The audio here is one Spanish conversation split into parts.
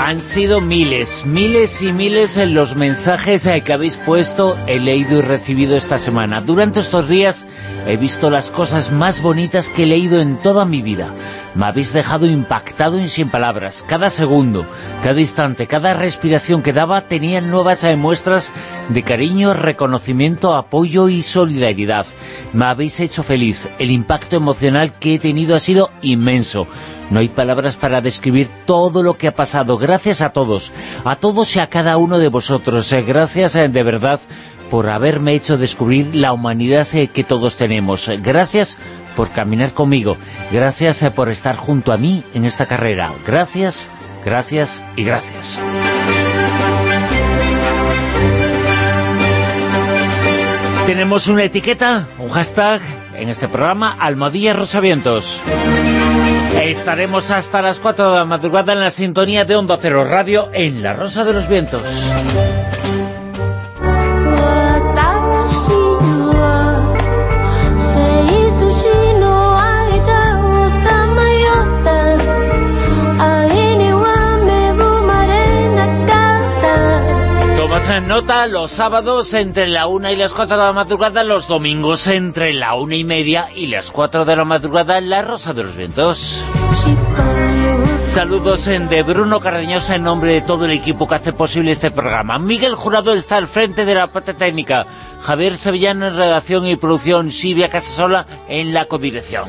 Han sido miles, miles y miles en los mensajes eh, que habéis puesto, he leído y recibido esta semana. Durante estos días he visto las cosas más bonitas que he leído en toda mi vida. Me habéis dejado impactado y sin palabras. Cada segundo, cada instante, cada respiración que daba tenían nuevas eh, muestras de cariño, reconocimiento, apoyo y solidaridad. Me habéis hecho feliz. El impacto emocional que he tenido ha sido inmenso. No hay palabras para describir todo lo que ha pasado. Gracias a todos, a todos y a cada uno de vosotros. Eh, gracias eh, de verdad por haberme hecho descubrir la humanidad eh, que todos tenemos. Gracias por caminar conmigo. Gracias por estar junto a mí en esta carrera. Gracias, gracias y gracias. Tenemos una etiqueta, un hashtag en este programa, Almohadilla Rosavientos. Estaremos hasta las 4 de la madrugada en la sintonía de Onda Cero Radio en La Rosa de los Vientos. Tomad nota los sábados entre la 1 y las 4 de la madrugada, los domingos entre la 1 y media y las 4 de la madrugada La Rosa de los Vientos. Saludos en de Bruno Cardeñosa en nombre de todo el equipo que hace posible este programa. Miguel Jurado está al frente de la parte técnica, Javier Sevillano en redacción y producción, Silvia Casasola en la codirección.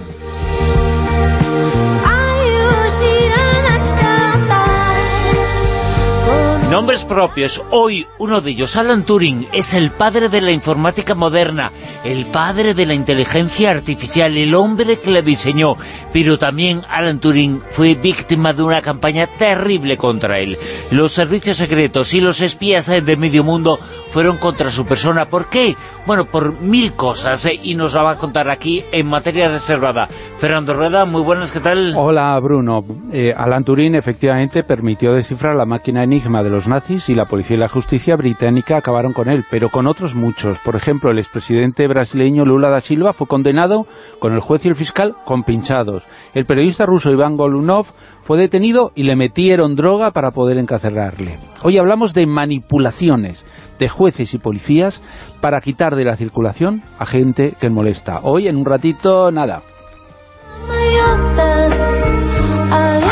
Nombres propios. Hoy uno de ellos, Alan Turing, es el padre de la informática moderna, el padre de la inteligencia artificial, el hombre que la diseñó. Pero también Alan Turing fue víctima de una campaña terrible contra él. Los servicios secretos y los espías de medio mundo fueron contra su persona. ¿Por qué? Bueno, por mil cosas, eh, y nos la va a contar aquí en materia reservada. Fernando Rueda, muy buenas, ¿qué tal? Hola, Bruno. Eh, Alan Turing efectivamente permitió descifrar la máquina enigma de los nazis y la policía y la justicia británica acabaron con él, pero con otros muchos. Por ejemplo, el expresidente brasileño Lula da Silva fue condenado con el juez y el fiscal compinchados. El periodista ruso Iván Golunov fue detenido y le metieron droga para poder encarcelarle. Hoy hablamos de manipulaciones de jueces y policías para quitar de la circulación a gente que molesta. Hoy, en un ratito, nada.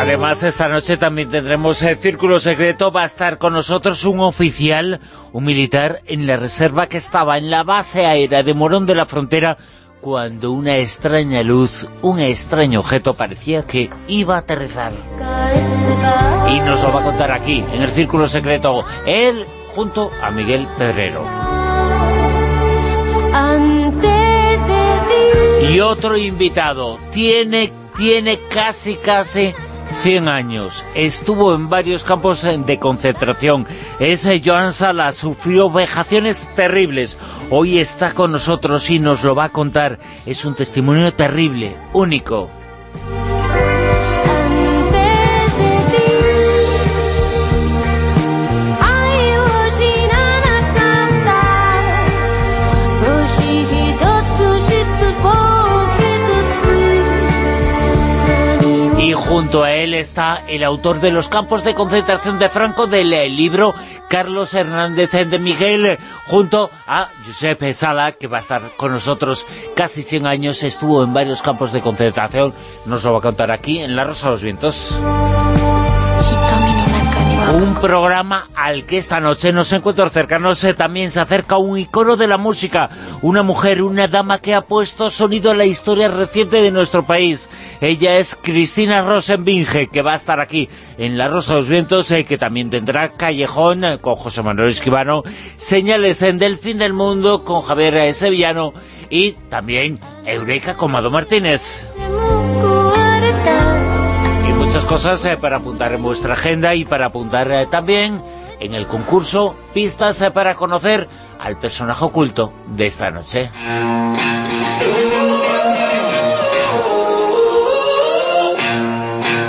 Además, esta noche también tendremos el Círculo Secreto. Va a estar con nosotros un oficial, un militar, en la reserva que estaba en la base aérea de Morón de la Frontera cuando una extraña luz, un extraño objeto parecía que iba a aterrizar. Y nos lo va a contar aquí, en el Círculo Secreto, él junto a Miguel Pedrero. Y otro invitado, tiene, tiene casi, casi 100 años. Estuvo en varios campos de concentración. Ese Joan Sala sufrió vejaciones terribles. Hoy está con nosotros y nos lo va a contar. Es un testimonio terrible, único. Junto a él está el autor de los campos de concentración de Franco del eh, libro Carlos Hernández de Miguel, junto a Giuseppe Sala, que va a estar con nosotros casi 100 años, estuvo en varios campos de concentración, nos lo va a contar aquí en La Rosa de los Vientos. Un programa al que esta noche nos encuentros cercanos también se acerca un icono de la música, una mujer, una dama que ha puesto sonido a la historia reciente de nuestro país. Ella es Cristina Rosenbinge, que va a estar aquí en La Rosa de los Vientos, eh, que también tendrá Callejón eh, con José Manuel Esquivano, Señales en Del Fin del Mundo con Javier eh, Sevillano y también Eureka con Mado Martínez muchas cosas eh, para apuntar en vuestra agenda y para apuntar eh, también en el concurso pistas eh, para conocer al personaje oculto de esta noche.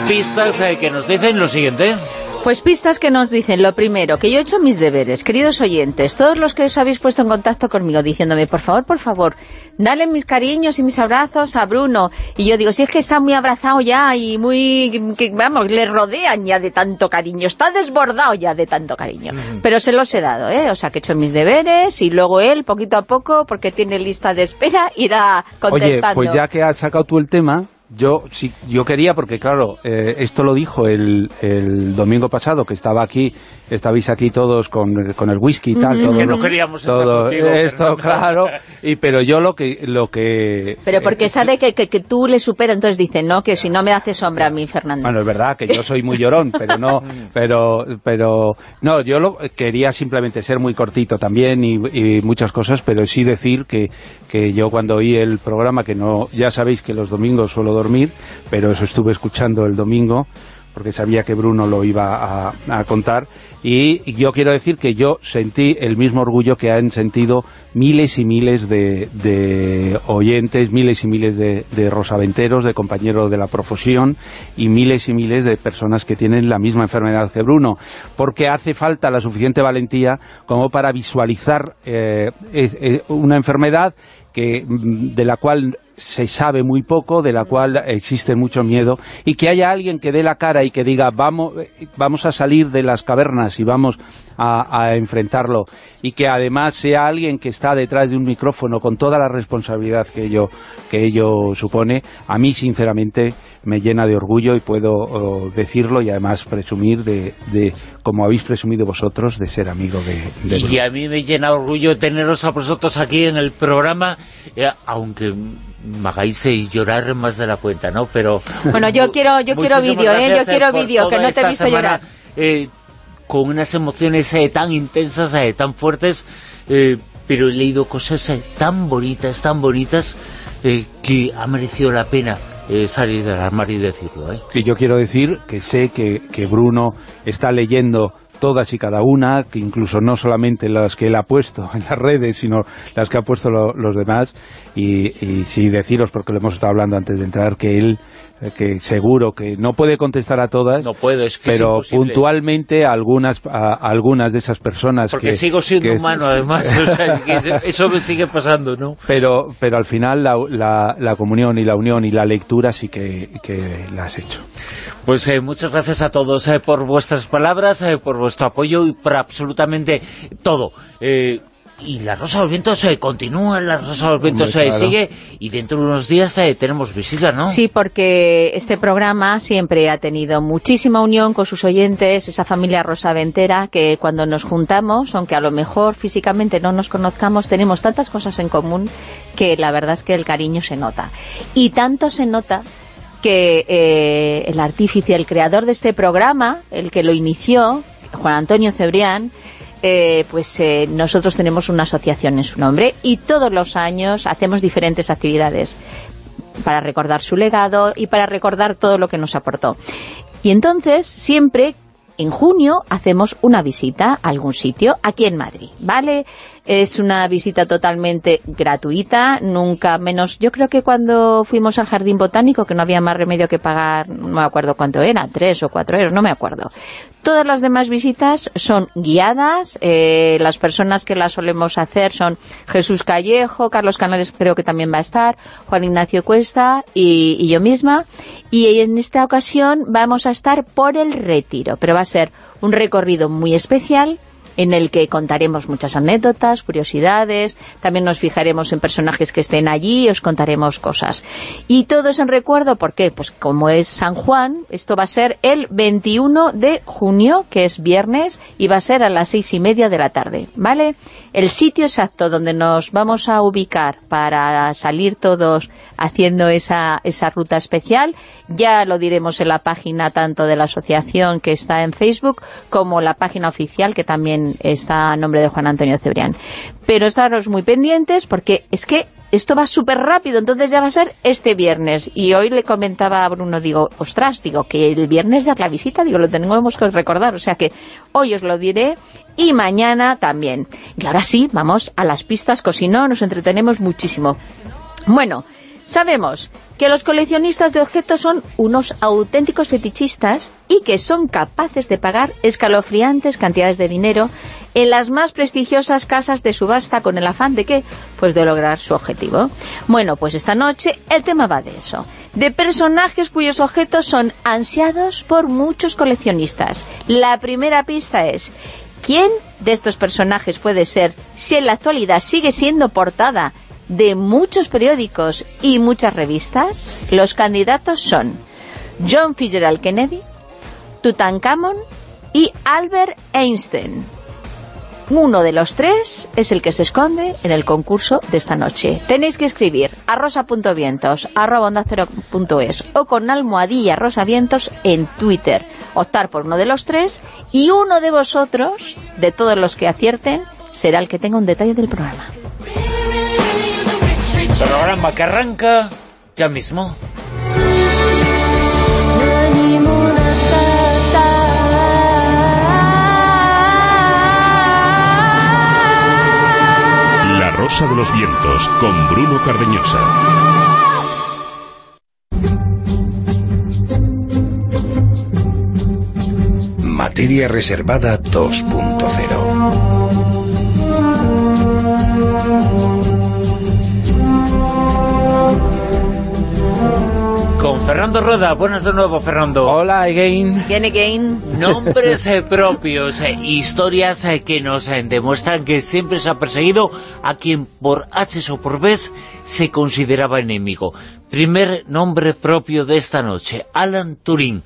Pistas que nos dicen lo siguiente. Pues pistas que nos dicen, lo primero, que yo he hecho mis deberes, queridos oyentes, todos los que os habéis puesto en contacto conmigo diciéndome, por favor, por favor, dale mis cariños y mis abrazos a Bruno. Y yo digo, si es que está muy abrazado ya y muy, que, vamos, le rodean ya de tanto cariño, está desbordado ya de tanto cariño. Pero se los he dado, ¿eh? O sea, que he hecho mis deberes y luego él, poquito a poco, porque tiene lista de espera, irá contestando. Oye, pues ya que has sacado tú el tema, yo sí, yo quería, porque claro, eh, esto lo dijo el, el domingo pasado, que estaba aquí, estabais aquí todos con, con el whisky y tal. Es que no queríamos estar todo contigo, esto, Fernando. claro, y, pero yo lo que... Lo que Pero porque eh, sabe que, que, que tú le superas, entonces dice, no, que si no me hace sombra a mí, Fernando. Bueno, es verdad que yo soy muy llorón, pero no, pero, pero, no, yo lo, quería simplemente ser muy cortito también y, y muchas cosas, pero sí decir que, que yo cuando oí el programa, que no, ya sabéis que los domingos suelo dormir, pero eso estuve escuchando el domingo, porque sabía que Bruno lo iba a, contar, y yo quiero decir que yo sentí el mismo orgullo que han sentido miles y miles de, de oyentes, miles y miles de, de rosaventeros, de compañeros de la profesión, y miles y miles de personas que tienen la misma enfermedad que Bruno, porque hace falta la suficiente valentía como para visualizar eh, es una enfermedad que mm, de la cual se sabe muy poco, de la cual existe mucho miedo, y que haya alguien que dé la cara y que diga, vamos, vamos a salir de las cavernas y vamos a, a enfrentarlo, y que además sea alguien que está detrás de un micrófono con toda la responsabilidad que ello, que ello supone, a mí sinceramente me llena de orgullo y puedo oh, decirlo y además presumir de, de, como habéis presumido vosotros, de ser amigo de, de. Y a mí me llena orgullo teneros a vosotros aquí en el programa, eh, aunque me hagáis eh, llorar más de la cuenta, ¿no? Pero Bueno, yo quiero- yo quiero vídeo, ¿eh? Yo quiero por vídeo, que no te he visto semana, llorar. eh, con unas emociones eh, tan intensas, eh, tan fuertes, eh, pero he leído cosas eh, tan bonitas, tan bonitas, eh, que ha merecido la pena eh, salir del armario y decirlo, ¿eh? Y yo quiero decir que sé que, que Bruno está leyendo todas y cada una, que incluso no solamente las que él ha puesto en las redes, sino las que ha puesto lo- los demás, y, y sí deciros, porque lo hemos estado hablando antes de entrar, que él, que seguro que no puede contestar a todas, No puedo, es que es pero imposible. puntualmente a algunas, a, a algunas de esas personas Porque que... sigo siendo que es- humano, además, o sea, que eso- eso me sigue pasando, ¿no? pero, pero al final la, la, la comunión y la unión y la lectura sí que, que la has hecho. Pues eh, muchas gracias a todos eh, por vuestras palabras, eh, por vuestro apoyo y por absolutamente todo. Y la Rosa de los Vientos eh, continúa, la Rosa de los Vientos Hombre, eh, claro. sigue y dentro de unos días eh, tenemos visita, ¿no? Sí, porque este programa siempre ha tenido muchísima unión con sus oyentes, esa familia rosaventera, que cuando nos juntamos, aunque a lo mejor físicamente no nos conozcamos, tenemos tantas cosas en común que la verdad es que el cariño se nota. Y tanto se nota que eh, el artífice, el creador de este programa, el que lo inició, Juan Antonio Cebrián, eh, pues eh, nosotros tenemos una asociación en su nombre y todos los años hacemos diferentes actividades para recordar su legado y para recordar todo lo que nos aportó. Y entonces, siempre en junio hacemos una visita a algún sitio aquí en Madrid, ¿vale? Es una visita totalmente gratuita, nunca menos... Yo creo que cuando fuimos al Jardín Botánico, que no había más remedio que pagar, no me acuerdo cuánto era, tres o cuatro euros, no me acuerdo. Todas las demás visitas son guiadas, eh, las personas que las solemos hacer son Jesús Callejo, Carlos Canales creo que también va a estar, Juan Ignacio Cuesta y, y yo misma. Y en esta ocasión vamos a estar por el retiro, pero va a ser un recorrido muy especial en el que contaremos muchas anécdotas, curiosidades, también nos fijaremos en personajes que estén allí y os contaremos cosas. Y todo es en recuerdo, ¿por qué? Pues como es San Juan, esto va a ser el 21 de junio, que es viernes, y va a ser a las seis y media de la tarde, ¿vale? El sitio exacto donde nos vamos a ubicar para salir todos haciendo esa, esa ruta especial, ya lo diremos en la página tanto de la asociación que está en Facebook, como la página oficial que también está a nombre de Juan Antonio Cebrián. Pero estaros muy pendientes porque es que esto va súper rápido, entonces ya va a ser este viernes. Y hoy le comentaba a Bruno, digo, ostras, digo, que el viernes ya la visita, digo, lo tenemos que recordar. O sea que hoy os lo diré y mañana también. Y ahora sí, vamos a las pistas, que si no nos entretenemos muchísimo. Bueno, Sabemos que los coleccionistas de objetos son unos auténticos fetichistas y que son capaces de pagar escalofriantes cantidades de dinero en las más prestigiosas casas de subasta con el afán de qué? Pues de lograr su objetivo. Bueno, pues esta noche el tema va de eso, de personajes cuyos objetos son ansiados por muchos coleccionistas. La primera pista es, ¿quién de estos personajes puede ser si en la actualidad sigue siendo portada de muchos periódicos y muchas revistas, los candidatos son John Fitzgerald Kennedy, Tutankhamon y Albert Einstein. Uno de los tres es el que se esconde en el concurso de esta noche. Tenéis que escribir a rosa.vientos, o con almohadilla rosavientos en Twitter. Optar por uno de los tres y uno de vosotros, de todos los que acierten, será el que tenga un detalle del programa. Programa que arranca ya mismo. La Rosa de los Vientos con Bruno Cardeñosa. Materia reservada 2.0 Fernando Roda. Buenas de nuevo, Fernando. Hola, again. Bien, again. Nombres eh, propios, eh, historias eh, que nos eh, demuestran que siempre se ha perseguido a quien por H o por B se consideraba enemigo. Primer nombre propio de esta noche, Alan Turing.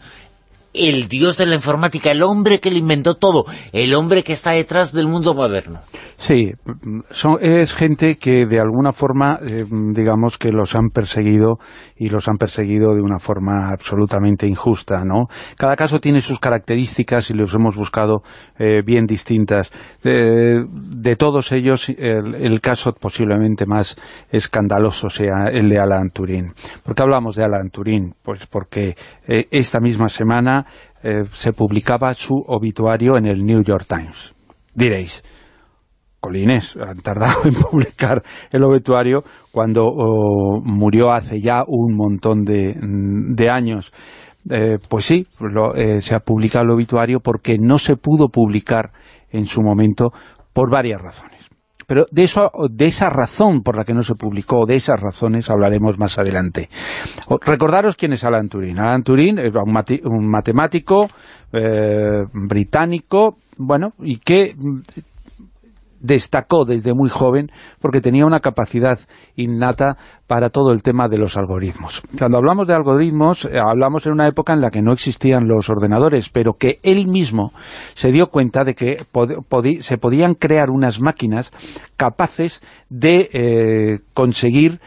El dios de la informática, el hombre que lo inventó todo, el hombre que está detrás del mundo moderno. Sí, son, es gente que de alguna forma, eh, digamos que los han perseguido y los han perseguido de una forma absolutamente injusta, ¿no? Cada caso tiene sus características y los hemos buscado eh, bien distintas. De, todos ellos, el, el, caso posiblemente más escandaloso sea el de Alan Turing. ¿Por qué hablamos de Alan Turing? Pues porque eh, esta misma semana se publicaba su obituario en el New York Times. Diréis, colines, han tardado en publicar el obituario cuando oh, murió hace ya un montón de, de años. Eh, pues sí, eh, se ha publicado el obituario porque no se pudo publicar en su momento por varias razones. Pero de, eso, de esa razón por la que no se publicó, de esas razones hablaremos más adelante. Recordaros quién es Alan Turing. Alan Turing era un, un matemático eh, británico, bueno, y que destacó desde muy joven porque tenía una capacidad innata para todo el tema de los algoritmos. Cuando hablamos de algoritmos, eh, hablamos en una época en la que no existían los ordenadores, pero que él mismo se dio cuenta de que se podían crear unas máquinas capaces de eh, conseguir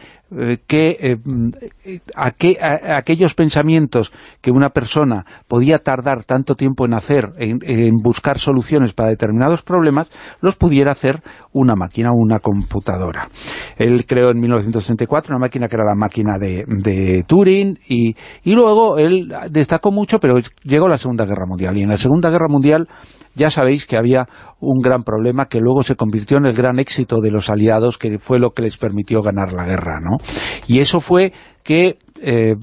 que eh, a, aquellos pensamientos que una persona podía tardar tanto tiempo en hacer, en, buscar soluciones para determinados problemas, los pudiera hacer una máquina, una computadora. Él creó en 1964 una máquina que era la máquina de, de Turing y luego él destacó mucho, pero llegó la Segunda Guerra Mundial y en la Segunda Guerra Mundial ya sabéis que había un gran problema que luego se convirtió en el gran éxito de los aliados, que fue lo que les permitió ganar la guerra, ¿no? Y eso fue que... Eh,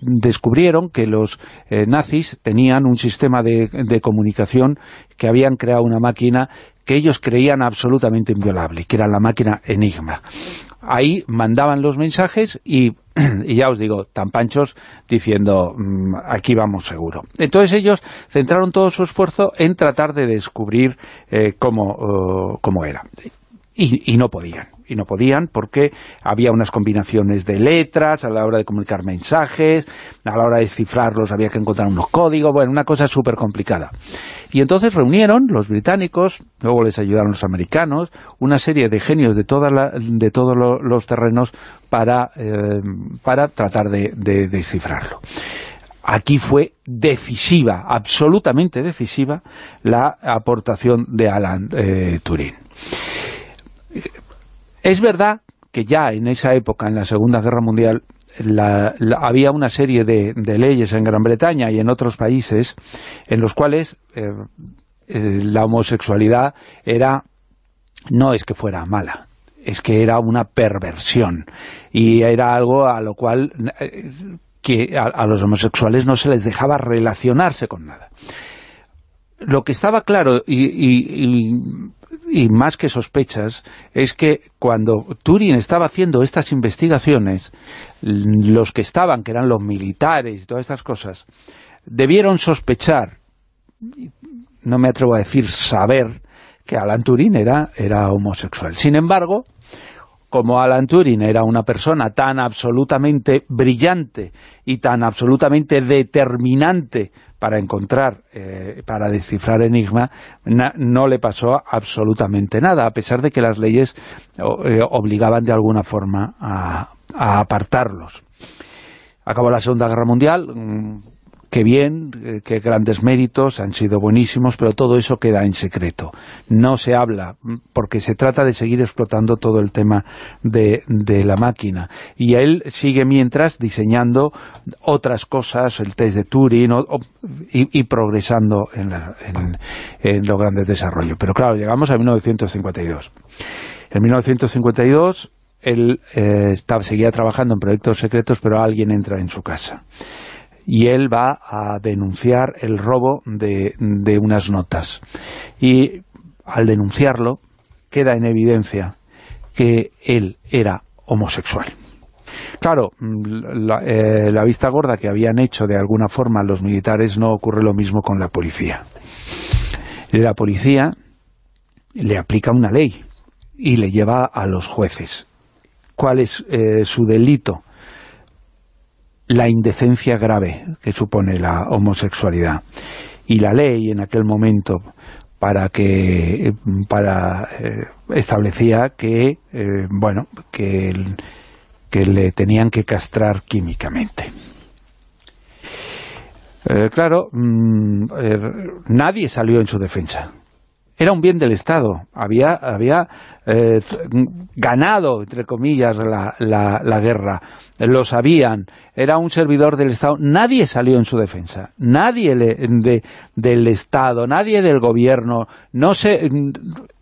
descubrieron que los eh, nazis tenían un sistema de, de, comunicación que habían creado una máquina que ellos creían absolutamente inviolable, que era la máquina Enigma. Ahí mandaban los mensajes y, y ya os digo, tan panchos diciendo, mmm, aquí vamos seguro. Entonces ellos centraron todo su esfuerzo en tratar de descubrir eh, cómo, uh, cómo era. Y, y no podían y no podían porque había unas combinaciones de letras a la hora de comunicar mensajes, a la hora de descifrarlos había que encontrar unos códigos, bueno, una cosa súper complicada. Y entonces reunieron los británicos, luego les ayudaron los americanos, una serie de genios de, toda la, de todos lo, los terrenos para, eh, para tratar de, de descifrarlo aquí fue decisiva, absolutamente decisiva, la aportación de Alan eh, Turing. Es verdad que ya en esa época, en la Segunda Guerra Mundial, había una serie de, leyes en Gran Bretaña y en otros países en los cuales eh, eh, la homosexualidad era no es que fuera mala, es que era una perversión y era algo a lo cual eh, que a, los homosexuales no se les dejaba relacionarse con nada. Lo que estaba claro y más que sospechas, es que cuando Turing estaba haciendo estas investigaciones, los que estaban, que eran los militares y todas estas cosas, debieron sospechar, no me atrevo a decir saber, que Alan Turing era, era homosexual. Sin embargo, como Alan Turing era una persona tan absolutamente brillante y tan absolutamente determinante para encontrar, eh, para descifrar Enigma, no le pasó absolutamente nada, a pesar de que las leyes eh, obligaban de alguna forma a, a apartarlos. Acabó la Segunda Guerra Mundial, qué bien, eh, qué grandes méritos, han sido buenísimos, pero todo eso queda en secreto. No se habla, mm, porque se trata de seguir explotando todo el tema de, la máquina. Y él sigue mientras diseñando otras cosas, el test de Turing, y, progresando en, los grandes desarrollos. Pero claro, llegamos a 1952. En 1952 él eh, seguía trabajando en proyectos secretos, pero alguien entra en su casa y él va a denunciar el robo de, unas notas. Y al denunciarlo, queda en evidencia que él era homosexual. Claro, la, eh, la, vista gorda que habían hecho de alguna forma los militares no ocurre lo mismo con la policía. La policía le aplica una ley y le lleva a los jueces. ¿Cuál es eh, su delito? La indecencia grave que supone la homosexualidad. Y la ley en aquel momento para que para eh, establecía que eh, bueno que, que le tenían que castrar químicamente eh, claro mm, nadie salió en su defensa era un bien del Estado. Había, había eh, ganado, entre comillas, la, guerra. Lo sabían. Era un servidor del Estado. Nadie salió en su defensa. Nadie de, del Estado, nadie del gobierno. No sé,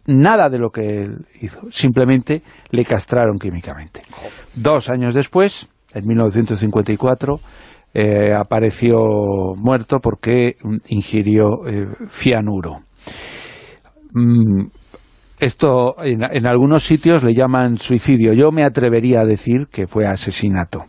nada de lo que él hizo. Simplemente le castraron químicamente. Dos años después, en 1954, eh, apareció muerto porque ingirió eh, cianuro. Mm, esto en, algunos sitios le llaman suicidio. Yo me atrevería a decir que fue asesinato.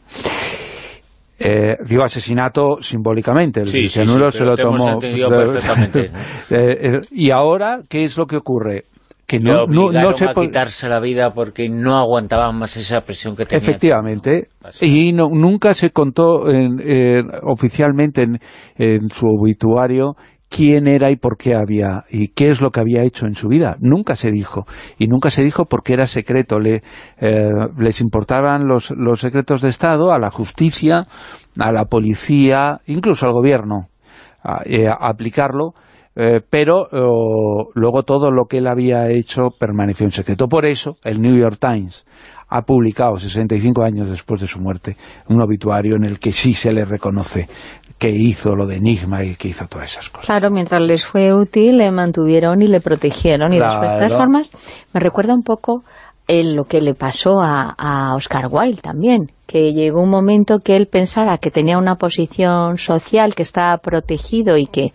Eh, digo asesinato simbólicamente, el sí, se lo tomó. perfectamente. Eh, eh, y ahora, ¿qué es lo que ocurre? que no, no, no se a quitarse la vida porque no aguantaban más esa presión que tenía. Efectivamente, y no, nunca se contó en, oficialmente en, en, su obituario quién era y por qué había, y qué es lo que había hecho en su vida. Nunca se dijo, y nunca se dijo porque era secreto. Le, eh, les importaban los, los secretos de Estado a la justicia, a la policía, incluso al gobierno, a, eh, aplicarlo, eh, pero luego todo lo que él había hecho permaneció en secreto. Por eso, el New York Times ha publicado 65 años después de su muerte un obituario en el que sí se le reconoce que hizo lo de Enigma y que hizo todas esas cosas. Claro, mientras les fue útil, le mantuvieron y le protegieron. Y después, de todas formas, me recuerda un poco en lo que le pasó a, a, Oscar Wilde también, que llegó un momento que él pensaba que tenía una posición social, que estaba protegido y que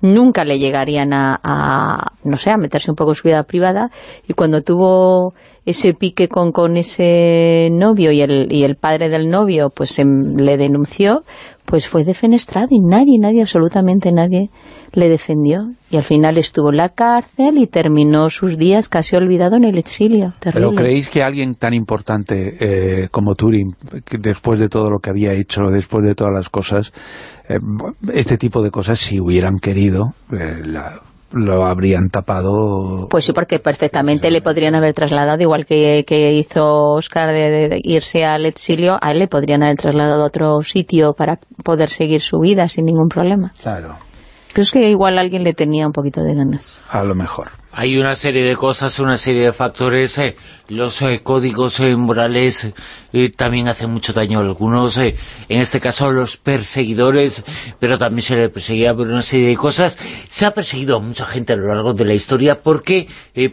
nunca le llegarían a, no sé, a meterse un poco en su vida privada, y cuando tuvo ese pique con, con ese novio y el, y el padre del novio pues le denunció, pues fue defenestrado y nadie, nadie, absolutamente nadie le defendió. Y al final estuvo en la cárcel y terminó sus días casi olvidado en el exilio. Terrible. ¿Pero creéis que alguien tan importante eh, como Turing, después de todo lo que había hecho, después de todas las cosas, eh, este tipo de cosas, si hubieran querido, eh, lo habrían tapado... Pues sí, porque perfectamente le podrían haber trasladado, igual que, hizo Oscar de, irse al exilio, a él le podrían haber trasladado a otro sitio para poder seguir su vida sin ningún problema. Claro. Creo que igual alguien le tenía un poquito de ganas. A lo mejor. Hay una serie de cosas, una serie de factores, eh, los eh, códigos eh, morales también hacen mucho daño a algunos, en este caso los perseguidores, pero también se le perseguía por una serie de cosas. Se ha perseguido a mucha gente a lo largo de la historia porque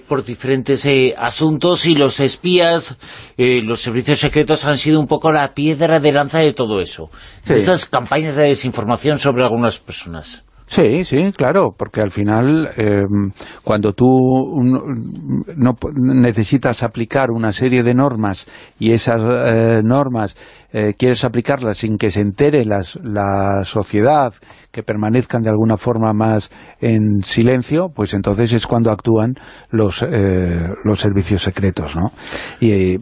por diferentes asuntos y los espías, los servicios secretos han sido un poco la piedra de lanza de todo eso. De esas campañas de desinformación sobre algunas personas. Sí, sí, claro, porque al final em, cuando tú no, necesitas aplicar una serie de normas y esas eh, normas eh, quieres aplicarlas sin que se entere las, la sociedad, que permanezcan de alguna forma más en silencio, pues entonces es cuando actúan los, eh, los servicios secretos, ¿no? Y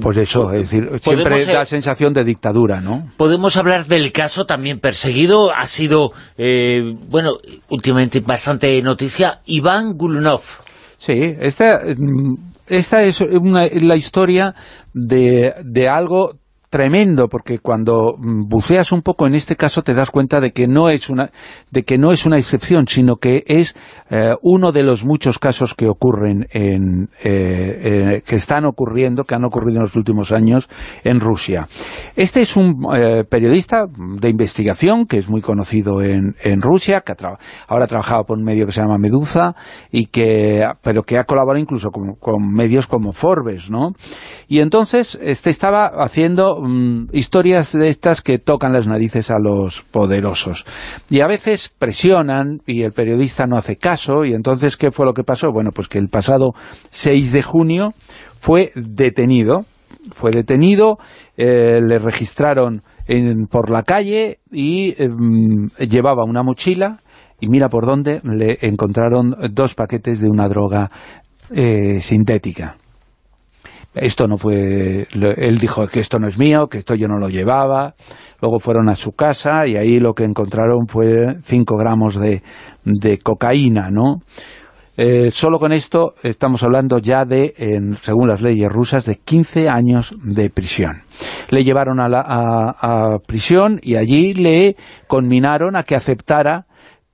pues eso, es decir, siempre da sensación de dictadura, ¿no? Podemos hablar del caso también perseguido, ha sido, eh, bueno, últimamente bastante noticia, Iván Gulunov. Sí, esta, esta es una, la historia de, de algo tremendo porque cuando mm, buceas un poco en este caso te das cuenta de que no es una de que no es una excepción sino que es eh, uno de los muchos casos que ocurren en, eh, eh, que están ocurriendo que han ocurrido en los últimos años en Rusia este es un periodista de investigación que es muy conocido en, en Rusia que ahora ha trabajado por un medio que se llama Medusa y que pero que ha colaborado incluso con, con medios como Forbes ¿no? y entonces este estaba haciendo Mm, historias de estas que tocan las narices a los poderosos. Y a veces presionan y el periodista no hace caso y entonces ¿qué fue lo que pasó? Bueno, pues que el pasado 6 de junio fue detenido, fue detenido, eh, le registraron por la calle y em, llevaba una mochila y mira por dónde le encontraron dos paquetes de una droga eh, sintética esto no fue, él dijo que esto no es mío, que esto yo no lo llevaba, luego fueron a su casa y ahí lo que encontraron fue 5 gramos de, cocaína, ¿no? Eh, solo con esto estamos hablando ya de, según las leyes rusas, de 15 años de prisión. Le llevaron a, la, a prisión y allí le conminaron a que aceptara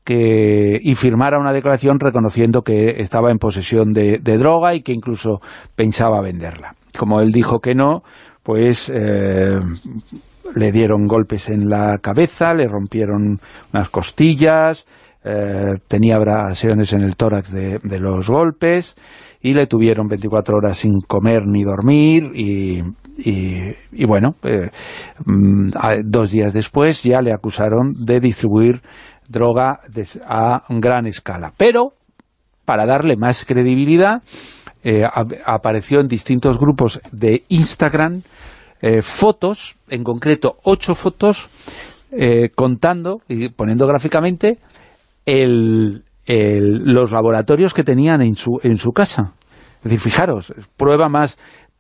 que, y firmara una declaración reconociendo que estaba en posesión de, droga y que incluso pensaba venderla. Como él dijo que no, pues eh, le dieron golpes en la cabeza, le rompieron unas costillas, eh, tenía abrasiones en el tórax de, los golpes y le tuvieron 24 horas sin comer ni dormir y, bueno, eh, mm, dos días después ya le acusaron de distribuir droga a gran escala. Pero, para darle más credibilidad, eh, apareció en distintos grupos de Instagram eh, fotos, en concreto ocho fotos, eh, contando y poniendo gráficamente los laboratorios que tenían en su, en su casa. Es decir, fijaros, prueba más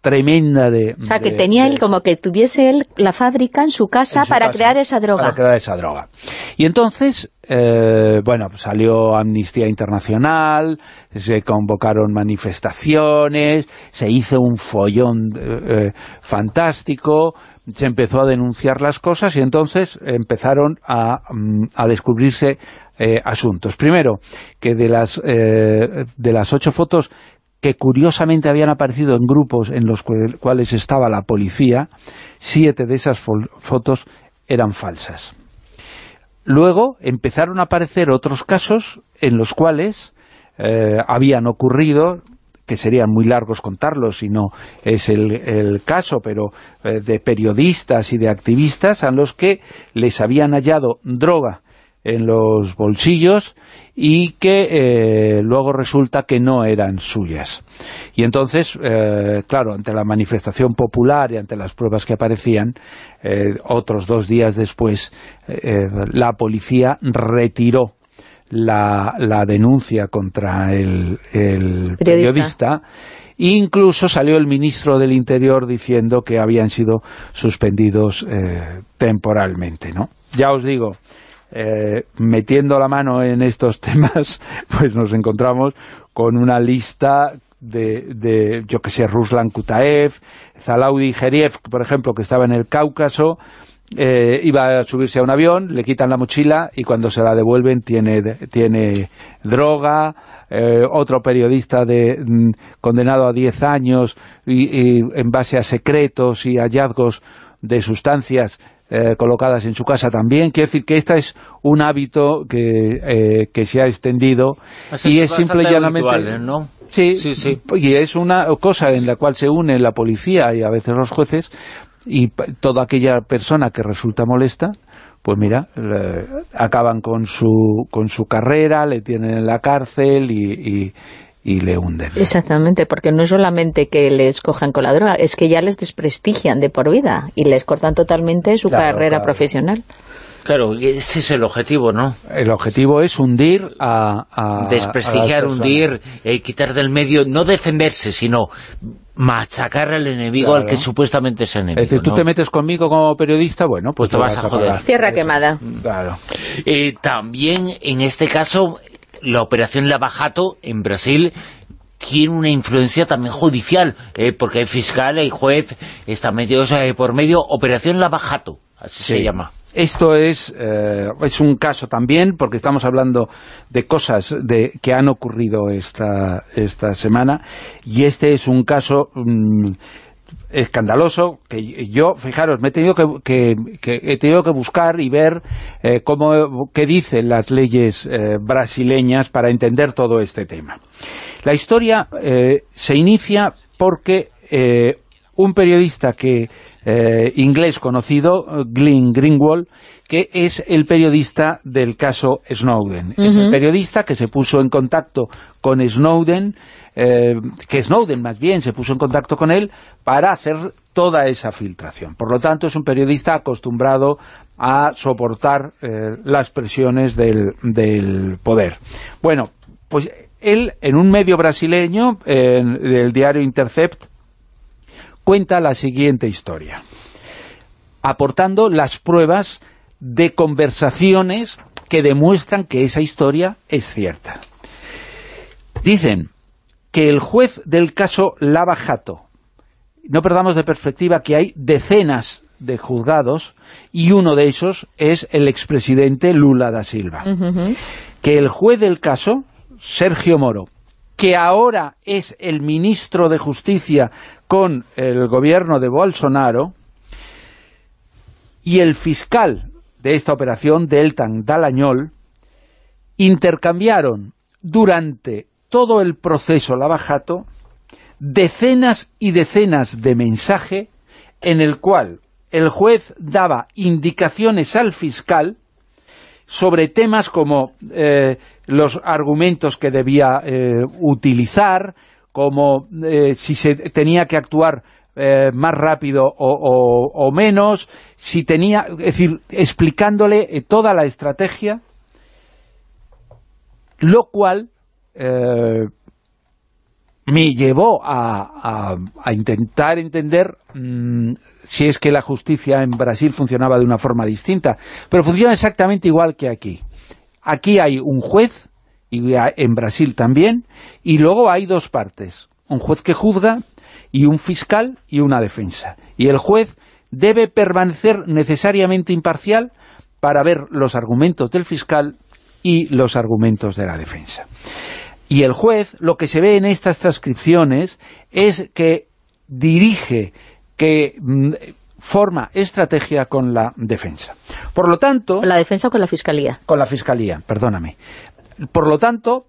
tremenda de... O sea, que tenía él como que tuviese él la fábrica en su casa para crear esa droga. Para crear esa droga. Y entonces, eh, bueno, salió Amnistía Internacional, se convocaron manifestaciones, se hizo un follón eh, fantástico, se empezó a denunciar las cosas y entonces empezaron a, mm, a descubrirse eh, asuntos. Primero, que de las, de las ocho fotos que curiosamente habían aparecido en grupos en los cuales estaba la policía, siete de esas fotos eran falsas. Luego empezaron a aparecer otros casos en los cuales eh, habían ocurrido que serían muy largos contarlos si no es el, caso, pero eh, de periodistas y de activistas a los que les habían hallado droga en los bolsillos y que eh, luego resulta que no eran suyas. Y entonces, eh, claro, ante la manifestación popular y ante las pruebas que aparecían, eh, otros dos días después, la policía retiró la, denuncia contra el, periodista. Incluso salió el ministro del Interior diciendo que habían sido suspendidos temporalmente, ¿no? Ya os digo, eh, metiendo la mano en estos temas, pues nos encontramos con una lista de, de yo que sé, Ruslan Kutaev, Zalaudi Geriev, por ejemplo, que estaba en el Cáucaso, eh, iba a subirse a un avión, le quitan la mochila y cuando se la devuelven tiene, tiene droga, eh, otro periodista de, mm, condenado a 10 años y, en base a secretos y hallazgos de sustancias eh, colocadas en su casa también. Quiero decir que este es un hábito que, que se ha extendido y es simple y llanamente... ¿no? Sí, sí, sí, y es una cosa en la cual se une la policía y a veces los jueces y toda aquella persona que resulta molesta pues mira, acaban con su, con su carrera, le tienen en la cárcel y, y, le hunden. Exactamente, porque no es solamente que les cojan con la droga, es que ya les desprestigian de por vida y les cortan totalmente su carrera profesional. Claro, ese es el objetivo, ¿no? El objetivo es hundir a... Desprestigiar, hundir, eh, quitar del medio, no defenderse, sino machacar al enemigo al que supuestamente es enemigo. Es decir, tú te metes conmigo como periodista, bueno, pues, pues te, vas, a joder. Tierra quemada. Claro. Eh, también, en este caso, la operación Lavajato en Brasil tiene una influencia también judicial, eh, porque hay fiscal, hay juez, está medio, por medio, operación Lavajato, así se llama. Esto es, eh, es un caso también, porque estamos hablando de cosas de, que han ocurrido esta, esta semana, y este es un caso... Mm, escandaloso que yo, fijaros, me he tenido que, he tenido que buscar y ver eh, cómo, qué dicen las leyes eh, brasileñas para entender todo este tema. La historia se inicia porque un periodista que eh, inglés conocido, Glyn Greenwald, que es el periodista del caso Snowden. Es el periodista que se puso en contacto con Snowden, eh, que Snowden más bien se puso en contacto con él para hacer toda esa filtración. Por lo tanto, es un periodista acostumbrado a soportar eh, las presiones del, del poder. Bueno, pues él, en un medio brasileño, en el diario Intercept, cuenta la siguiente historia, aportando las pruebas de conversaciones que demuestran que esa historia es cierta. Dicen que el juez del caso Lava Jato, no perdamos de perspectiva que hay decenas de juzgados y uno de esos es el expresidente Lula da Silva. Que el juez del caso, Sergio Moro, que ahora es el ministro de Justicia con el gobierno de Bolsonaro y el fiscal de esta operación, Deltan Dalañol, intercambiaron durante todo el proceso Lavajato decenas y decenas de mensajes en el cual el juez daba indicaciones al fiscal sobre temas como eh, los argumentos que debía eh, utilizar, como eh, si se tenía que actuar eh, más rápido o, menos, si tenía, es decir, explicándole eh, toda la estrategia, lo cual me llevó a, intentar entender mm, si es que la justicia en Brasil funcionaba de una forma distinta, pero funciona exactamente igual que aquí. Aquí hay un juez y en Brasil también, y luego hay dos partes, un juez que juzga y un fiscal y una defensa. Y el juez debe permanecer necesariamente imparcial para ver los argumentos del fiscal y los argumentos de la defensa. Y el juez, lo que se ve en estas transcripciones es que dirige, que mm, forma estrategia con la defensa. Por lo tanto... ¿Con la defensa o con la fiscalía? Con la fiscalía, perdóname. Por lo tanto,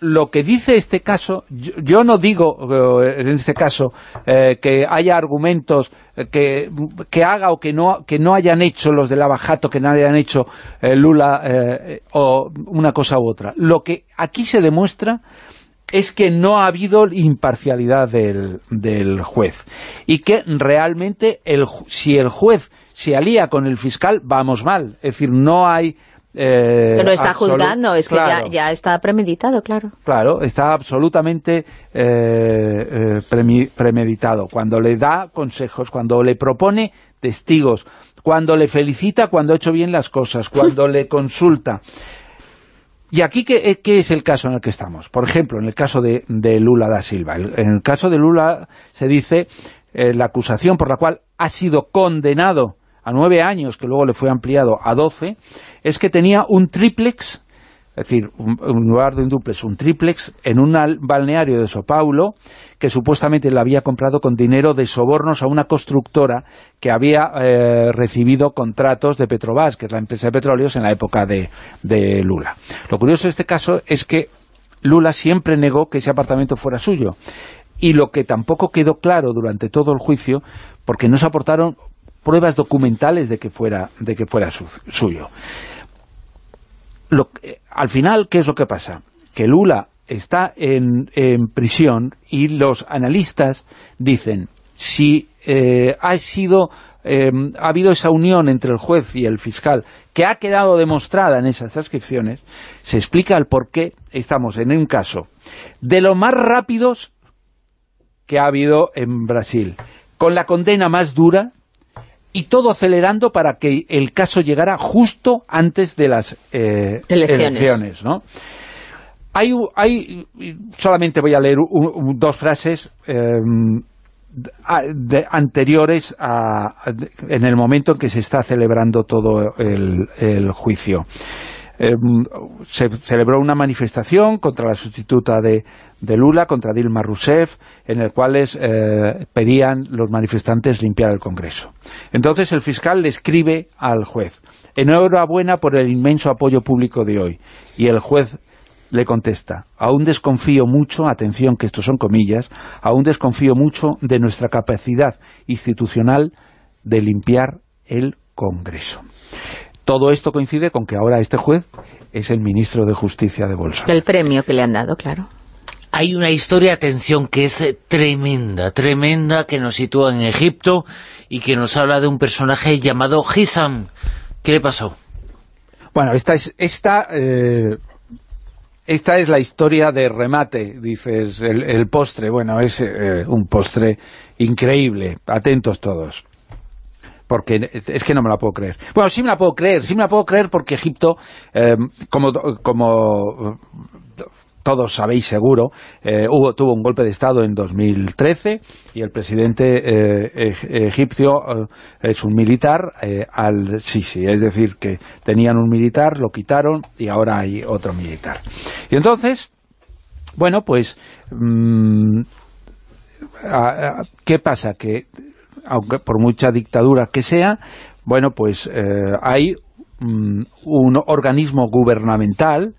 lo que dice este caso, yo, no digo eh, en este caso eh, que haya argumentos eh, que, que, haga o que no, que no hayan hecho los de Lavajato, que no hayan hecho Lula o una cosa u otra. Lo que aquí se demuestra es que no ha habido imparcialidad del, del juez y que realmente el, si el juez se alía con el fiscal, vamos mal. Es decir, no hay eh, que no está juzgando, es que ya, está premeditado, claro. Claro, está absolutamente eh, eh, premeditado. Cuando le da consejos, cuando le propone testigos, cuando le felicita cuando ha hecho bien las cosas, cuando le consulta. ¿Y aquí ¿qué, es el caso en el que estamos? Por ejemplo, en el caso de, de Lula da Silva. En el caso de Lula se dice la acusación por la cual ha sido condenado a nueve años, que luego le fue ampliado a doce, es que tenía un triplex, es decir, un, lugar de un duplex, un triplex, en un balneario de Sao Paulo, que supuestamente le había comprado con dinero de sobornos a una constructora que había eh, recibido contratos de Petrobras, que es la empresa de petróleos, en la época de, de Lula. Lo curioso de este caso es que Lula siempre negó que ese apartamento fuera suyo. Y lo que tampoco quedó claro durante todo el juicio, porque no se aportaron pruebas documentales de que fuera, de que fuera suyo. Lo, al final, ¿qué es lo que pasa? Que Lula está en, prisión y los analistas dicen, si eh, ha sido eh, ha habido esa unión entre el juez y el fiscal que ha quedado demostrada en esas transcripciones, se explica el por qué estamos en un caso de lo más rápidos que ha habido en Brasil, con la condena más dura y todo acelerando para que el caso llegara justo antes de las eh, elecciones. ¿no? Hay, hay, solamente voy a leer dos frases eh, anteriores a, en el momento en que se está celebrando todo el, juicio. Em, se celebró una manifestación contra la sustituta de, Lula, contra Dilma Rousseff, en el cual eh, pedían los manifestantes limpiar el Congreso. Entonces el fiscal le escribe al juez, enhorabuena por el inmenso apoyo público de hoy. Y el juez le contesta, aún desconfío mucho, atención que estos son comillas, aún desconfío mucho de nuestra capacidad institucional de limpiar el Congreso. Todo esto coincide con que ahora este juez es el ministro de Justicia de Bolsonaro. El premio que le han dado, claro. Hay una historia, atención, que es eh, tremenda, tremenda, que nos sitúa en Egipto y que nos habla de un personaje llamado Hisham. ¿Qué le pasó? Bueno, esta es esta eh, esta es la historia de remate, dices, el, postre. Bueno, es eh, un postre increíble. Atentos todos. Porque es que no me la puedo creer. Bueno, sí me la puedo creer. Sí me la puedo creer porque Egipto, eh, como, todos sabéis seguro, eh, hubo, tuvo un golpe de Estado en 2013 y el presidente eh, egipcio eh, es un militar al Sisi, es decir, que tenían un militar, lo quitaron y ahora hay otro militar. Y entonces, bueno, pues, mm, ¿qué pasa? Que, aunque por mucha dictadura que sea, bueno, pues hay mm, un organismo gubernamental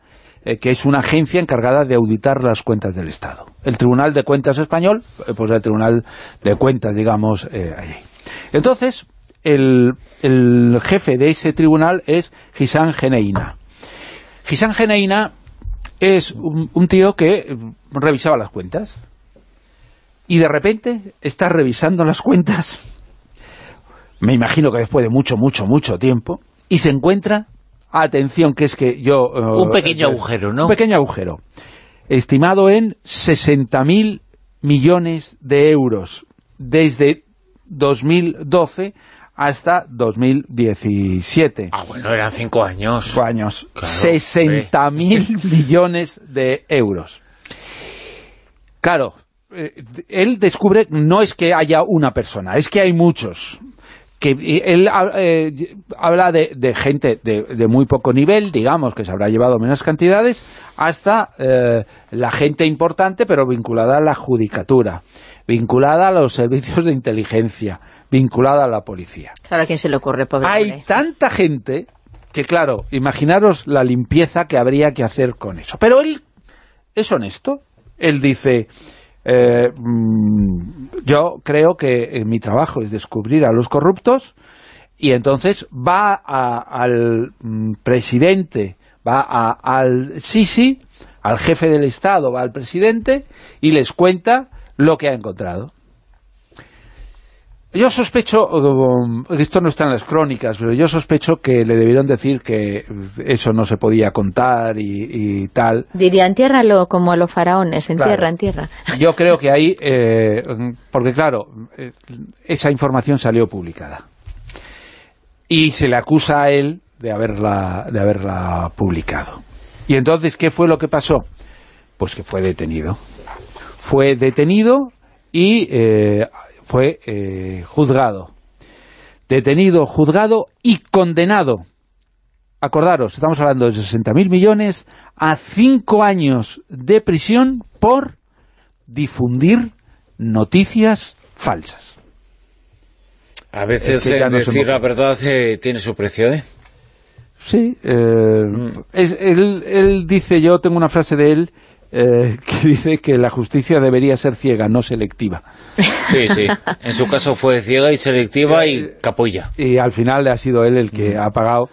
eh, que es una agencia encargada de auditar las cuentas del Estado. El Tribunal de Cuentas Español, eh, pues el Tribunal de Cuentas, digamos, eh, allí. Entonces, el, jefe de ese tribunal es Gisán Geneina. Gisán Geneina es un, tío que revisaba las cuentas y de repente está revisando las cuentas, me imagino que después de mucho, mucho, mucho tiempo, y se encuentra Atención, que es que yo... Eh, un pequeño agujero, ¿no? Un pequeño agujero. Estimado en 60.000 millones de euros desde 2012 hasta 2017. Ah, bueno, eran cinco años. Cinco años. 60.000 millones de euros. Claro, eh, él descubre, no es que haya una persona, es que hay muchos que él eh, habla de, gente de, muy poco nivel, digamos, que se habrá llevado menos cantidades, hasta eh, la gente importante, pero vinculada a la judicatura, vinculada a los servicios de inteligencia, vinculada a la policía. Claro, ¿a quién se le ocurre, pobre Hay tanta gente que, claro, imaginaros la limpieza que habría que hacer con eso. Pero él es honesto. Él dice eh, mm, yo creo que eh, mi trabajo es descubrir a los corruptos y entonces va al mm, presidente, va al Sisi, al jefe del Estado, va al presidente y les cuenta lo que ha encontrado. Yo sospecho, esto no está en las crónicas, pero yo sospecho que le debieron decir que eso no se podía contar y, tal. Diría, entiérralo como a los faraones, entierra, en tierra. Yo creo que ahí, eh, porque claro, eh, esa información salió publicada. Y se le acusa a él de haberla, de haberla publicado. Y entonces, ¿qué fue lo que pasó? Pues que fue detenido. Fue detenido y... Eh, fue eh, juzgado. detenido, juzgado y condenado. Acordaros, estamos hablando de 60.000 millones a cinco años de prisión por difundir noticias falsas. A veces eh, decir la verdad eh, tiene su precio, ¿eh? Sí, eh, mm. él, dice, yo tengo una frase de él, que dice que la justicia debería ser ciega, no selectiva. Sí, sí. En su caso fue ciega y selectiva y capulla. Y al final ha sido él el que mm. ha pagado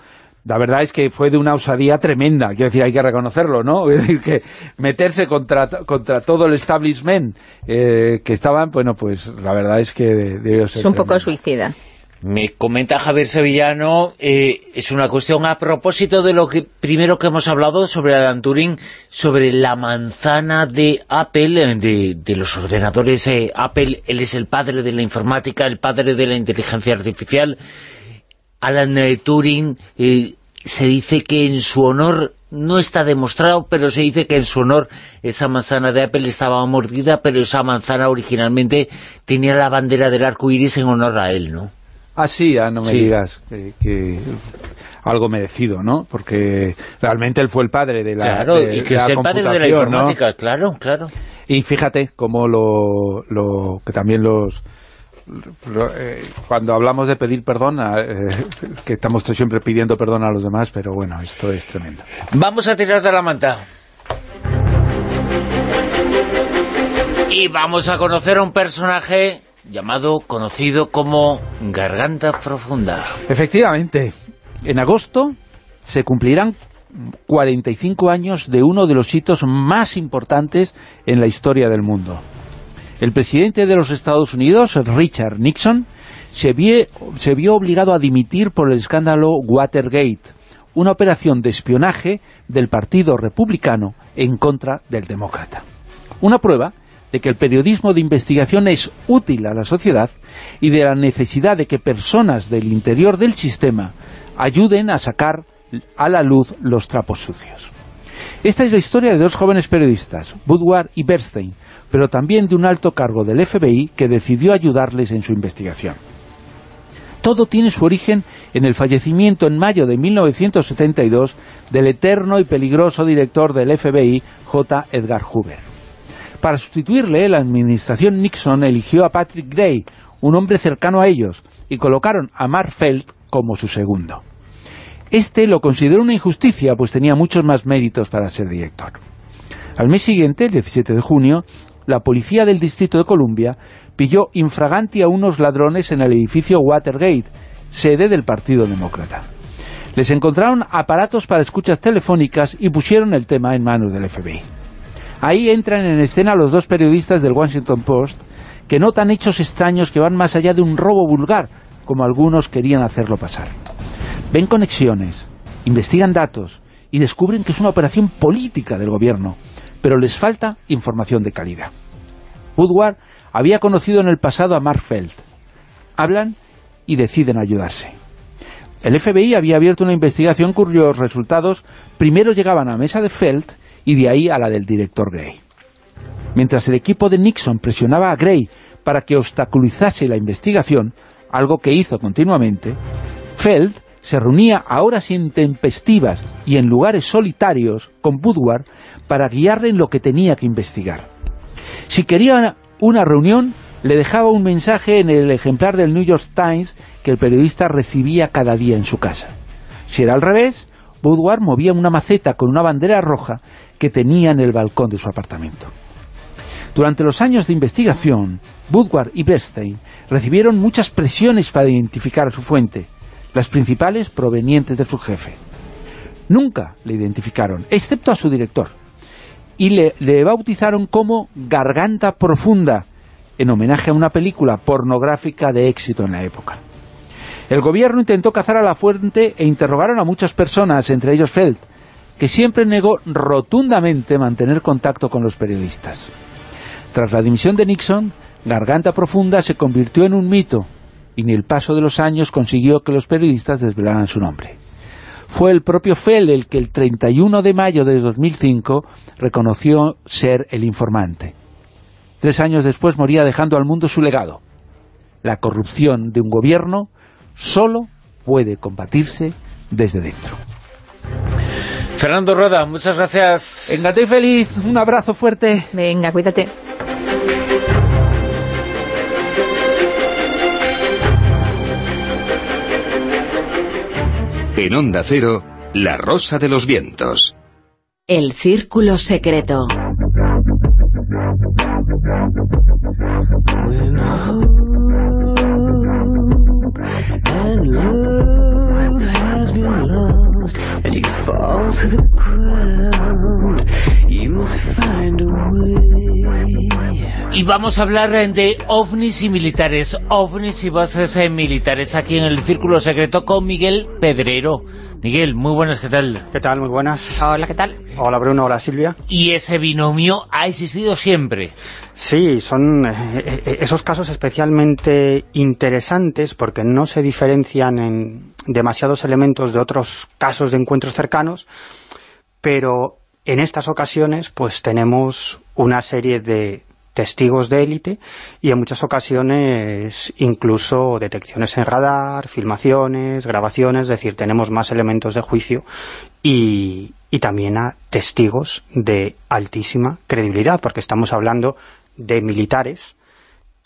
la verdad es que fue de una osadía tremenda, quiero decir, hay que reconocerlo, ¿no? Es decir, que meterse contra, contra todo el establishment eh, que estaban, bueno, pues la verdad es que debió ser Es un poco suicida. Me comenta Javier Sevillano, eh, es una cuestión a propósito de lo que primero que hemos hablado sobre Alan Turing, sobre la manzana de Apple, de, de los ordenadores Apple, él es el padre de la informática, el padre de la inteligencia artificial, Alan Turing eh, se dice que en su honor no está demostrado, pero se dice que en su honor esa manzana de Apple estaba mordida, pero esa manzana originalmente tenía la bandera del arco iris en honor a él, ¿no? Ah, sí, ah, no me digas que, algo merecido, ¿no? Porque realmente él fue el padre de la Claro, y que es el padre de la informática, claro, claro. Y fíjate cómo lo, lo que también los eh, cuando hablamos de pedir perdón, eh, que estamos siempre pidiendo perdón a los demás, pero bueno, esto es tremendo. Vamos a tirar de la manta. Y vamos a conocer a un personaje llamado, conocido como Garganta Profunda. Efectivamente, en agosto se cumplirán 45 años de uno de los hitos más importantes en la historia del mundo el presidente de los Estados Unidos, Richard Nixon, se, vio obligado a dimitir por el escándalo Watergate, una operación de espionaje del Partido Republicano en contra del demócrata. Una prueba de que el periodismo de investigación es útil a la sociedad y de la necesidad de que personas del interior del sistema ayuden a sacar a la luz los trapos sucios. Esta es la historia de dos jóvenes periodistas, Woodward y Bernstein, pero también de un alto cargo del FBI que decidió ayudarles en su investigación. Todo tiene su origen en el fallecimiento en mayo de 1972 del eterno y peligroso director del FBI, J. Edgar Hoover. Para sustituirle, la administración Nixon eligió a Patrick Gray, un hombre cercano a ellos, y colocaron a Mark Feld como su segundo. Este lo consideró una injusticia, pues tenía muchos más méritos para ser director. Al mes siguiente, el 17 de junio, la policía del Distrito de Columbia pilló infraganti a unos ladrones en el edificio Watergate, sede del Partido Demócrata. Les encontraron aparatos para escuchas telefónicas y pusieron el tema en manos del FBI. Ahí entran en escena los dos periodistas del Washington Post que notan hechos extraños que van más allá de un robo vulgar, como algunos querían hacerlo pasar. Ven conexiones, investigan datos y descubren que es una operación política del gobierno, pero les falta información de calidad. Woodward había conocido en el pasado a Mark Feld. Hablan y deciden ayudarse. El FBI había abierto una investigación cuyos resultados primero llegaban a mesa de Feld y de ahí a la del director Gray. Mientras el equipo de Nixon presionaba a Gray para que obstaculizase la investigación, algo que hizo continuamente, Feld se reunía a horas intempestivas y en lugares solitarios con Woodward para guiarle en lo que tenía que investigar. Si quería una reunión, le dejaba un mensaje en el ejemplar del New York Times que el periodista recibía cada día en su casa. Si era al revés, Woodward movía una maceta con una bandera roja que tenía en el balcón de su apartamento. Durante los años de investigación, Woodward y Bernstein recibieron muchas presiones para identificar a su fuente, las principales provenientes de su jefe. Nunca le identificaron, excepto a su director, y le bautizaron como Garganta Profunda, en homenaje a una película pornográfica de éxito en la época. El gobierno intentó cazar a la fuente e interrogaron a muchas personas, entre ellos Feld, que siempre negó rotundamente mantener contacto con los periodistas. Tras la dimisión de Nixon, Garganta Profunda se convirtió en un mito y ni el paso de los años consiguió que los periodistas desvelaran su nombre. Fue el propio Fell el que el 31 de mayo de 2005 reconoció ser el informante. Tres años después moría dejando al mundo su legado, la corrupción de un gobierno solo puede combatirse desde dentro. Fernando Rueda, muchas gracias. Engate feliz, un abrazo fuerte. Venga, cuídate. En Onda Cero, La Rosa de los Vientos. El Círculo Secreto. Y vamos a hablar de ovnis y militares, ovnis y bases eh, militares aquí en el Círculo Secreto con Miguel Pedrero. Miguel, muy buenas, ¿qué tal? ¿Qué tal? Muy buenas. Hola, ¿qué tal? Hola Bruno, hola Silvia. Y ese binomio ha existido siempre. Sí, son eh, eh, esos casos especialmente interesantes porque no se diferencian en demasiados elementos de otros casos de encuentros cercanos, pero en estas ocasiones pues tenemos una serie de testigos de élite y en muchas ocasiones incluso detecciones en radar, filmaciones, grabaciones, es decir, tenemos más elementos de juicio y, y también a testigos de altísima credibilidad, porque estamos hablando de militares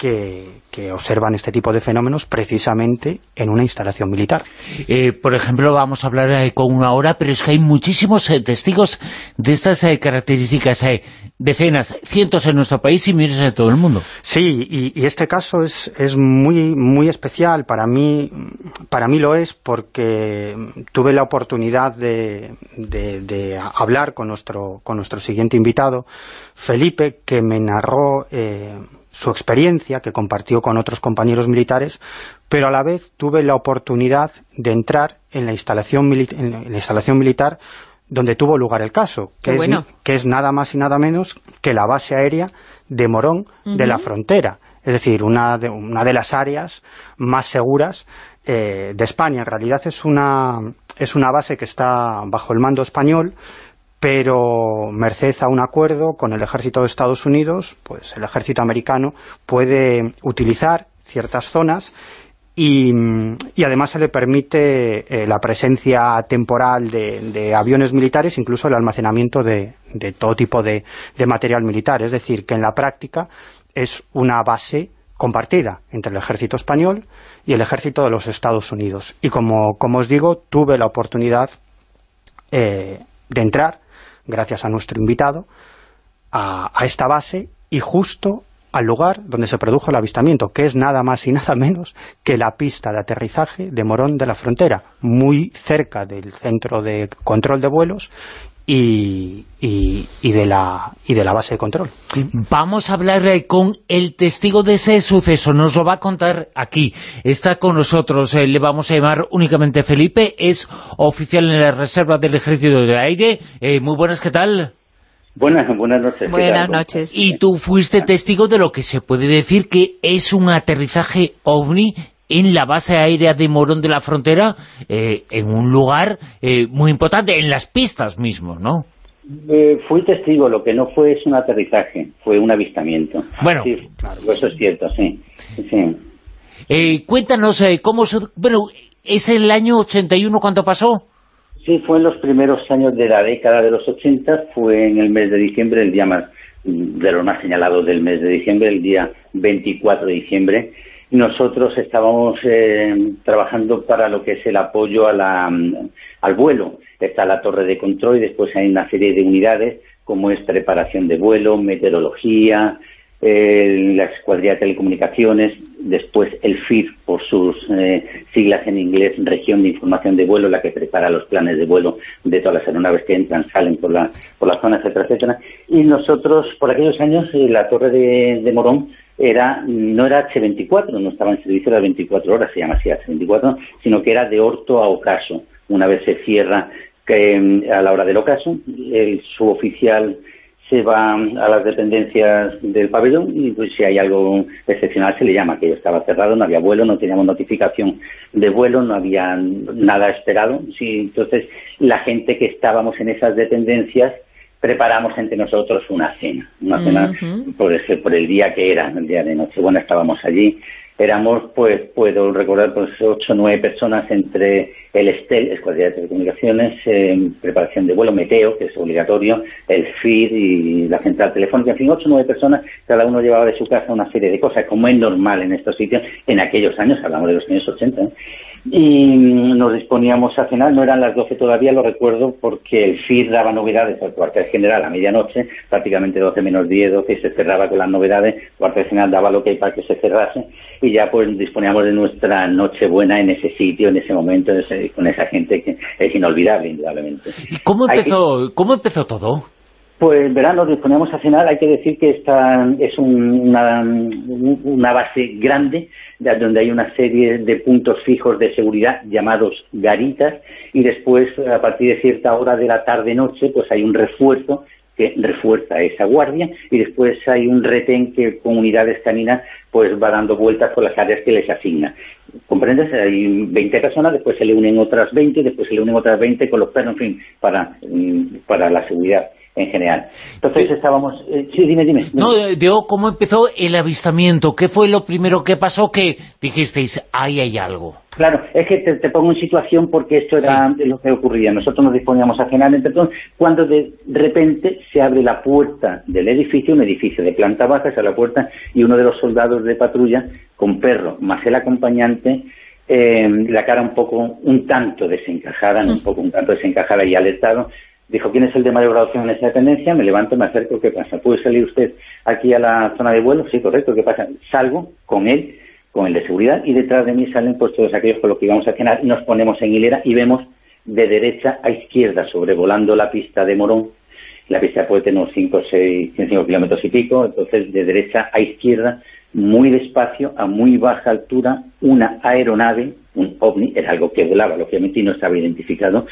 que, que, observan este tipo de fenómenos precisamente en una instalación militar. Eh, por ejemplo, vamos a hablar eh, con una hora, pero es que hay muchísimos eh, testigos de estas eh, características, decenas, cientos en nuestro país y miles en todo el mundo. Sí, y, y, este caso es, es muy muy especial, para mí para mí lo es porque tuve la oportunidad de, de, de hablar con nuestro, con nuestro siguiente invitado, Felipe, que me narró... Su experiencia, que compartió con otros compañeros militares, pero a la vez tuve la oportunidad de entrar en la instalación, en la instalación militar donde tuvo lugar el caso, que, bueno. es, que es nada más y nada menos que la base aérea de Morón uh -huh. de la Frontera, es decir, una de, una de las áreas más seguras eh, de España. En realidad es una, es una base que está bajo el mando español, pero merced a un acuerdo con el ejército de Estados Unidos, pues el ejército americano puede utilizar ciertas zonas y, además se le permite eh, la presencia temporal de, aviones militares, incluso el almacenamiento de, todo tipo de, material militar. Es decir, que en la práctica es una base compartida entre el ejército español y el ejército de los Estados Unidos. Y como, como os digo, tuve la oportunidad eh, de entrar gracias a nuestro invitado, a, esta base y justo al lugar donde se produjo el avistamiento, que es nada más y nada menos que la pista de aterrizaje de Morón de la Frontera, muy cerca del centro de control de vuelos y, y, y, de la, y de la base de control. Vamos a hablar eh, con el testigo de ese suceso, nos lo va a contar aquí. Está con nosotros, eh, le vamos a llamar únicamente Felipe, es oficial en la Reserva del Ejército de Aire. Eh, muy buenas, ¿qué tal? Buenas, buenas noches. Buenas noches. Y tú fuiste testigo de lo que se puede decir que es un aterrizaje ovni en la base aérea de Morón de la Frontera, eh, en un lugar eh, muy importante, en las pistas mismos, ¿no? Eh, fui testigo, lo que no fue es un aterrizaje, fue un avistamiento. Bueno, sí, claro, eso es cierto, sí. sí. cuéntanos, ¿cómo se, bueno, es el año 81 cuando pasó? Sí, fue en los primeros años de la década de los 80, fue en el mes de diciembre, el día más, de lo más señalado del mes de diciembre, el día 24 de diciembre, nosotros estábamos eh, trabajando para lo que es el apoyo a la, al vuelo. Está la torre de control y después hay una serie de unidades como es preparación de vuelo, meteorología, eh, la escuadrilla de telecomunicaciones, después el FIR por sus eh, siglas en inglés, región de información de vuelo, la que prepara los planes de vuelo de todas las aeronaves que entran, salen por la, por la zona, etcétera, etcétera. Y nosotros, por aquellos años, eh, la torre de, Morón era no era H24, no estaba en servicio las 24 horas, se llama así H24, sino que era de orto a ocaso. Una vez se cierra que, a la hora del ocaso, el suboficial se va a las dependencias del pabellón y pues si hay algo excepcional se le llama, que estaba cerrado, no había vuelo, no teníamos notificación de vuelo, no había nada esperado. Sí, entonces la gente que estábamos en esas dependencias preparamos entre nosotros una cena, una cena uh -huh. por, ese, por el día que era, el día de Nochebuena estábamos allí, éramos, pues, puedo recordar, pues, ocho o nueve personas entre el STEL, Escuadrilla de Telecomunicaciones, preparación de vuelo, Meteo, que es obligatorio, el FIR y la central telefónica, en fin, ocho o nueve personas, cada uno llevaba de su casa una serie de cosas, como es normal en estos sitios, en aquellos años, hablamos de los años 80, y nos disponíamos a cenar, no eran las 12 todavía, lo recuerdo, porque el FIR daba novedades al cuartel general a medianoche, prácticamente 12 menos 10, 12, y se cerraba con las novedades, el cuartel general daba lo que hay para que se cerrase, y ya pues disponíamos de nuestra noche buena en ese sitio, en ese momento, con esa gente que es inolvidable, indudablemente. ¿Y cómo empezó, cómo empezó todo? Pues verán, nos disponíamos a cenar, hay que decir que esta es una, una base grande, donde hay una serie de puntos fijos de seguridad llamados garitas, y después, a partir de cierta hora de la tarde-noche, pues hay un refuerzo que refuerza esa guardia y después hay un retén que con unidades caninas pues va dando vueltas por las áreas que les asigna. ¿Comprendes? Hay 20 personas, después se le unen otras 20, después se le unen otras 20 con los perros, en fin, para, mm, para la seguridad en general. Entonces estábamos... Eh, sí, dime, dime, No, eh, digo, ¿cómo empezó el avistamiento? ¿Qué fue lo primero que pasó que dijisteis, ahí hay algo? Claro, es que te, pongo en situación porque esto era lo que ocurría. Nosotros nos disponíamos a cenar todos cuando de repente se abre la puerta del edificio, un edificio de planta baja, se abre la puerta y uno de los soldados de patrulla, con perro, más el acompañante, eh, la cara un poco, un tanto desencajada, un poco, un tanto desencajada y alertado, Dijo, ¿quién es el de mayor graduación en esa dependencia? Me levanto, me acerco, ¿qué pasa? ¿Puede salir usted aquí a la zona de vuelo? Sí, correcto, ¿qué pasa? Salgo con él, con el de seguridad, y detrás de mí salen pues todos aquellos con los que íbamos a cenar, y nos ponemos en hilera y vemos de derecha a izquierda, sobrevolando la pista de Morón, la pista puede tener unos 5, 6, 5 kilómetros y pico, entonces de derecha a izquierda, muy despacio, a muy baja altura, una aeronave, un ovni, era algo que volaba, lógicamente, y no estaba identificado,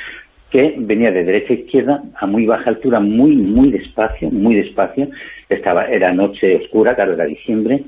que venía de derecha a izquierda a muy baja altura, muy, muy despacio, muy despacio. Estaba, era noche oscura, claro, era diciembre,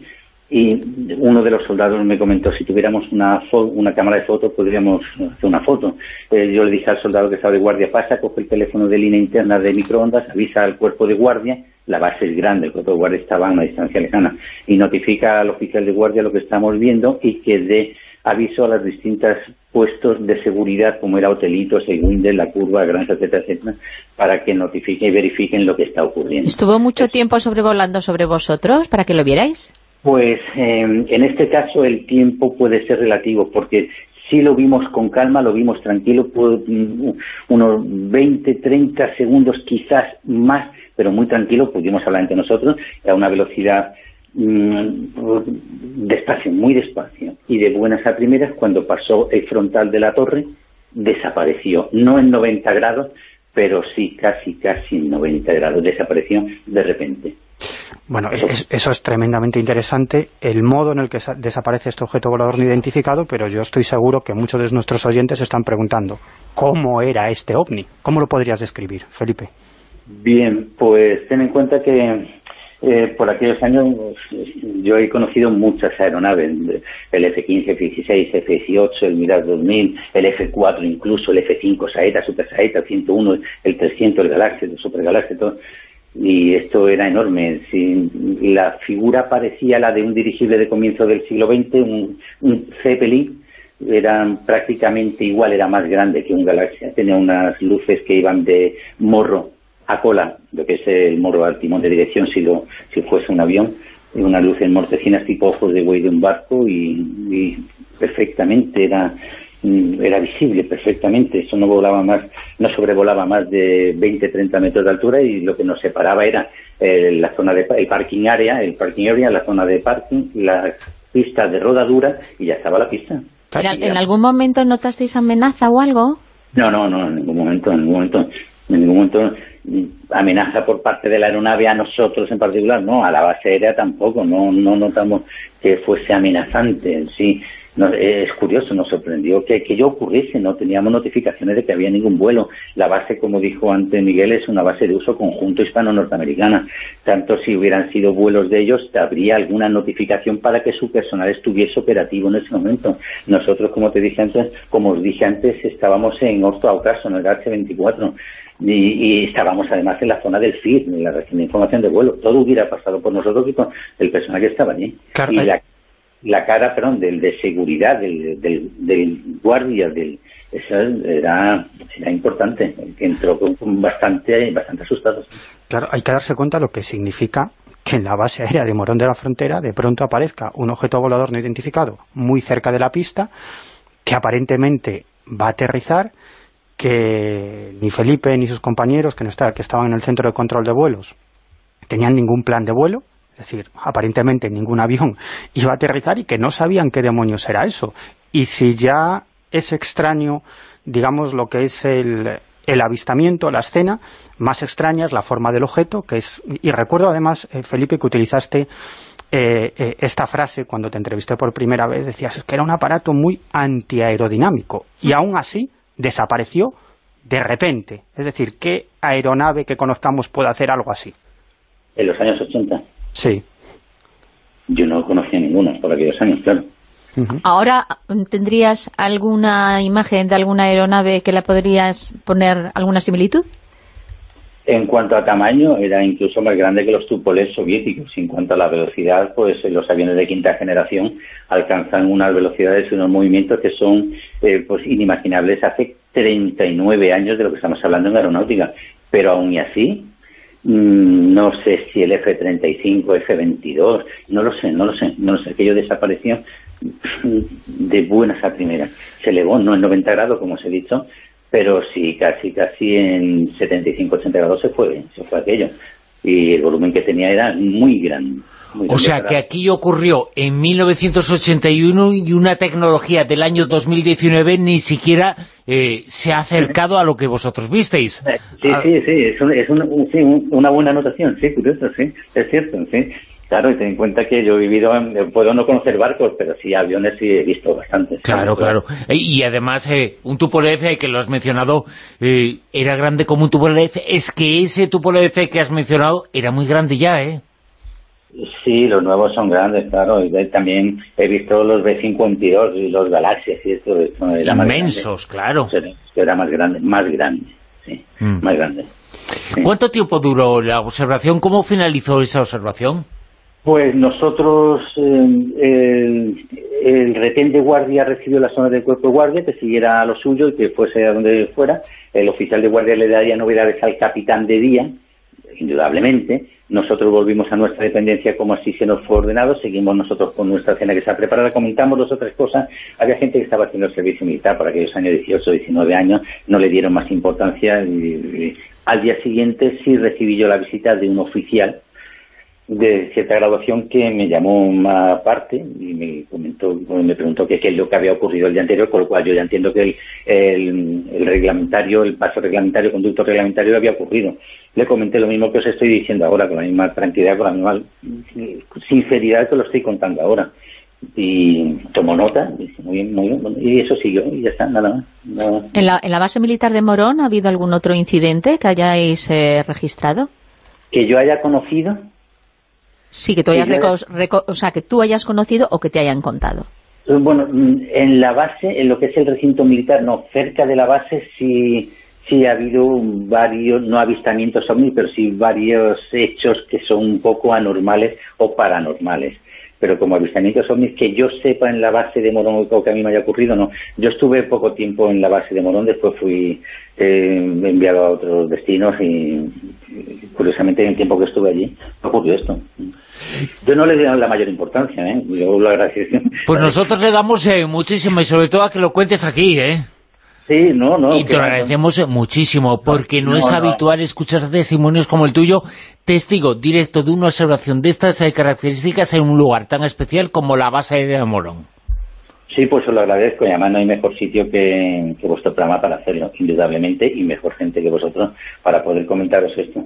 y uno de los soldados me comentó, si tuviéramos una, una cámara de fotos, podríamos hacer una foto. Eh, yo le dije al soldado que estaba de guardia, pasa, coge el teléfono de línea interna de microondas, avisa al cuerpo de guardia, la base es grande, el cuerpo de guardia estaba a una distancia lejana, y notifica al oficial de guardia lo que estamos viendo y que de aviso a los distintos puestos de seguridad, como era Hotelitos, Windel, La Curva, Granja, etcétera, etcétera, para que notifiquen y verifiquen lo que está ocurriendo. ¿Estuvo mucho tiempo sobrevolando sobre vosotros para que lo vierais? Pues em, en este caso el tiempo puede ser relativo, porque si lo vimos con calma, lo vimos tranquilo, mm, unos 20, 30 segundos quizás más, pero muy tranquilo, pudimos hablar entre nosotros a una velocidad despacio, muy despacio, y de buenas a primeras, cuando pasó el frontal de la torre, desapareció, no en 90 grados, pero sí casi, casi en 90 grados, desapareció de repente. Bueno, eso es tremendamente interesante, el modo en el que desaparece este objeto volador no identificado, pero yo estoy seguro que muchos de nuestros oyentes están preguntando, ¿cómo era este ovni? ¿Cómo lo podrías describir, Felipe? Bien, pues ten en cuenta que eh, por aquellos años yo he conocido muchas aeronaves, el F-15, F-16, F-18, el Mirage 2000, el F-4 incluso, el F-5 Saeta, Super Saeta, el 101, el 300, el Galaxy, el Super Galaxy, todo. Y esto era enorme. la figura parecía la de un dirigible de comienzo del siglo XX, un, un Zeppelin, era prácticamente igual, era más grande que un Galaxia. Tenía unas luces que iban de morro a cola, lo que es el morro al timón de dirección si, lo, si fuese un avión, unas luces mortecinas tipo ojos de buey de un barco y, perfectamente era mm, era visible perfectamente, eso no volaba más, no sobrevolaba más de 20-30 metros de altura y lo que nos separaba era eh, la zona de el parking area, el parking area, la zona de parking, la pista de rodadura y ya estaba la pista. ¿En algún momento notasteis amenaza o algo? No, no, no, en ningún momento, en ningún momento, en ningún momento amenaza por parte de la aeronave a nosotros en particular, no, a la base aérea tampoco, no, no notamos que fuese amenazante, sí, es curioso, nos sorprendió que aquello ocurriese, no teníamos notificaciones de que había ningún vuelo. La base, como dijo antes Miguel, es una base de uso conjunto hispano-norteamericana. Tanto si hubieran sido vuelos de ellos, habría alguna notificación para que su personal estuviese operativo en ese momento. Nosotros, como te dije antes, como os dije antes, estábamos en Orto Aucaso, en el H-24, y, estábamos además en la zona del FIR, en la región de información de vuelo. Todo hubiera pasado por nosotros y con el personal que estaba allí. Claro, la cara, perdón, del de seguridad, del, del, guardia, del eso era, era importante, que entró con, bastante, bastante asustado. Claro, hay que darse cuenta lo que significa que en la base aérea de Morón de la Frontera de pronto aparezca un objeto volador no identificado muy cerca de la pista, que aparentemente va a aterrizar, que ni Felipe ni sus compañeros que, no está, que estaban en el centro de control de vuelos tenían ningún plan de vuelo, es decir, aparentemente ningún avión iba a aterrizar y que no sabían qué demonios era eso. Y si ya es extraño, digamos, lo que es el, el avistamiento, la escena, más extraña es la forma del objeto, que es... Y recuerdo además, eh, Felipe, que utilizaste eh, eh, esta frase cuando te entrevisté por primera vez, decías que era un aparato muy antiaerodinámico, y aún así desapareció de repente. Es decir, ¿qué aeronave que conozcamos puede hacer algo así? En los años 80. Sí. Yo no conocía ninguna por aquellos años, claro. Ahora, ¿tendrías alguna imagen de alguna aeronave que la podrías poner alguna similitud? En cuanto a tamaño, era incluso más grande que los Tupolev soviéticos. En cuanto a la velocidad, pues los aviones de quinta generación alcanzan unas velocidades y unos movimientos que son eh, pues inimaginables hace 39 años de lo que estamos hablando en aeronáutica. Pero aún y así, Mm, no sé si el F-35, F-22, no lo sé, no lo sé, no lo sé, aquello desapareció de buenas a primeras. Se elevó, no en 90 grados, como os he dicho, pero sí, casi, casi en 75, 80 grados se fue, se fue aquello. Y el volumen que tenía era muy grande. o sea, que aquí ocurrió en 1981 y una tecnología del año 2019 ni siquiera eh, se ha acercado a lo que vosotros visteis. Eh, sí, ah. sí, sí, es, es una buena anotación, sí, curioso, sí, es cierto, sí. Claro, y ten en cuenta que yo he vivido, puedo no conocer barcos, pero sí aviones sí he visto bastantes. Claro, claro. Y además, eh, un Tupolev, que lo has mencionado, eh, era grande como un Tupolev. Es que ese Tupolev que has mencionado era muy grande ya, ¿eh? Sí, los nuevos son grandes, claro. Y también he visto los B-52 y los Galaxias y esto. era Inmensos, claro. Era más grande, más grande, sí, mm. más grande. ¿Cuánto tiempo duró la observación? ¿Cómo finalizó esa observación? Pues nosotros, eh, el, retén de guardia recibió la zona del cuerpo de guardia, que siguiera a lo suyo y que fuese a donde fuera. El oficial de guardia le daría novedades al capitán de día, indudablemente. Nosotros volvimos a nuestra dependencia como así se nos fue ordenado, seguimos nosotros con nuestra cena que está preparada, comentamos dos o tres cosas. Había gente que estaba haciendo el servicio militar por aquellos años 18, 19 años, no le dieron más importancia. y al día siguiente sí recibí yo la visita de un oficial de cierta graduación que me llamó aparte y me comentó, me preguntó qué es lo que había ocurrido el día anterior, con lo cual yo ya entiendo que el, el, reglamentario, el paso reglamentario, el conducto reglamentario había ocurrido. Le comenté lo mismo que os estoy diciendo ahora, con la misma tranquilidad, con la misma sinceridad que lo estoy contando ahora. Y tomó nota, y, muy bien, muy bien, y eso siguió, y ya está, nada más. ¿En, la, ¿En la base militar de Morón ha habido algún otro incidente que hayáis eh, registrado? Que yo haya conocido, Sí, que tú hayas, o sea, que tú hayas conocido o que te hayan contado. Eh, bueno, mm, en la base, en lo que es el recinto militar, no, cerca de la base sí, sí ha habido varios, no avistamientos ovnis, pero sí varios hechos que son un poco anormales o paranormales pero como avistamientos ovnis que yo sepa en la base de Morón o que a mí me haya ocurrido, no. Yo estuve poco tiempo en la base de Morón, después fui eh, enviado a otros destinos y curiosamente en el tiempo que estuve allí ocurrió esto. Yo no le doy la mayor importancia, ¿eh? Yo lo agradezco. Pues nosotros le damos eh, muchísimo y sobre todo a que lo cuentes aquí, ¿eh? Sí, no, no. Y te lo agradecemos muchísimo, porque no, es habitual escuchar testimonios como el tuyo, testigo directo de una observación de estas eh, características en un lugar tan especial como la base aérea de Morón. Sí, pues os lo agradezco y además no hay mejor sitio que, vuestro programa para hacerlo, indudablemente, y mejor gente que vosotros para poder comentaros esto.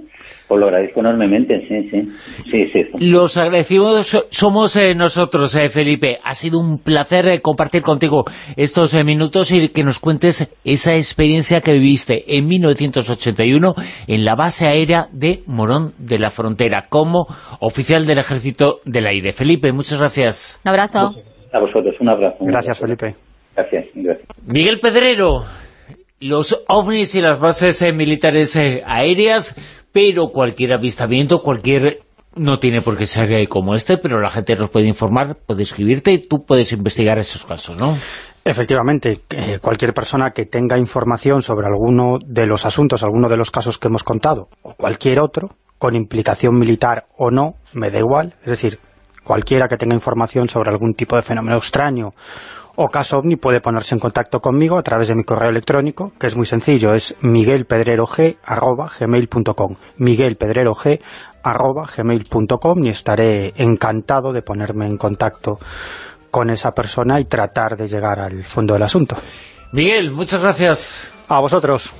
Os lo agradezco enormemente, sí, sí. sí, sí Los agradecidos somos eh, nosotros, eh, Felipe. Ha sido un placer eh, compartir contigo estos minutos y que nos cuentes esa experiencia que viviste en 1981 en la base aérea de Morón de la Frontera como oficial del Ejército del Aire. Felipe, muchas gracias. Un abrazo. A vosotros, un abrazo. Gracias, Felipe. Gracias, Miguel Pedrero, los ovnis y las bases eh, militares eh, aéreas, pero cualquier avistamiento, cualquier no tiene por qué ser eh, como este, pero la gente nos puede informar, puede escribirte y tú puedes investigar esos casos, ¿no? Efectivamente, eh, cualquier persona que tenga información sobre alguno de los asuntos, alguno de los casos que hemos contado, o cualquier otro, con implicación militar o no, me da igual, es decir, cualquiera que tenga información sobre algún tipo de fenómeno extraño o caso OVNI puede ponerse en contacto conmigo a través de mi correo electrónico, que es muy sencillo, es miguelpedrerog.gmail.com miguelpedrerog.gmail.com y estaré encantado de ponerme en contacto con esa persona y tratar de llegar al fondo del asunto. Miguel, muchas gracias. A vosotros.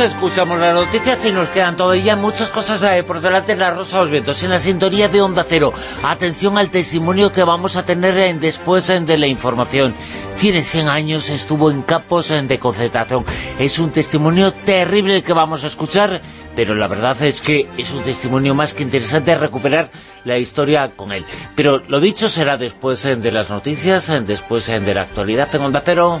Escuchamos las noticias y nos quedan todavía muchas cosas por delante en la Rosa de los Vientos, en la sintonía de Onda Cero. Atención al testimonio que vamos a tener después de la información. Tiene 100 años, estuvo en campos de concentración. Es un testimonio terrible que vamos a escuchar, pero la verdad es que es un testimonio más que interesante recuperar la historia con él. Pero lo dicho será después de las noticias, después de la actualidad en Onda Cero.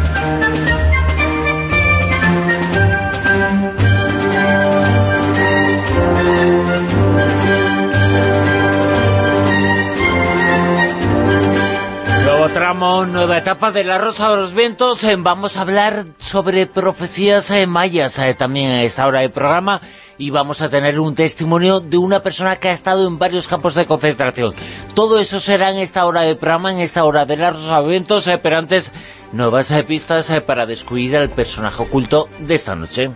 Nuevo tramo, nueva etapa de La Rosa de los Vientos. Eh, vamos a hablar sobre profecías eh, mayas eh, también a esta hora del programa y vamos a tener un testimonio de una persona que ha estado en varios campos de concentración. Todo eso será en esta hora de programa, en esta hora de los eventos, eh, pero antes nuevas pistas para descubrir al personaje oculto de esta noche.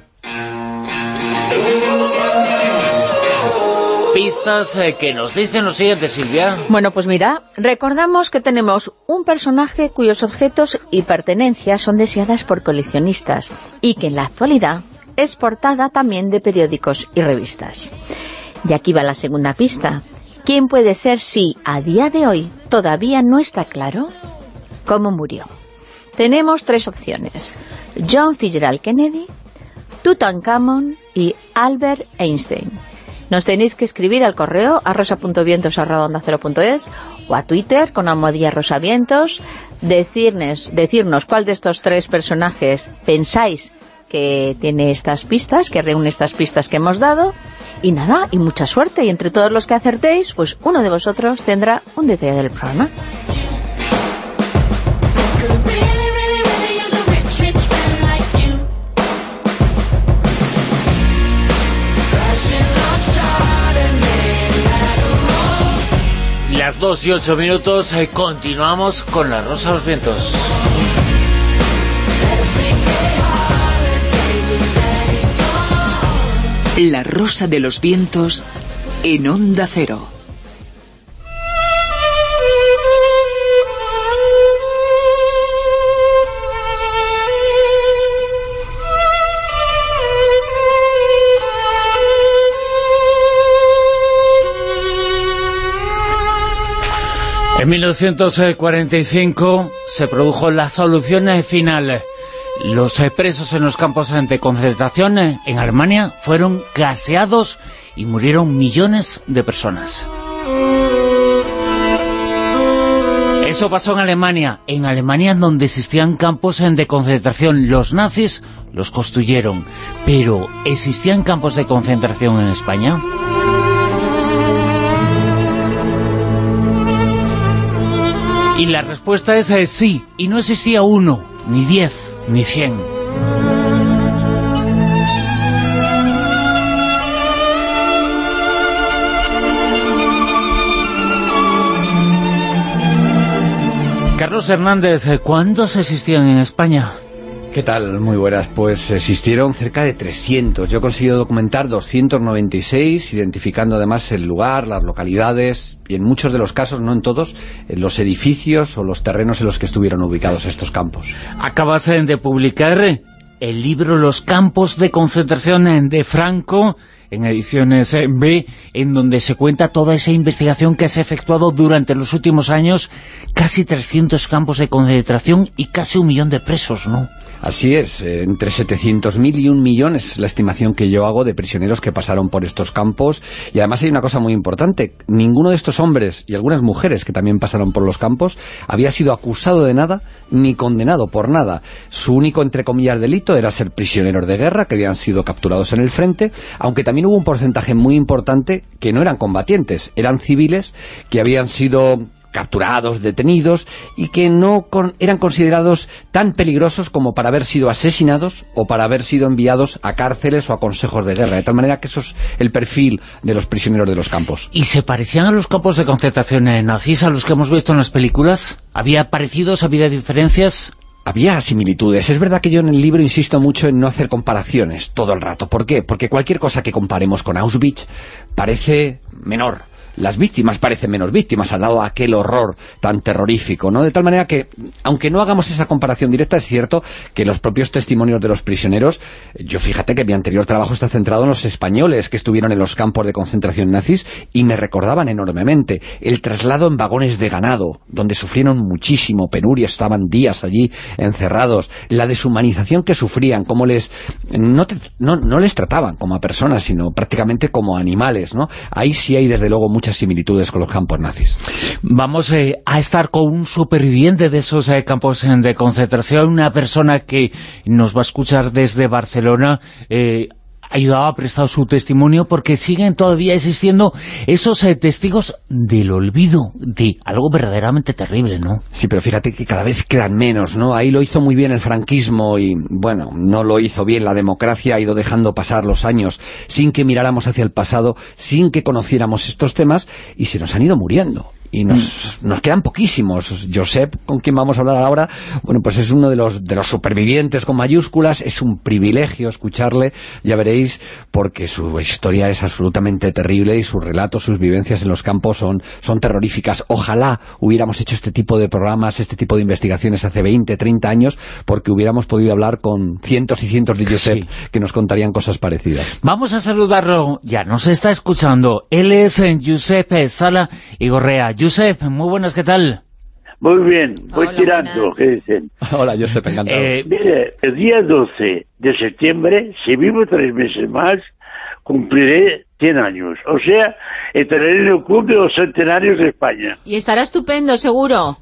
Pistas que nos dicen lo siguiente, Silvia. Bueno, pues mira, recordamos que tenemos un personaje cuyos objetos y pertenencias son deseadas por coleccionistas y que en la actualidad es portada también de periódicos y revistas. Y aquí va la segunda pista. ¿Quién puede ser si, a día de hoy, todavía no está claro cómo murió? Tenemos tres opciones. John Fitzgerald Kennedy, Tutankhamon y Albert Einstein. Nos tenéis que escribir al correo a rosa.vientos.es o a Twitter con almohadilla rosavientos, decirnos, decirnos cuál de estos tres personajes pensáis que tiene estas pistas, que reúne estas pistas que hemos dado. Y nada, y mucha suerte. Y entre todos los que acertéis, pues uno de vosotros tendrá un detalle del programa. Las dos y ocho minutos, eh, continuamos con la Rosa de los Vientos. La Rosa de los Vientos en Onda Cero. En 1945 se produjo la solución final los presos en los campos de concentración en Alemania fueron gaseados y murieron millones de personas. Eso pasó en Alemania, en Alemania donde existían campos de concentración. Los nazis los construyeron, pero ¿existían campos de concentración en España? Y la respuesta es sí, y no existía uno, ni diez, ni cien. Carlos Hernández, ¿cuántos existían en España? ¿Qué tal? Muy buenas. Pues existieron cerca de 300. Yo he conseguido documentar 296, identificando además el lugar, las localidades y en muchos de los casos, no en todos, en los edificios o los terrenos en los que estuvieron ubicados estos campos. Acabas eh, de publicar el libro Los campos de concentración de Franco en ediciones eh, B, en donde se cuenta toda esa investigación que se ha efectuado durante los últimos años, casi 300 campos de concentración y casi un millón de presos, ¿no? Así es, eh, entre 700.000 y un millón es la estimación que yo hago de prisioneros que pasaron por estos campos. Y además hay una cosa muy importante, ninguno de estos hombres y algunas mujeres que también pasaron por los campos había sido acusado de nada ni condenado por nada. Su único, entre comillas, delito era ser prisioneros de guerra que habían sido capturados en el frente, aunque también hubo un porcentaje muy importante que no eran combatientes, eran civiles que habían sido capturados, detenidos, y que no eran considerados tan peligrosos como para haber sido asesinados o para haber sido enviados a cárceles o a consejos de guerra. De tal manera que eso es el perfil de los prisioneros de los campos. ¿Y se parecían a los campos de concentración nazis a los que hemos visto en las películas? ¿Había parecidos, había diferencias? había similitudes. Es verdad que yo en el libro insisto mucho en no hacer comparaciones todo el rato. ¿Por qué? Porque cualquier cosa que comparemos con Auschwitz parece menor las víctimas parecen menos víctimas al lado de aquel horror tan terrorífico, ¿no? De tal manera que, aunque no hagamos esa comparación directa, es cierto que los propios testimonios de los prisioneros, yo fíjate que mi anterior trabajo está centrado en los españoles que estuvieron en los campos de concentración nazis y me recordaban enormemente el traslado en vagones de ganado, donde sufrieron muchísimo penuria, estaban días allí encerrados, la deshumanización que sufrían, cómo les no, no, les trataban como a personas, sino prácticamente como animales, ¿no? Ahí sí hay desde luego similitudes con los campos nazis. Vamos eh, a estar con un superviviente de esos eh, campos eh, de concentración, una persona que nos va a escuchar desde Barcelona, ayudado, ha prestado su testimonio, porque siguen todavía existiendo esos eh, testigos del olvido, de algo verdaderamente terrible, ¿no? Sí, pero fíjate que cada vez quedan menos, ¿no? Ahí lo hizo muy bien el franquismo y, bueno, no lo hizo bien la democracia, ha ido dejando pasar los años sin que miráramos hacia el pasado, sin que conociéramos estos temas, y se nos han ido muriendo y nos, nos quedan poquísimos. Josep, con quien vamos a hablar ahora, bueno, pues es uno de los, de los supervivientes con mayúsculas, es un privilegio escucharle, ya veréis, porque su historia es absolutamente terrible y sus relatos, sus vivencias en los campos son, son terroríficas. Ojalá hubiéramos hecho este tipo de programas, este tipo de investigaciones hace 20, 30 años, porque hubiéramos podido hablar con cientos y cientos de Josep que nos contarían cosas parecidas. Vamos a saludarlo, ya nos está escuchando. Él es Josep Sala y Gorrea. Josep, muy buenas, ¿qué tal? Muy bien, voy tirando, ¿qué dicen? Hola, Josep, encantado. Eh, mire, el día 12 de septiembre, si vivo tres meses más, cumpliré 100 años. O sea, estaré en el club de los centenarios de España. Y estará estupendo, seguro.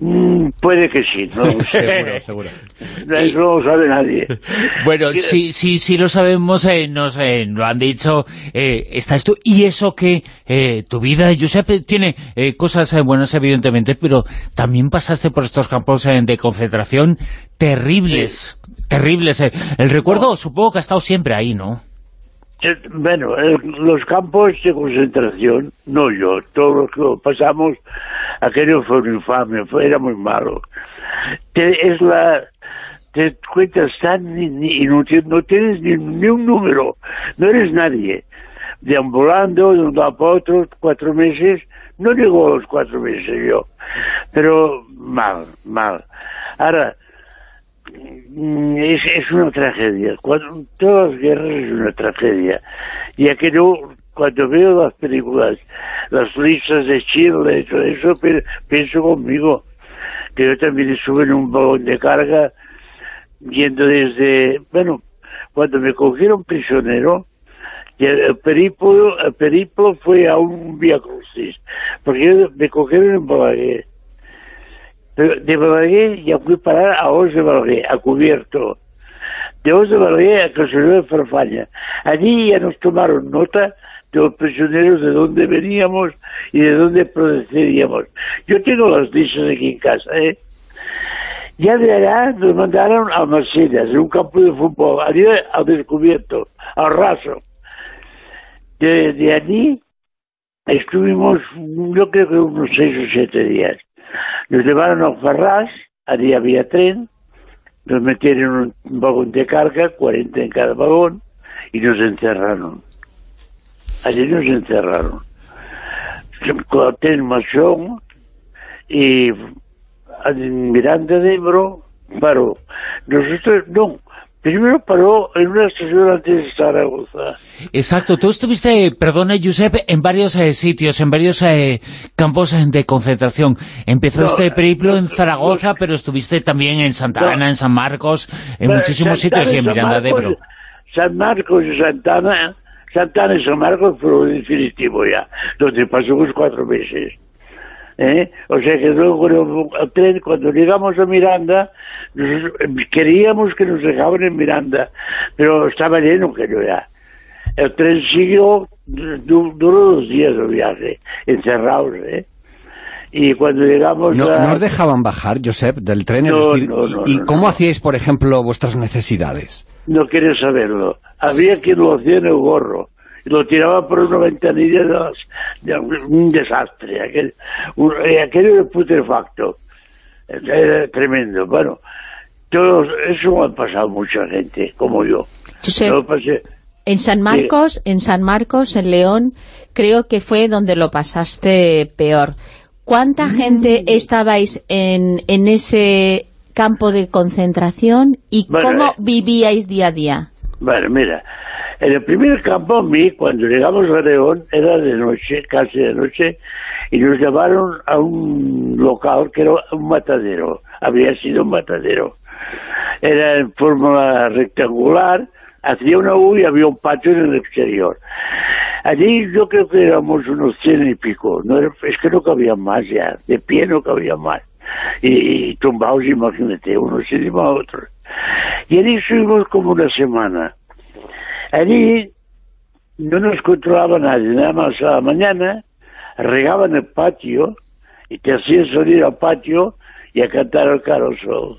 Mm, puede que sí, ¿no? seguro, seguro. Eso no lo sabe nadie. Bueno, sí, sí, sí lo sabemos, eh, nos eh, lo han dicho, eh, estás tú, y eso que eh, tu vida, Josep, tiene cosas buenas evidentemente, pero también pasaste por estos campos de concentración terribles, terribles. El recuerdo supongo que ha estado siempre ahí, ¿no? Bueno, los campos de concentración, no yo, todos los que pasamos, aquello fue un infame, fue, era muy malo. Te, es la, te cuentas tan inútil, no tienes ni, un número, no eres nadie. Deambulando de un lado para otro, cuatro meses, no digo los cuatro meses yo, pero mal, mal. Ahora, es, es una tragedia. Cuando, todas las guerras es una tragedia. Y aquello, cuando veo las películas, las listas de Chile, todo eso, pienso conmigo, que yo también estuve en un balón de carga, yendo desde, bueno, cuando me cogieron prisionero, el periplo, el periplo fue a un Via Crucis, porque me cogieron en Balaguer de Balaguer ya fui parar a Os de Balaguer, a cubierto. De Os de Balaguer a Castelló de Farfalla. Allí ya nos tomaron nota de los prisioneros de dónde veníamos y de dónde procedíamos. Yo tengo las listas aquí en casa, ¿eh? Ya de allá nos mandaron a Marsella, en un campo de fútbol, allí al descubierto, al raso. De, de allí estuvimos, yo creo que unos seis o siete días. Nos levaron ao Ferraz, ali había tren, nos meteron un vagón de carga, 40 en cada vagón, y nos encerraron. Allí nos encerraron. Co hotel Masón e ah, Miranda de Ebro parou. Nosotros non, primero paró en una estación antes de Zaragoza. Exacto, tú estuviste, perdona Josep, en varios eh, sitios, en varios eh, campos eh, de concentración. Empezó No, este periplo en no, Zaragoza, pero estuviste también en Santa No. Ana, en San Marcos, en muchísimos Santana sitios y en Miranda de Ebro. San Marcos y Santana, Santana y San Marcos fueron definitivo ya, donde pasamos cuatro meses. ¿Eh? O sea que luego el- tren, cuando llegamos a Miranda, nos- queríamos que nos dejaban en Miranda, pero estaba lleno que no ya. El tren siguió, du- duró dos días el viaje, encerrados, ¿eh? Y cuando llegamos No, a... no os dejaban bajar, Josep, del tren? No, decir, no, no, ¿Y cómo hacíais, por ejemplo, vuestras necesidades? no quiere saberlo. Había quien lo hacía en el gorro lo tiraba por una ventanilla de, de un desastre. Aquel, un- eh, aquello era putrefacto. Era tremendo. Bueno, todo eso me ha pasado mucha gente, como yo. Josep, Yo pasé- En San Marcos, en San Marcos, en León, creo que fue donde lo pasaste peor. ¿Cuánta Mm. gente estabais en, en ese campo de concentración y Bueno, cómo eh. vivíais día a día? Bueno, mira, en el primer campo a mí, cuando llegamos a León, era de noche, casi de noche, y nos llevaron a un local que era un matadero, había sido un matadero. Era en forma rectangular, hacía una U y había un patio en el exterior. Allí yo creo que éramos unos cien y pico, no era- es que no cabía más ya, de pie no cabía más. Y, y tumbados, imagínate, unos encima de otros. Y allí estuvimos como una semana. Allí no nos controlaba nadie, nada más a la mañana regaban el patio y te hacían salir al patio y a cantar el Carol Sol.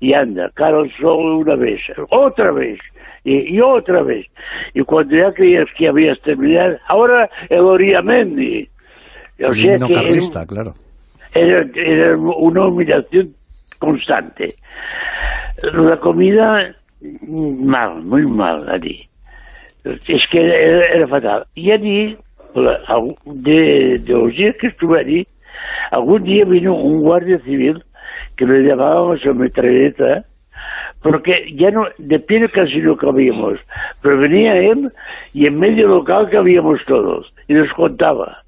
Y anda, Carol Sol una vez, otra vez, y, y otra vez. Y cuando ya creías que habías terminado, ahora el Oriamendi. O sea que era- carlista, claro. era, era una humillación constante. La comida, mal, muy mal allí. Es que era, era fatal. Y allí, de, de los días que estuve allí, algún día vino un guardia civil que le llamábamos a metralleta, porque ya no, de pie casi no cabíamos, pero venía él y en medio local cabíamos todos, y nos contaba.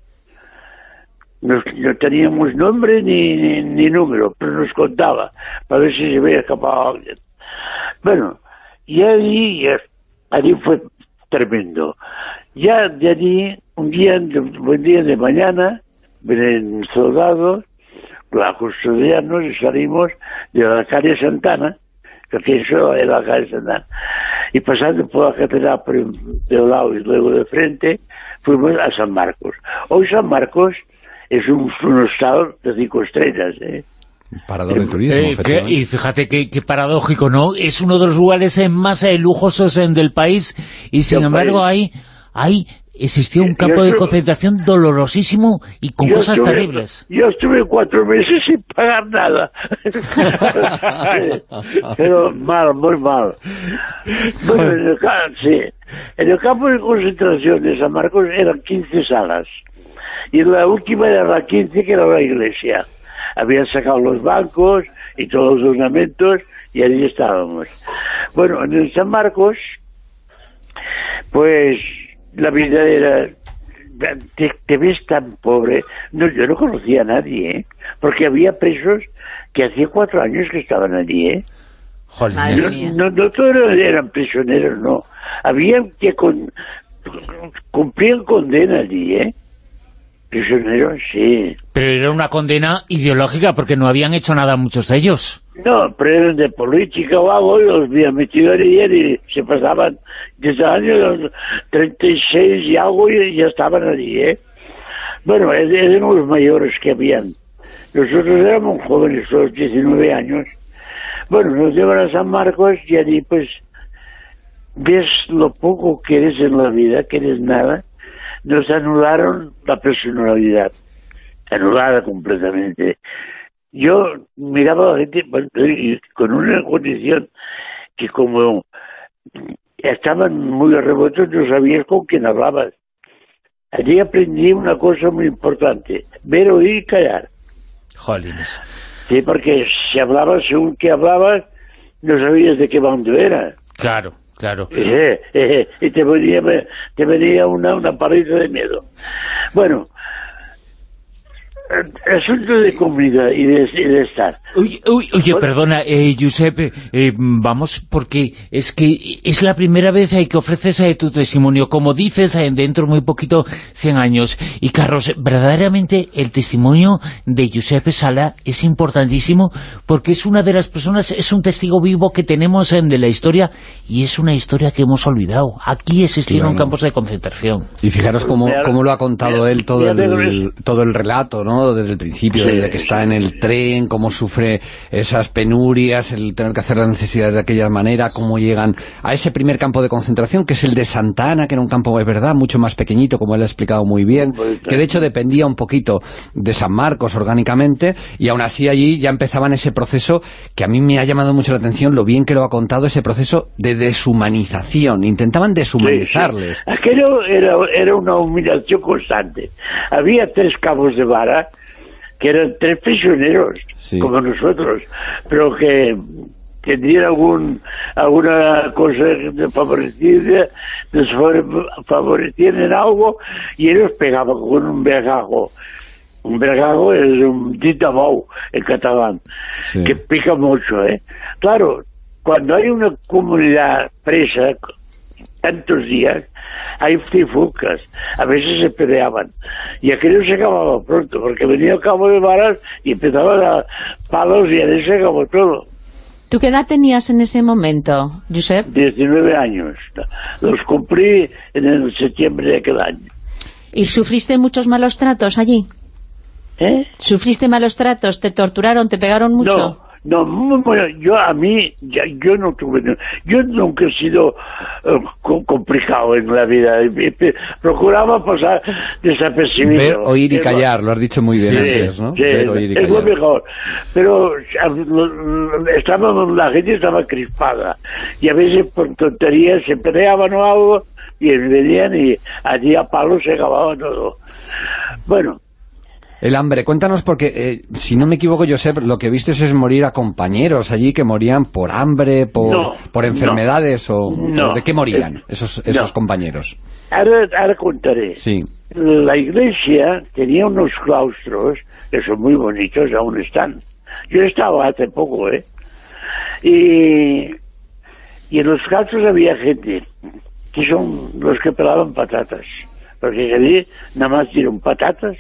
Nos- no teníamos nombre ni, ni, ni número, pero nos contaba, para ver si se había escapado alguien. Bueno, y allí, allí fue tremendo. Ya de allí, un día, buen día de mañana, vienen soldados a custodiarnos y salimos de la calle Santana, que eso era la calle Santana, y pasando por la catedral de un lado y luego de frente, fuimos a San Marcos. Hoy San Marcos es un, un hostal de cinco estrellas, ¿eh? Parador turismo, Eh, que- efectivamente. y fíjate qué, paradójico, ¿no? Es uno de los lugares eh, más eh, lujosos eh, del país y sin embargo ahí, ahí existió un campo de concentración dolorosísimo y con cosas estuve- terribles. Yo estuve cuatro meses sin pagar nada. Pero mal, muy mal. Bueno, en el, sí. en el campo de concentración de San Marcos eran 15 salas. Y la última era la 15, que era la iglesia. Habían sacado los bancos y todos los ornamentos y allí estábamos. Bueno, en el San Marcos, pues la vida era te, te ves tan pobre. No, yo no conocía a nadie, ¿eh? Porque había presos que hacía cuatro años que estaban allí, ¿eh? No, no todos eran prisioneros, no. Habían que con, cumplían condena allí, ¿eh? Prisioneros, sí. Pero era una condena ideológica porque no habían hecho nada muchos de ellos. No, pero eran de política o algo los habían metido ayer y se pasaban desde el año 36 y algo y ya estaban allí, ¿eh? Bueno, er- eran los mayores que habían. Nosotros éramos jóvenes, todos 19 años. Bueno, nos llevan a San Marcos y allí pues ves lo poco que eres en la vida, que eres nada. Nos anularon la personalidad, anulada completamente. Yo miraba a la gente con una condición que como estaban muy remotos no sabías con quién hablabas. Allí aprendí una cosa muy importante, ver, oír y callar. Jolines. Sí, porque si hablabas según que hablabas, no sabías de qué bando era. Claro, claro. Eh, eh, y te venía, te venía una, una de miedo. Bueno, asunto de comida y de, y de estar. Uy, uy, oye, perdona, eh, Giuseppe, eh, vamos, porque es que es la primera vez eh, que ofreces eh, tu testimonio, como dices, eh, dentro muy poquito, 100 años. Y Carlos, verdaderamente el testimonio de Giuseppe Sala es importantísimo porque es una de las personas, es un testigo vivo que tenemos eh, de la historia y es una historia que hemos olvidado. Aquí existieron Claro. campos de concentración. Y fijaros cómo, cómo lo ha contado él todo el, todo el relato, ¿no? Desde el principio, Sí. desde que está en el tren, cómo sufre esas penurias, el tener que hacer las necesidades de aquella manera, cómo llegan a ese primer campo de concentración, que es el de Santa Ana, que era un campo, de verdad, mucho más pequeñito, como él ha explicado muy bien, que de hecho dependía un poquito de San Marcos orgánicamente, y aún así allí ya empezaban ese proceso que a mí me ha llamado mucho la atención, lo bien que lo ha contado, ese proceso de deshumanización. Intentaban deshumanizarles. Sí, sí. Aquello era, era una humillación constante. Había tres cabos de vara que eran tres prisioneros, Sí. como nosotros, pero que tendrían algún, alguna cosa de favorecida, favorecían en algo y ellos pegaban con un vergajo. Un vergajo es un ditabau en catalán, Sí. que pica mucho, ¿eh? Claro, cuando hay una comunidad presa tantos días, hay trifulcas, a veces se peleaban, y aquello se acababa pronto, porque venía el cabo de varas y empezaban a palos y ahí se acabó todo. ¿Tú qué edad tenías en ese momento, Josep? 19 años, los cumplí en el septiembre de aquel año. ¿Y sufriste muchos malos tratos allí? ¿Eh? ¿Sufriste malos tratos? ¿Te torturaron? ¿Te pegaron mucho? No, no, muy yo a mí, ya- yo no tuve, yo nunca he sido eh, co- complicado en la vida, y- y procuraba pasar desapercibido. Ver, oír y callar, lo has dicho muy bien, así Sí, es, ¿no? sí, Ver, oír y es lo mejor. Pero estaba, la gente estaba crispada y a veces por tonterías se peleaban o algo y venían y allí a palos se acababa todo. Bueno, El hambre, cuéntanos porque, eh, si no me equivoco, Josep, lo que viste es morir a compañeros allí que morían por hambre, por, No, por enfermedades o, No. ¿de qué morían Eh, esos, esos compañeros? ahora, ahora contaré. Sí, La iglesia tenía unos claustros que son muy bonitos, aún están. Yo estaba hace poco, ¿eh? Y, y en los claustros había gente que son los que pelaban patatas. Porque allí nada más dieron patatas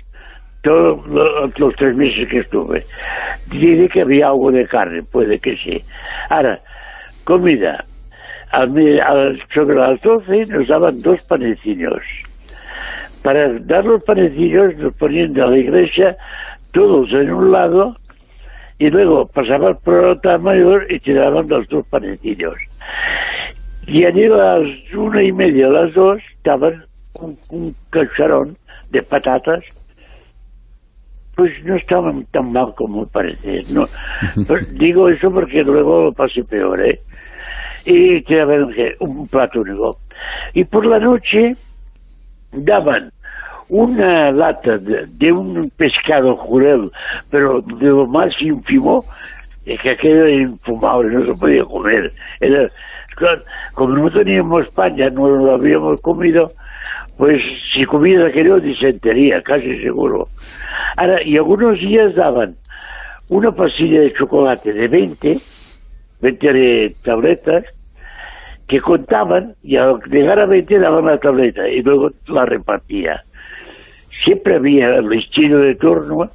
todos lo- los tres meses que estuve. Dice que había algo de carne, puede que sí. Ahora, comida. Me- al- sobre las 12 nos daban dos panecillos. Para dar los panecillos nos ponían de la iglesia todos en un lado y luego pasaban por el altar mayor y te daban los dos panecillos. Y allí a las una y media, a las dos, daban un, un cacharón de patatas pues no estaban tan mal como parece. No, digo eso porque luego pasé peor, ¿eh? Y te un plato único. Y por la noche daban una lata de, de un pescado jurel, pero de lo más ínfimo, es que aquello era infumable, no se podía comer. Era, claro, como no teníamos España, no lo habíamos comido, pues si comías aquello disentería, casi seguro. Ahora, y algunos días daban una pasilla de chocolate de 20, 20 de tabletas, que contaban y al llegar a 20 daban la tableta y luego la repartía. Siempre había el destino de turno.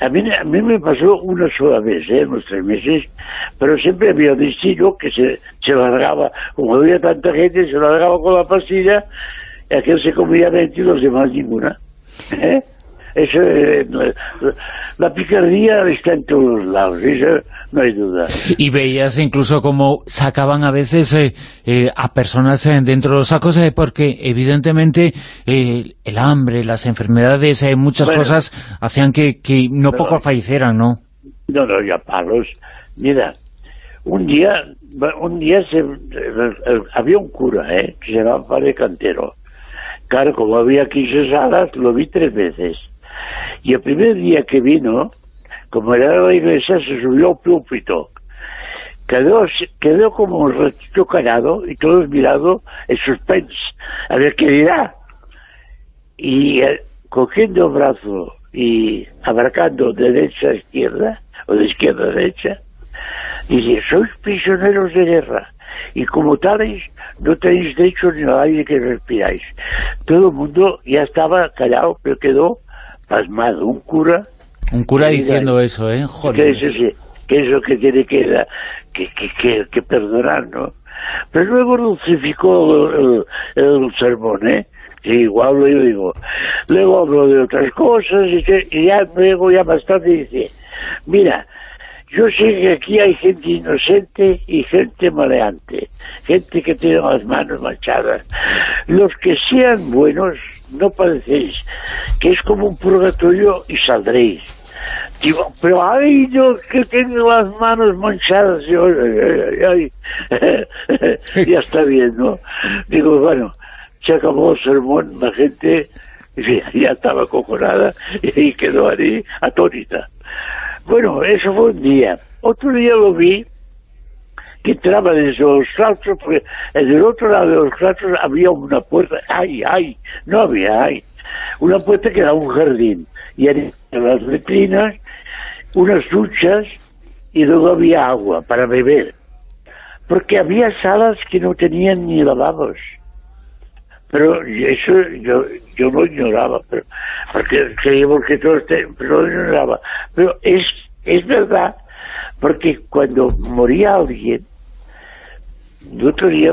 A mí, a mí me pasó una sola vez, ¿eh? en los tres meses, pero siempre había el que se, se largaba, como había tanta gente, se largaba con la pastilla, aquel se comía 20 y los demás ninguna. ¿Eh? Eso, eh, la, picardía está en todos lados, eso no hay duda. Y veías incluso como sacaban a veces eh, eh, a personas eh, dentro de los sacos eh, porque evidentemente eh, el hambre, las enfermedades, muchas Bueno. cosas hacían que, que no Pero- pocos fallecieran, ¿no? No, no, ya palos. Mira, un día, un día se, había un cura, ¿eh? Que se llamaba Padre Cantero. Claro, como había 15 salas, lo vi tres veces. Y el primer día que vino, como era la iglesia, se subió al púlpito. Quedó, quedó como un ratito callado y todos mirando en suspense, a ver qué dirá. Y eh, cogiendo el brazo y abarcando de derecha a izquierda, o de izquierda a derecha, dice, sois prisioneros de guerra y como tales no tenéis derecho ni al aire que respiráis. Todo el mundo ya estaba callado, pero quedó pasmado. Un cura... Un cura diciendo eso, ¿eh? Que eso, que es lo que tiene que, que, que, que, perdonar, ¿no? Pero luego dulcificó el, el, sermón, ¿eh? Sí, igual lo digo. Luego hablo de otras cosas y, que, y ya luego ya más tarde dice, mira, yo sé que aquí hay gente inocente y gente maleante, gente que tiene las manos manchadas. Los que sean buenos, no padecéis, que es como un purgatorio y saldréis. Digo, pero hay yo que tengo las manos manchadas, yo, ya está bien, ¿no? Digo, bueno, se acabó el sermón, la gente ya estaba cojonada y quedó ahí atónita. Bueno, eso fue un día. Otro día lo vi que entraba desde los claustros, porque en el otro lado de los claustros había una puerta, ay, ay, no había, ay, una puerta que era un jardín, y eran las letrinas, unas duchas, y luego había agua para beber, porque había salas que no tenían ni lavabos. Pero eso yo, yo lo ignoraba, pero, porque creíamos que todo este, pero lo ignoraba. Pero es, es verdad, porque cuando moría alguien, el otro día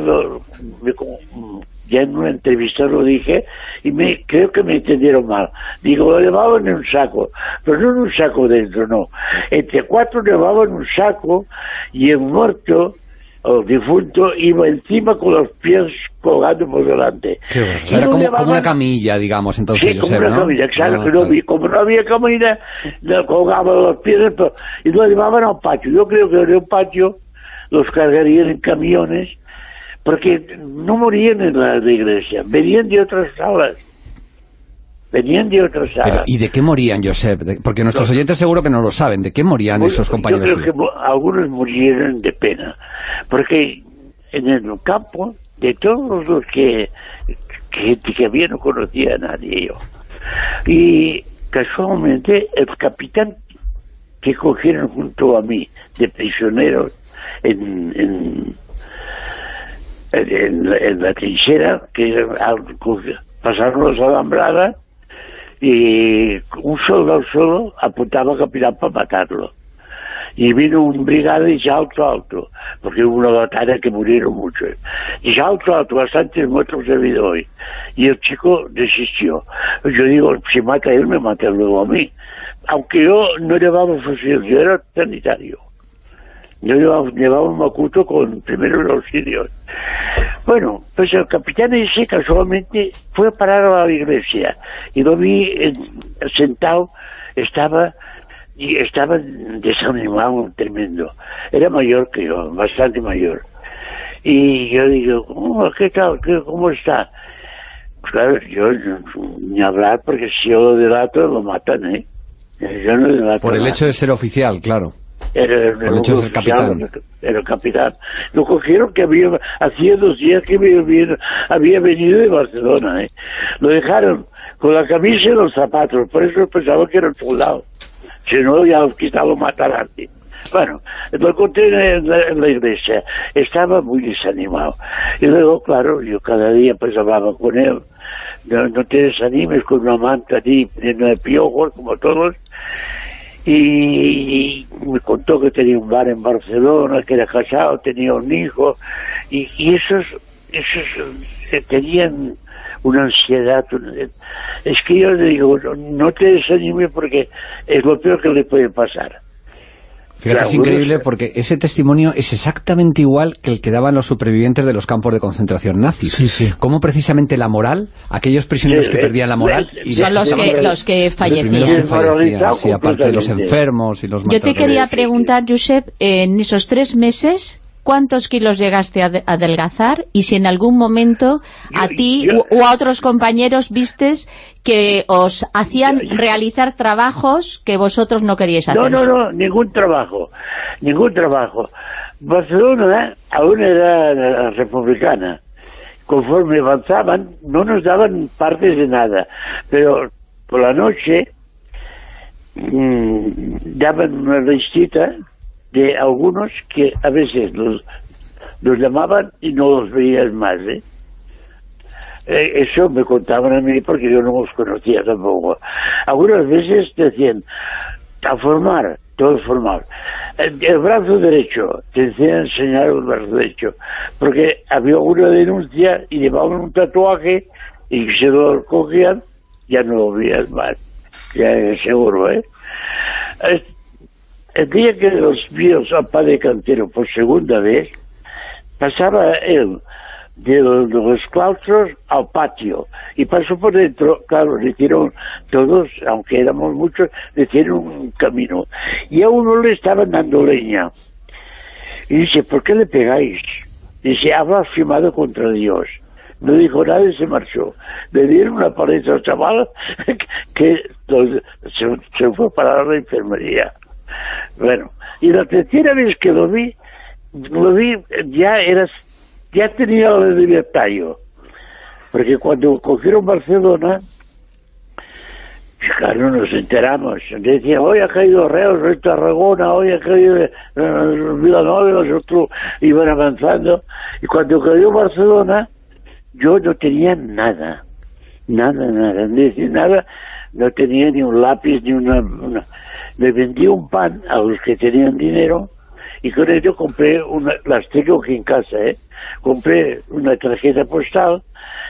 ya en una entrevista lo dije y me creo que me entendieron mal. Digo, lo llevaban en un saco, pero no en un saco dentro, no. Entre cuatro llevaban un saco y el muerto o difunto iba encima con los pies colgando por delante. era como, una camilla, digamos, entonces, sí, como una camilla, claro, ah, no, como no había camilla, le colgaban los pies y lo llevaban a un patio. Yo creo que en un patio los cargarían en camiones, porque no morían en la iglesia, venían de otras salas. Venían de otras salas. ¿Y de qué morían, Josep? Porque nuestros oyentes seguro que no lo saben. ¿De qué morían esos compañeros? Yo creo que algunos murieron de pena porque en el campo, de todos los que, gente que había no conocía a nadie yo. Y casualmente el capitán que cogieron junto a mí de prisioneros en, en, en, la trinchera, que pasaron los alambradas, y un soldado solo apuntaba al capitán para matarlo y vino un brigada y alto, alto, porque hubo una batalla que murieron muchos. Y alto, alto, bastantes muertos he habido hoy. Y el chico desistió. Yo digo, si mata a él, me mata luego a mí. Aunque yo no llevaba fusil, yo era sanitario. Yo llevaba, llevaba un macuto con primeros auxilios. Bueno, pues el capitán ese casualmente fue a parar a la iglesia y lo vi sentado, estaba y estaba desanimado tremendo. Era mayor que yo, bastante mayor. Y yo digo, ¿cómo, ¿qué tal? ¿Cómo está? Pues claro, yo ni hablar porque si yo lo delato lo matan, ¿eh? Yo no delato Por el hecho de ser oficial, claro. Era, Por el hecho de ser capitán. Era capitán. Lo cogieron que había, hacía dos días que había, había venido de Barcelona, ¿eh? Lo dejaron con la camisa y los zapatos, por eso pensaba que era el soldado si no ya quizá lo matarán. Bueno, lo conté en la, iglesia, estaba muy desanimado. Y luego, claro, yo cada día pues hablaba con él, no, te desanimes con una manta allí llena de piojos, como todos, y, me contó que tenía un bar en Barcelona, que era casado, tenía un hijo, y, esos, esos eh, tenían una ansiedad. Es que yo le digo, no te desanimes porque es lo peor que le puede pasar. Fíjate, es increíble porque ese testimonio es exactamente igual que el que daban los supervivientes de los campos de concentración nazis. Sí, sí. Cómo precisamente la moral, aquellos prisioneros Sí, que eh, perdían la moral... eh, y Son los que, los que los primeros que fallecían. fallecían, sí, aparte de los enfermos y los Yo te quería preguntar, Josep, en esos tres meses, ¿cuántos kilos llegaste a de- a adelgazar? Y si en algún momento a ti yo- u a otros compañeros vistes que os hacían realizar trabajos que vosotros no queríais hacer. No, no, no, ningún trabajo, ningún trabajo. Barcelona aún era republicana. Conforme avanzaban, no nos daban partes de nada, pero por la noche mm, daban una listita de algunos que a veces los, llamaban y no los veías más, ¿eh? Eh, Eso me contaban a mí porque yo no los conocía tampoco. Algunas veces decían, a formar, todo formar. El, brazo derecho, te decían enseñar el brazo derecho, porque había una denuncia y llevaban un tatuaje y se lo cogían, ya no lo veías más, ya seguro, ¿eh? El día que los vio a padre cantero por segunda vez, pasaba él de los, claustros al patio. Y pasó por dentro, claro, le hicieron todos, aunque éramos muchos, le hicieron un camino. Y a uno le estaban dando leña. Y dice, ¿por qué le pegáis? Dice, ha blasfemado contra Dios. No dijo nada y se marchó. Le dieron una paliza al chaval que se, se fue para la enfermería bueno, y la tercera vez que lo vi, lo vi, ya era, ya tenía la libertad yo. Porque cuando cogieron Barcelona, claro, nos enteramos. Decía, hoy ha caído Reus, hoy Tarragona, hoy ha caído eh, Vilanova, los otros iban avanzando. Y cuando cayó Barcelona, yo no tenía nada. Nada, nada, decía nada, no tenía ni un lápiz, ni una, una- Le vendí un pan a los que tenían dinero y con ello compré una, las tengo aquí en casa, ¿eh? Compré una tarjeta postal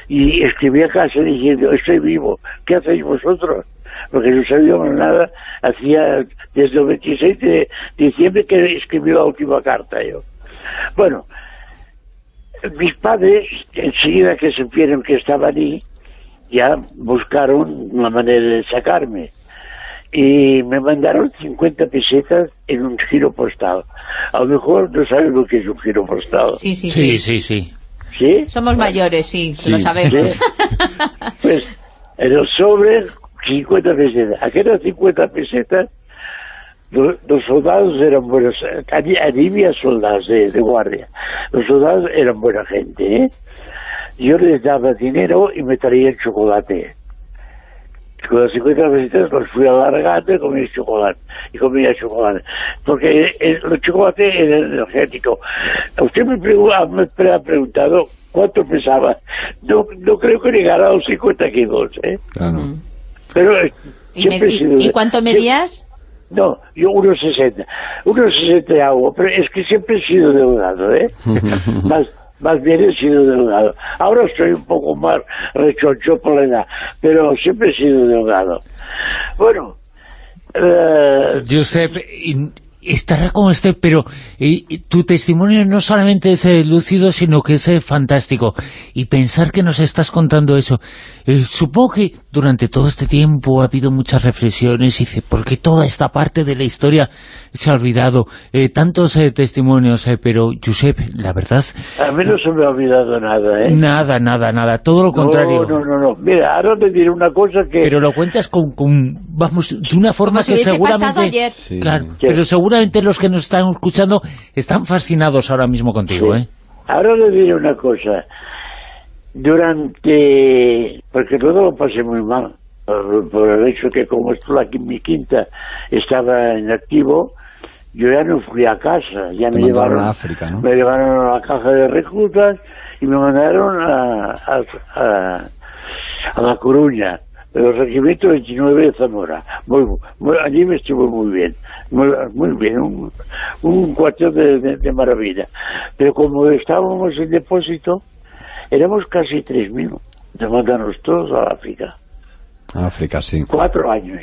y escribí a casa diciendo, estoy vivo, ¿qué hacéis vosotros? Porque no sabíamos nada, hacía desde el 26 de diciembre que escribí la última carta yo. Bueno, mis padres, enseguida que supieron que estaba allí, ya buscaron una manera de sacarme. Y me mandaron 50 pesetas en un giro postal. A lo mejor no saben lo que es un giro postal. Sí, sí, sí. Sí, sí, sí. ¿Sí? Somos mayores, sí, Sí. lo sabemos. Pues en el sobre 50 pesetas. Aquellas 50 pesetas, lo- los, soldados eran buenos. Había soldados de, de guardia. Los soldados eran buena gente, ¿eh? Yo les daba dinero y me traían chocolate. Con las 50 pesetas los fui alargando y comía chocolate. Y comía chocolate. Porque el, el chocolate era energético. Usted me, pregu- me ha preguntado cuánto pesaba. No, no creo que llegara a los 50 kilos, ¿eh? Claro. Pero eh, ¿Y, siempre me- he y- sido... y cuánto medías? No, yo 1,60. 1,60 y algo, pero es que siempre he sido delgado, ¿eh? más, más bien he sido delgado. Ahora estoy un poco más rechoncho por la edad, pero siempre he sido delgado. Bueno, eh, Josep, estará como esté, pero y- y tu testimonio no solamente es eh, lúcido, sino que es eh, fantástico. Y pensar que nos estás contando eso, eh, supongo que durante todo este tiempo ha habido muchas reflexiones, y dice, porque toda esta parte de la historia se ha olvidado, eh, tantos eh, testimonios, eh, pero Josep, la verdad, a mí no se me ha olvidado nada, ¿eh? nada, nada, nada, todo lo contrario. No, no, no, no. Mira, ahora te diré una cosa que... Pero lo cuentas con, con, vamos, de una forma Como si que hubiese seguramente... ayer. Sí. Claro, pero seguramente los que nos están escuchando están fascinados ahora mismo contigo, Sí. ¿eh? Ahora le diré una cosa. Durante... Porque todo lo pasé muy mal. Por, por el hecho que como esto aquí en mi quinta estaba en activo, yo ya no fui a casa. Ya Te me llevaron, a África, ¿no? me llevaron a la caja de reclutas y me mandaron a, a, a, a La Coruña. El regimiento 29 de Zamora. Muy, muy- allí me estuvo muy bien. Muy, muy bien. Un, un cuartel de, de- de maravilla. Pero como estábamos en depósito, éramos casi 3.000. Nos mandaron todos a África. África, sí. Cuatro años.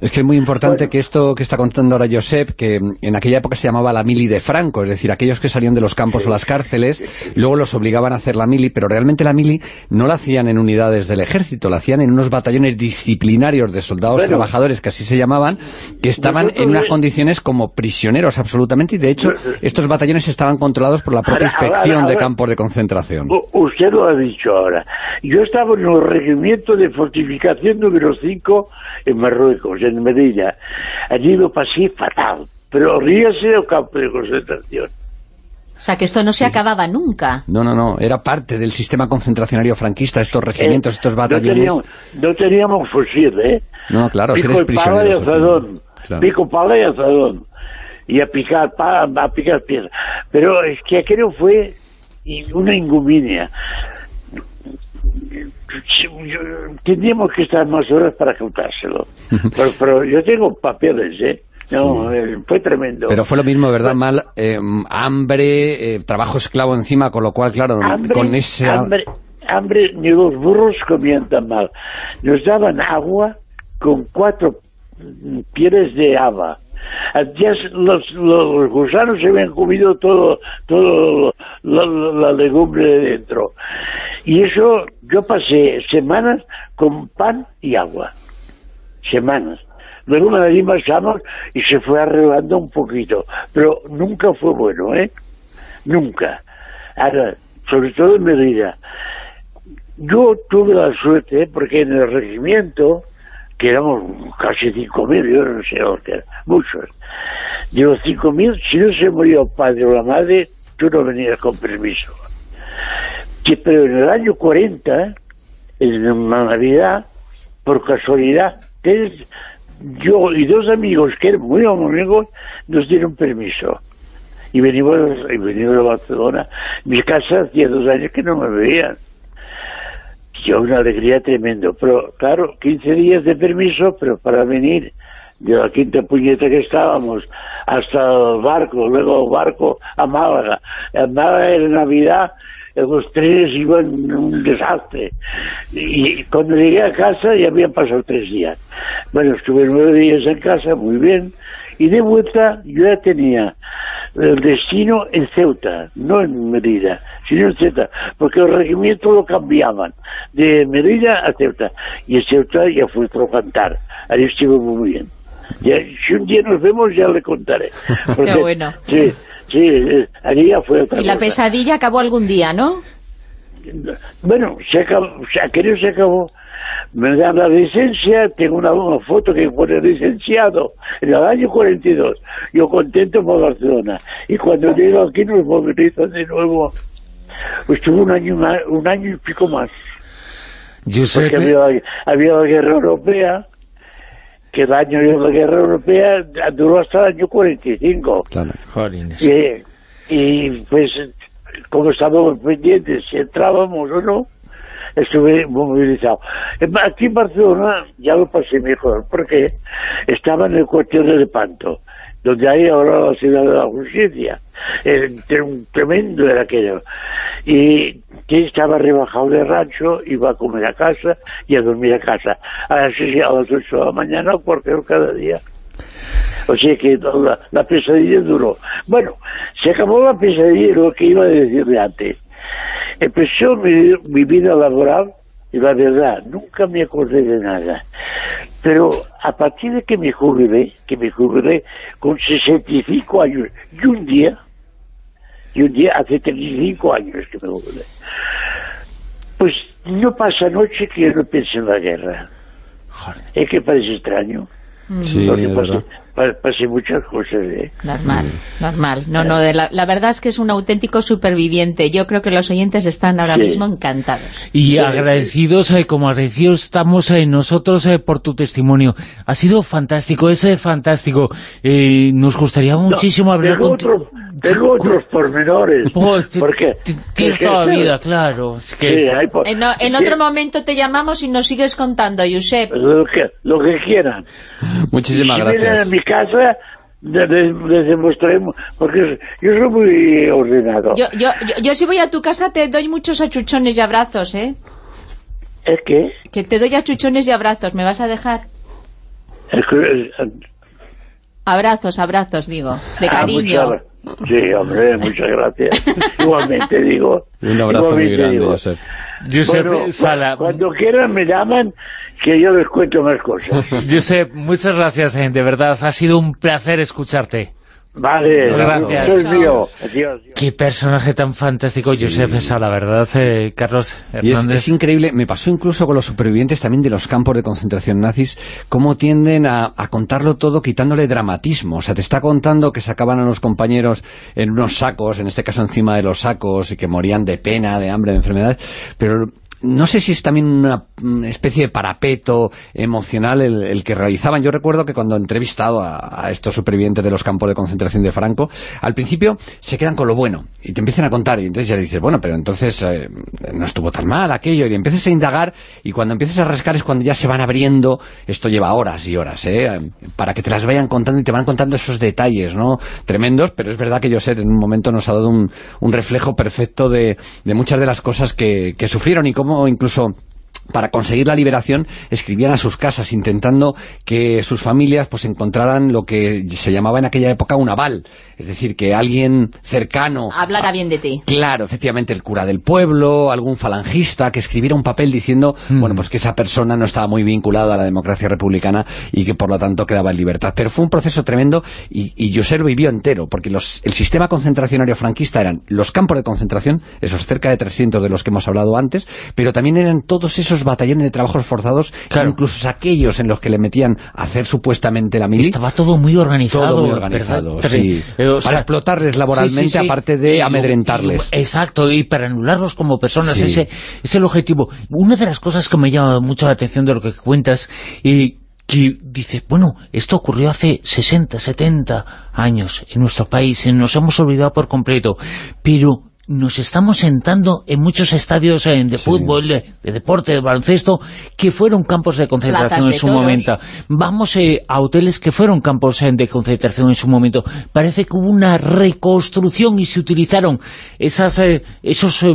Es que es muy importante que esto que está contando ahora Josep, que en aquella época se llamaba la mili de Franco, es decir, aquellos que salían de los campos o las cárceles, luego los obligaban a hacer la mili, pero realmente la mili no la hacían en unidades del ejército, la hacían en unos batallones disciplinarios de soldados trabajadores, que así se llamaban, que estaban en unas condiciones como prisioneros absolutamente, y de hecho estos batallones estaban controlados por la propia inspección de campos de concentración. Usted lo ha dicho ahora. Yo estaba en el regimiento de fortificación número 5 en Marruecos, en Medina. Allí lo pasé fatal, pero ríase del campo de concentración. O sea, que esto no se acababa nunca. No, no, no, era parte del sistema concentracionario franquista, estos regimientos, estos batallones. No teníamos, fusil, ¿eh? No, claro, Pico eres prisionero. y azadón. Pico, pala y azadón. Y a picar, pa, a picar piedra. Pero es que aquello fue una inguminia tendríamos que estar más horas para contárselo. pero, pero, yo tengo papeles, ¿eh? No, eh, fue tremendo. Pero fue lo mismo, ¿verdad? Mal, eh, hambre, eh, trabajo esclavo encima, con lo cual, claro, con ese... Hambre, hambre, ni los burros comían tan mal. Nos daban agua con cuatro pieles de haba. Ya los, los, gusanos se habían comido todo, todo la, legumbre de dentro. Y eso yo pasé semanas con pan y agua. Semanas. Luego me marchamos y se fue arreglando un poquito. Pero nunca fue bueno, ¿eh? Nunca. Ahora, sobre todo en Medina. Yo tuve la suerte, porque en el regimiento, que éramos casi 5.000, yo no sé que eran, muchos. Los 5.000, si no se murió el padre o la madre, tú no venías con permiso pero en el año 40, en Navidad, por casualidad, yo y dos amigos que eran muy amigos nos dieron permiso. Y venimos, y venimos a Barcelona. Mi casa hacía dos años que no me veían. Yo una alegría tremendo. Pero claro, 15 días de permiso, pero para venir de la quinta puñeta que estábamos hasta el barco, luego barco a Málaga. En Málaga era Navidad los trenes iban un desastre. Y cuando llegué a casa ya habían pasado tres días. Bueno, estuve nueve días en casa, muy bien, y de vuelta yo ya tenía el destino en Ceuta, no en Merida, sino en Ceuta, porque el regimiento lo cambiaban de Merida a Ceuta, y en Ceuta ya fue otro cantar, ahí estuve muy bien. si un día nos vemos ya le contaré. Qué bueno. Sí, Sí, allí ya fue otra Y la pesadilla acabó algún día, ¿no? Bueno, se acabó, aquello se acabó. Me dan la licencia, tengo una, foto que pone licenciado en el año 42. Yo contento por Barcelona. Y cuando llego aquí nos movilizan de nuevo. Pues tuve un año, un año y pico más. Yo sé Porque había, había la guerra europea que el año de la guerra europea duró hasta el año 45. Claro. Y, y pues, como estábamos pendientes si entrábamos o no, estuve movilizado. Aquí en Barcelona ya lo pasé mejor, porque estaba en el cuartel de Lepanto, donde hay ahora la ciudad de la justicia. un tremendo era aquello. Y que estaba rebajado de rancho, iba a comer a casa y a dormir a casa. A las, a las 8 de la mañana, porque cada día. O sea que la, pesadilla duró. Bueno, se acabó la pesadilla, lo que iba a decirle antes. Empezó mi, mi vida laboral y la verdad, nunca me acordé de nada. Pero a partir de que me jubilé, que me jubilé con 65 años y un día, y un día hace 35 años que me jubilé, pues no pasa noche que yo no piense en la guerra. Es que parece extraño. Sí, pasé muchas cosas. ¿eh? Normal, normal. No, no, de la, verdad es que es un auténtico superviviente. Yo creo que los oyentes están ahora mismo encantados. Y agradecidos, eh, como agradecidos estamos eh, nosotros eh, por tu testimonio. Ha sido fantástico, es fantástico. nos gustaría muchísimo hablar contigo. Tengo otros pormenores. porque Tienes toda la vida, claro. en, otro momento te llamamos y nos sigues contando, Josep. Lo que, lo que quieran. Muchísimas gracias. Casa, les, demostraremos, porque yo soy muy ordenado. Yo, yo, yo, si voy a tu casa te doy muchos achuchones y abrazos, ¿eh? ¿Es qué? Que te doy achuchones y abrazos, ¿me vas a dejar? Abrazos, abrazos, digo, de Ah, cariño. muchas- sí, hombre, muchas gracias. igualmente digo. Un abrazo muy grande, digo. Josep. Josep Bueno, Sala, cu- Cuando quieran me llaman que yo les cuento más cosas. Josep, muchas gracias, eh, de verdad, ha sido un placer escucharte. Vale, Gracias. mío. Adiós. Qué personaje tan fantástico, Josep Sala, ¿verdad, eh, Carlos Y es, Hernández? es increíble, me pasó incluso con los supervivientes también de los campos de concentración nazis, cómo tienden a, a contarlo todo quitándole dramatismo. O sea, te está contando que sacaban a los compañeros en unos sacos, en este caso encima de los sacos, y que morían de pena, de hambre, de enfermedades, pero no sé si es también una mm, especie de parapeto emocional el, que realizaban. Yo recuerdo que cuando he entrevistado a, estos supervivientes de los campos de concentración de Franco, al principio se quedan con lo bueno y te empiezan a contar y entonces ya dices, bueno, pero entonces eh, no estuvo tan mal aquello y empiezas a indagar y cuando empiezas a rascar es cuando ya se van abriendo, esto lleva horas y horas, ¿eh? para que te las vayan contando y te van contando esos detalles, ¿no? Tremendos, pero es verdad que José en un momento nos ha dado un, un reflejo perfecto de, de muchas de las cosas que, que sufrieron y cómo incluso para conseguir la liberación escribían a sus casas intentando que sus familias pues encontraran lo que se llamaba en aquella época un aval, es decir, que alguien cercano Hablará bien de ti. Claro, efectivamente, el cura del pueblo, algún falangista que escribiera un papel diciendo, bueno, pues que esa persona no estaba muy vinculada a la democracia republicana y que por lo tanto quedaba en libertad. Pero fue un proceso tremendo y, y José lo vivió entero, porque los, el sistema concentracionario franquista eran los campos de concentración, esos cerca de 300 de los que hemos hablado antes, pero también eran todos esos batallones de trabajos forzados, incluso aquellos en los que le metían a hacer supuestamente la mili. Estaba todo muy organizado. Todo muy organizado. Eh, o sea, para explotarles laboralmente, sí, sí, aparte de Eh, amedrentarles. exacto, y para anularlos como personas, ese es el objetivo. Una de las cosas que me llama mucho la atención de lo que cuentas, y que dice, bueno, esto ocurrió hace 60, 70 años en nuestro país, y nos hemos olvidado por completo, pero nos estamos sentando en muchos estadios eh, de fútbol, de, de deporte, de baloncesto, que fueron campos de concentración en su toros. momento. Vamos eh, a hoteles que fueron campos eh, de concentración en su momento. Parece que hubo una reconstrucción y se utilizaron esas, eh, esos eh,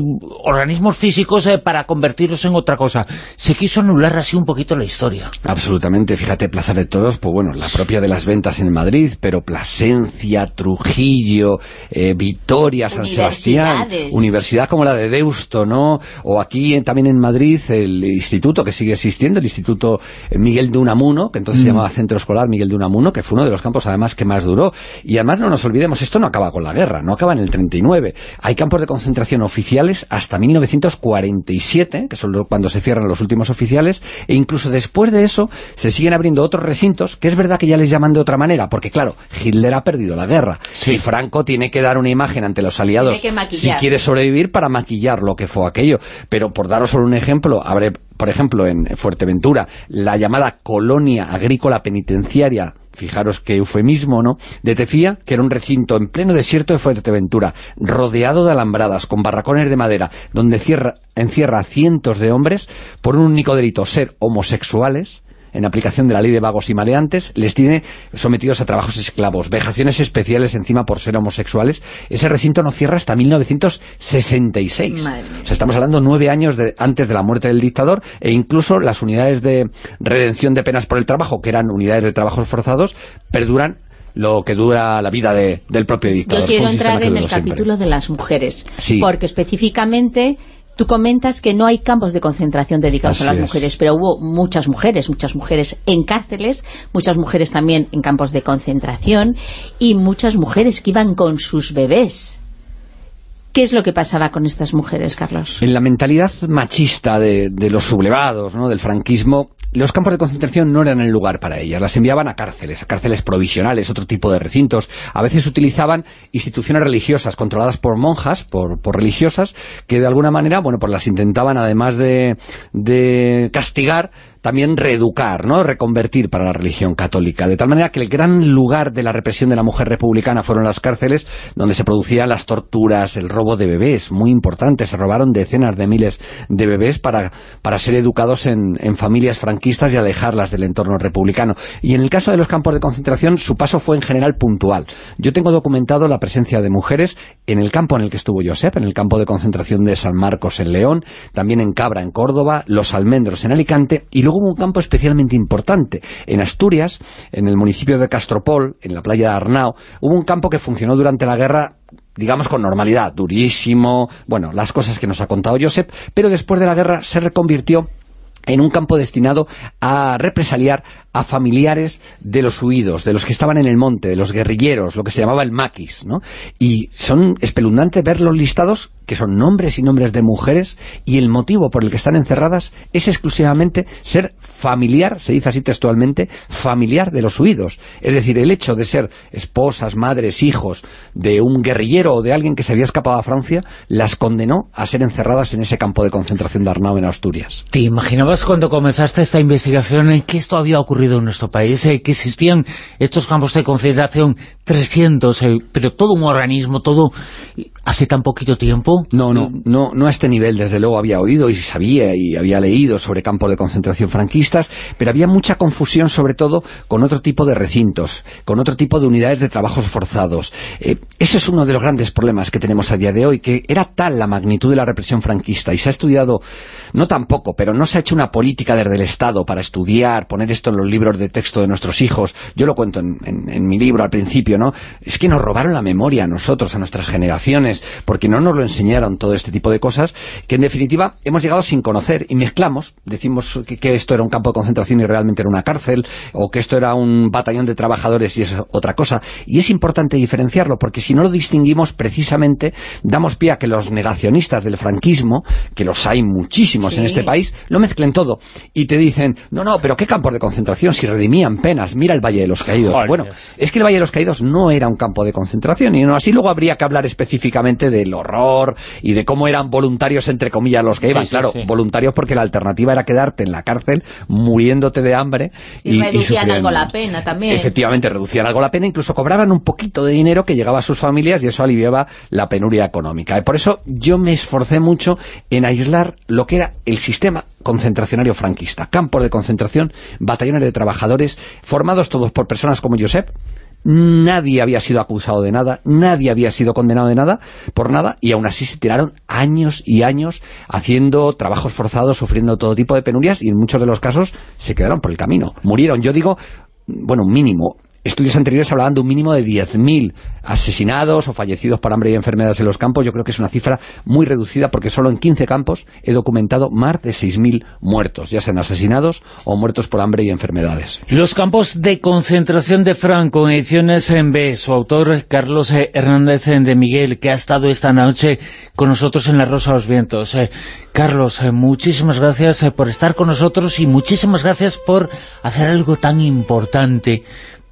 organismos físicos eh, para convertirlos en otra cosa. Se quiso anular así un poquito la historia. Absolutamente, fíjate, Plaza de Toros, pues bueno, la propia de las ventas en Madrid, pero Plasencia, Trujillo, eh, Vitoria, San Sebastián. Universidad como la de Deusto, ¿no? O aquí en- también en Madrid el instituto que sigue existiendo, el Instituto Miguel de Unamuno, que entonces se llamaba Centro Escolar Miguel de Unamuno, que fue uno de los campos además que más duró. Y además no nos olvidemos, esto no acaba con la guerra, no acaba en el 39. Hay campos de concentración oficiales hasta 1947, que son cuando se cierran los últimos oficiales, e incluso después de eso se siguen abriendo otros recintos, que es verdad que ya les llaman de otra manera, porque claro, Hitler ha perdido la guerra, y Franco tiene que dar una imagen ante los aliados Tiene quiere sobrevivir para maquillar lo que fue aquello. Pero por daros solo un ejemplo, habré, por ejemplo, en Fuerteventura, la llamada colonia agrícola penitenciaria fijaros qué eufemismo, ¿no?, de Tefía, que era un recinto en pleno desierto de Fuerteventura, rodeado de alambradas, con barracones de madera, donde cierra- encierra a cientos de hombres por un único delito, ser homosexuales, en aplicación de la ley de vagos y maleantes, les tiene sometidos a trabajos esclavos, vejaciones especiales encima por ser homosexuales. Ese recinto no cierra hasta 1966. Madre. O sea, estamos hablando nueve años de- antes de la muerte del dictador e incluso las unidades de redención de penas por el trabajo, que eran unidades de trabajos forzados, perduran lo que dura la vida de- del propio dictador. Yo quiero entrar en el siempre. capítulo de las mujeres, Sí. porque específicamente tú comentas que no hay campos de concentración dedicados Así a las es. mujeres, pero hubo muchas mujeres, muchas mujeres en cárceles, muchas mujeres también en campos de concentración y muchas mujeres que iban con sus bebés. ¿Qué es lo que pasaba con estas mujeres, Carlos? En la mentalidad machista de, de los sublevados, ¿no? del franquismo, los campos de concentración no eran el lugar para ellas. Las enviaban a cárceles, a cárceles provisionales, otro tipo de recintos. A veces utilizaban instituciones religiosas controladas por monjas, por, por religiosas, que de alguna manera, bueno, pues las intentaban, además de, de castigar, también reeducar, ¿no? reconvertir para la religión católica. De tal manera que el gran lugar de la represión de la mujer republicana fueron las cárceles, donde se producían las torturas, el robo de bebés, muy importante. Se robaron decenas de miles de bebés para, para ser educados en, familias franquistas y alejarlas del entorno republicano. Y en el caso de los campos de concentración, su paso fue en general puntual. Yo tengo documentado la presencia de mujeres en el campo en el que estuvo Josep, en el campo de concentración de San Marcos en León, también en Cabra en Córdoba, Los Almendros en Alicante, y luego luego hubo un campo especialmente importante. En Asturias, en el municipio de Castropol, en la playa de Arnao, hubo un campo que funcionó durante la guerra digamos con normalidad, durísimo, bueno, las cosas que nos ha contado Josep, pero después de la guerra se reconvirtió en un campo destinado a represaliar a familiares de los huidos, de los que estaban en el monte, de los guerrilleros, lo que se llamaba el maquis, ¿no? Y son espeluznantes ver los listados, que son nombres y nombres de mujeres, y el motivo por el que están encerradas es exclusivamente ser familiar, se dice así textualmente, familiar de los huidos. Es decir, el hecho de ser esposas, madres, hijos de un guerrillero o de alguien que se había escapado a Francia, las condenó a ser encerradas en ese campo de concentración de Arnau en Asturias. ¿Te imaginabas cuando comenzaste esta investigación en que esto había ocurrido en nuestro país, eh, que existían estos campos de concentración, 300, eh, pero todo un organismo, todo hace tan poquito tiempo. No, no, no, no a este nivel, desde luego había oído y sabía y había leído sobre campos de concentración franquistas, pero había mucha confusión sobre todo con otro tipo de recintos, con otro tipo de unidades de trabajos forzados. Eh, ese es uno de los grandes problemas que tenemos a día de hoy, que era tal la magnitud de la represión franquista y se ha estudiado, no tampoco, pero no se ha hecho una política desde el Estado para estudiar, poner esto en los libros de texto de nuestros hijos. Yo lo cuento en, en mi libro al principio, ¿no? Es que nos robaron la memoria a nosotros, a nuestras generaciones, porque no nos lo enseñaron todo este tipo de cosas, que en definitiva hemos llegado sin conocer y mezclamos, decimos que, esto era un campo de concentración y realmente era una cárcel, o que esto era un batallón de trabajadores y es otra cosa, y es importante diferenciarlo, porque si no lo distinguimos precisamente, damos pie a que los negacionistas del franquismo, que los hay muchísimos en este país, lo mezclen todo, y te dicen, no, no, pero qué campos de concentración, si redimían penas, mira el Valle de los Caídos. bueno, es que el Valle de los Caídos no era un campo de concentración, y no así luego habría que hablar específicamente del horror y de cómo eran voluntarios, entre comillas, los que iban. claro, voluntarios porque la alternativa era quedarte en la cárcel muriéndote de hambre. Y, reducían algo la pena también. Efectivamente, reducían algo la pena, incluso cobraban un poquito de dinero que llegaba a sus familias y eso aliviaba la penuria económica. Y por eso yo me esforcé mucho en aislar lo que era el sistema concentracionario franquista. Campos de concentración, batallones de trabajadores, formados todos por personas como Josep, nadie había sido acusado de nada, nadie había sido condenado de nada, por nada, y aún así se tiraron años y años haciendo trabajos forzados, sufriendo todo tipo de penurias, y en muchos de los casos se quedaron por el camino. Murieron, yo digo, bueno, mínimo, estudios anteriores hablaban de un mínimo de 10.000 asesinados o fallecidos por hambre y enfermedades en los campos. Yo creo que es una cifra muy reducida porque solo en 15 campos he documentado más de 6.000 muertos, ya sean asesinados o muertos por hambre y enfermedades. Los campos de concentración de Franco, en ediciones en B, su autor Carlos Hernández de Miguel, que ha estado esta noche con nosotros en La Rosa de los Vientos. Eh, Carlos, eh, muchísimas gracias eh, por estar con nosotros y muchísimas gracias por hacer algo tan importante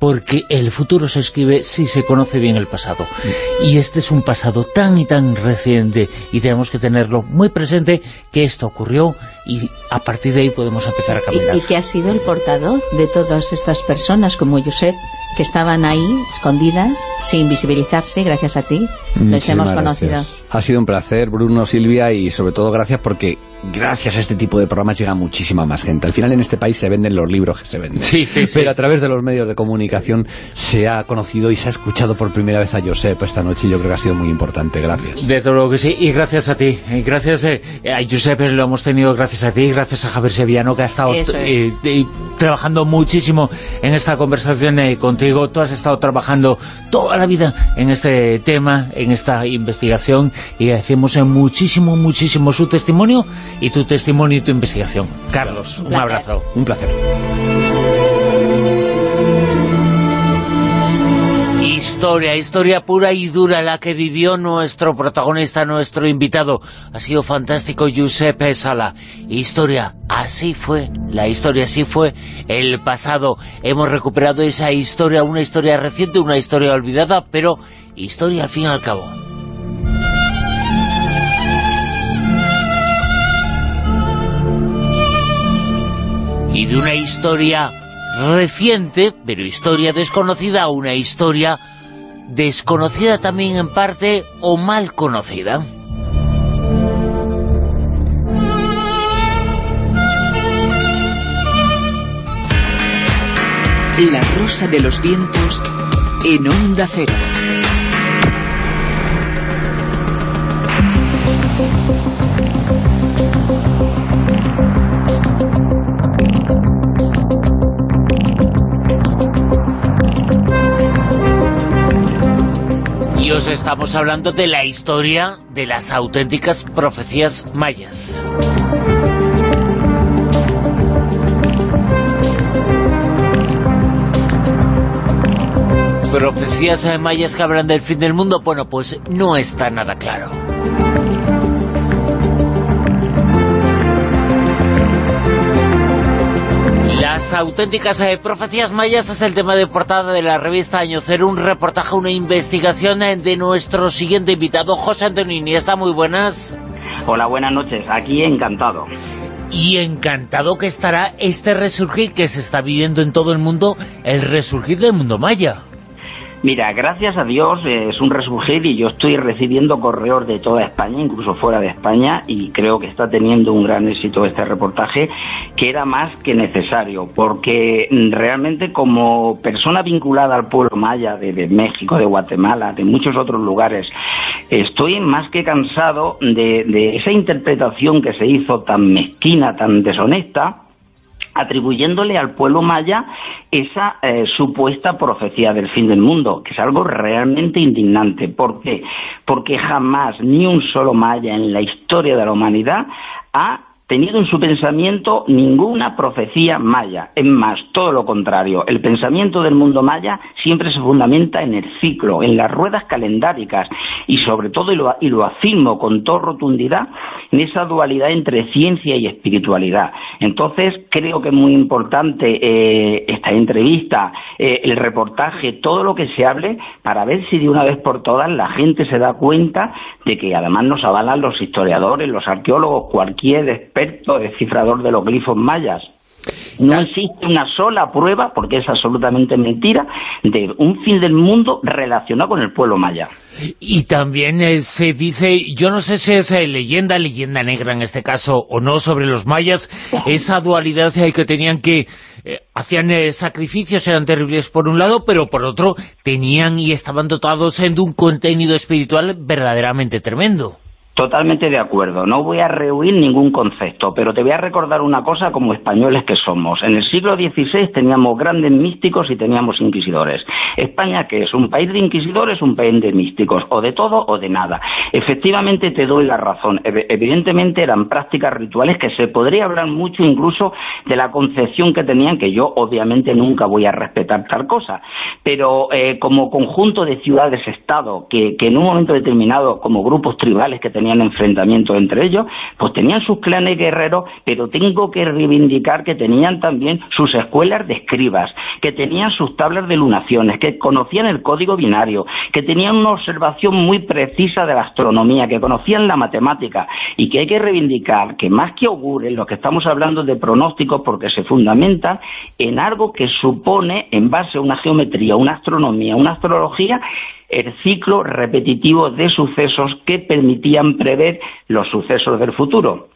porque el futuro se escribe si se conoce bien el pasado. Y este es un pasado tan y tan reciente y tenemos que tenerlo muy presente que esto ocurrió y a partir de ahí podemos empezar a caminar. Y, y que ha sido el portador de todas estas personas como Josep, que estaban ahí, escondidas, sin visibilizarse, gracias a ti, les hemos conocido. Ha sido un placer, Bruno, Silvia, y sobre todo gracias porque gracias a este tipo de programas llega muchísima más gente. Al final en este país se venden los libros que se venden. Sí, sí, sí. Pero a través de los medios de comunicación se ha conocido y se ha escuchado por primera vez a Josep esta noche y yo creo que ha sido muy importante. Gracias. Desde luego que sí, y gracias a ti. Gracias eh, a Josep, lo hemos tenido gracias a ti, gracias a Javier Seviano, que ha estado eh, trabajando muchísimo en esta conversación eh, contigo. Tú has estado trabajando toda la vida en este tema, en esta investigación, y agradecemos muchísimo, muchísimo su testimonio y tu testimonio y tu investigación. Carlos, un, abrazo. Un placer. Historia, historia pura y dura la que vivió nuestro protagonista, nuestro invitado. Ha sido fantástico Giuseppe Sala. Historia, así fue, la historia así fue el pasado. Hemos recuperado esa historia, una historia reciente, una historia olvidada, pero historia al fin y al cabo. y de una historia reciente, pero historia desconocida, una historia desconocida también en parte o mal conocida. La rosa de los vientos en onda cero. Y os estamos hablando de la historia de las auténticas profecías mayas. ¿Profecías mayas que hablan del fin del mundo? Bueno, pues no está nada claro. Las auténticas eh, profecías mayas es el tema de portada de la revista Año Cero, un reportaje, una investigación eh, de nuestro siguiente invitado, José Antonini. ¿Está muy buenas? Hola, buenas noches. Aquí encantado. Y encantado que estará este resurgir que se está viviendo en todo el mundo, el resurgir del mundo maya. Mira, gracias a Dios eh, es un resurgir y yo estoy recibiendo correos de toda España, incluso fuera de España, y creo que está teniendo un gran éxito este reportaje, que era más que necesario, porque realmente como persona vinculada al pueblo maya de, de México, de Guatemala, de muchos otros lugares, estoy más que cansado de, de esa interpretación que se hizo tan mezquina, tan deshonesta, atribuyéndole al pueblo maya esa eh, supuesta profecía del fin del mundo, que es algo realmente indignante. ¿Por qué? Porque jamás ni un solo maya en la historia de la humanidad ha tenido en su pensamiento ninguna profecía maya. Es más, todo lo contrario. El pensamiento del mundo maya siempre se fundamenta en el ciclo, en las ruedas calendáricas y sobre todo, y lo, y lo afirmo con toda rotundidad, en esa dualidad entre ciencia y espiritualidad. Entonces, creo que es muy importante eh, esta entrevista, eh, el reportaje, todo lo que se hable, para ver si de una vez por todas la gente se da cuenta de que además nos avalan los historiadores, los arqueólogos, cualquier experto descifrador de los glifos mayas. No existe una sola prueba, porque es absolutamente mentira, de un fin del mundo relacionado con el pueblo maya. Y también eh, se dice, yo no sé si es eh, leyenda, leyenda negra en este caso, o no, sobre los mayas, esa dualidad eh, que tenían que, hacían sacrificios, eran terribles por un lado, pero por otro tenían y estaban dotados de un contenido espiritual verdaderamente tremendo. Totalmente de acuerdo. No voy a rehuir ningún concepto, pero te voy a recordar una cosa como españoles que somos. En el siglo XVI teníamos grandes místicos y teníamos inquisidores. España, que es un país de inquisidores, un país de místicos, o de todo o de nada. Efectivamente te doy la razón. Evidentemente eran prácticas rituales que se podría hablar mucho incluso de la concepción que tenían, que yo obviamente nunca voy a respetar tal cosa. Pero eh, como conjunto de ciudades-estado, que, que en un momento determinado, como grupos tribales que tenían enfrentamientos entre ellos, pues tenían sus clanes guerreros, pero tengo que reivindicar que tenían también sus escuelas de escribas, que tenían sus tablas de lunaciones, que conocían el código binario, que tenían una observación muy precisa de la astronomía, que conocían la matemática, y que hay que reivindicar que más que augures, lo que estamos hablando de pronósticos, porque se fundamenta en algo que supone, en base a una geometría, una astronomía, una astrología, el ciclo repetitivo de sucesos que permitían prever los sucesos del futuro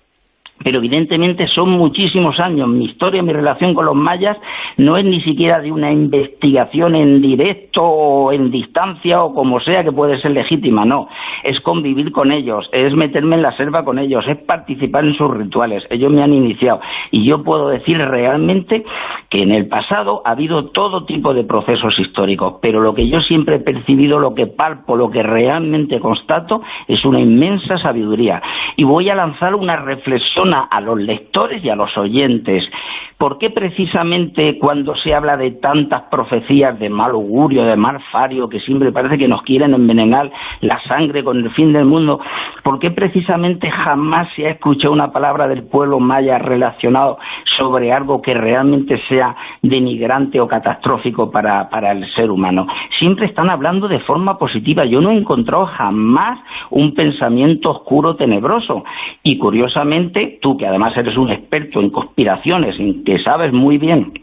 pero evidentemente son muchísimos años. Mi historia, mi relación con los mayas no es ni siquiera de una investigación en directo o en distancia o como sea que puede ser legítima, no. Es convivir con ellos, es meterme en la selva con ellos, es participar en sus rituales. Ellos me han iniciado y yo puedo decir realmente que en el pasado ha habido todo tipo de procesos históricos, pero lo que yo siempre he percibido, lo que palpo, lo que realmente constato es una inmensa sabiduría. Y voy a lanzar una reflexión a los lectores y a los oyentes. ¿Por qué precisamente cuando se habla de tantas profecías de mal augurio, de mal fario, que siempre parece que nos quieren envenenar la sangre con el fin del mundo, por qué precisamente jamás se ha escuchado una palabra del pueblo maya relacionado sobre algo que realmente sea denigrante o catastrófico para, para el ser humano? Siempre están hablando de forma positiva. Yo no he encontrado jamás un pensamiento oscuro, tenebroso. Y curiosamente, tú que además eres un experto en conspiraciones, en que sabes muy bien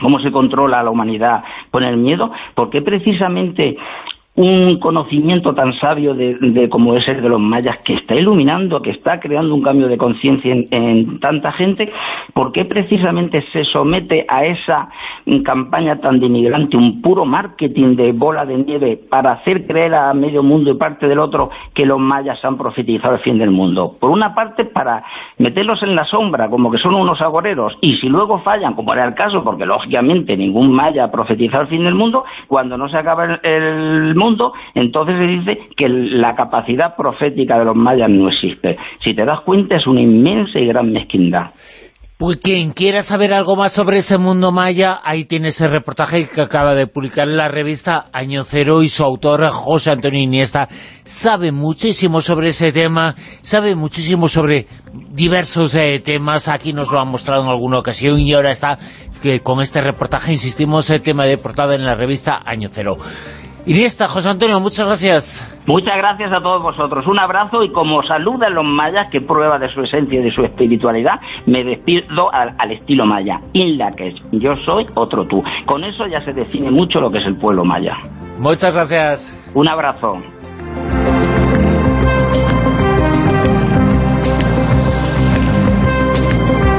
cómo se controla a la humanidad con el miedo, ¿por qué precisamente un conocimiento tan sabio de, como es el de los mayas que está iluminando, que está creando un cambio de conciencia en, tanta gente, ¿por qué precisamente se somete a esa campaña tan denigrante, un puro marketing de bola de nieve para hacer creer a medio mundo y parte del otro que los mayas han profetizado el fin del mundo? Por una parte, para meterlos en la sombra, como que son unos agoreros, y si luego fallan, como era el caso, porque lógicamente ningún maya ha profetizado el fin del mundo, cuando no se acaba el, el mundo, mundo, entonces se dice que la capacidad profética de los mayas no existe. Si te das cuenta, es una inmensa y gran mezquindad. Pues quien quiera saber algo más sobre ese mundo maya, ahí tiene ese reportaje que acaba de publicar la revista Año Cero y su autor, José Antonio Iniesta, sabe muchísimo sobre ese tema, sabe muchísimo sobre diversos eh, temas, aquí nos lo ha mostrado en alguna ocasión y ahora está que con este reportaje, insistimos, el tema de portada en la revista Año Cero. Iniesta, José Antonio, muchas gracias. Muchas gracias a todos vosotros. Un abrazo y como saludan los mayas, que prueba de su esencia y de su espiritualidad, me despido al, estilo maya. Inla que yo soy otro tú. Con eso ya se define mucho lo que es el pueblo maya. Muchas gracias. Un abrazo.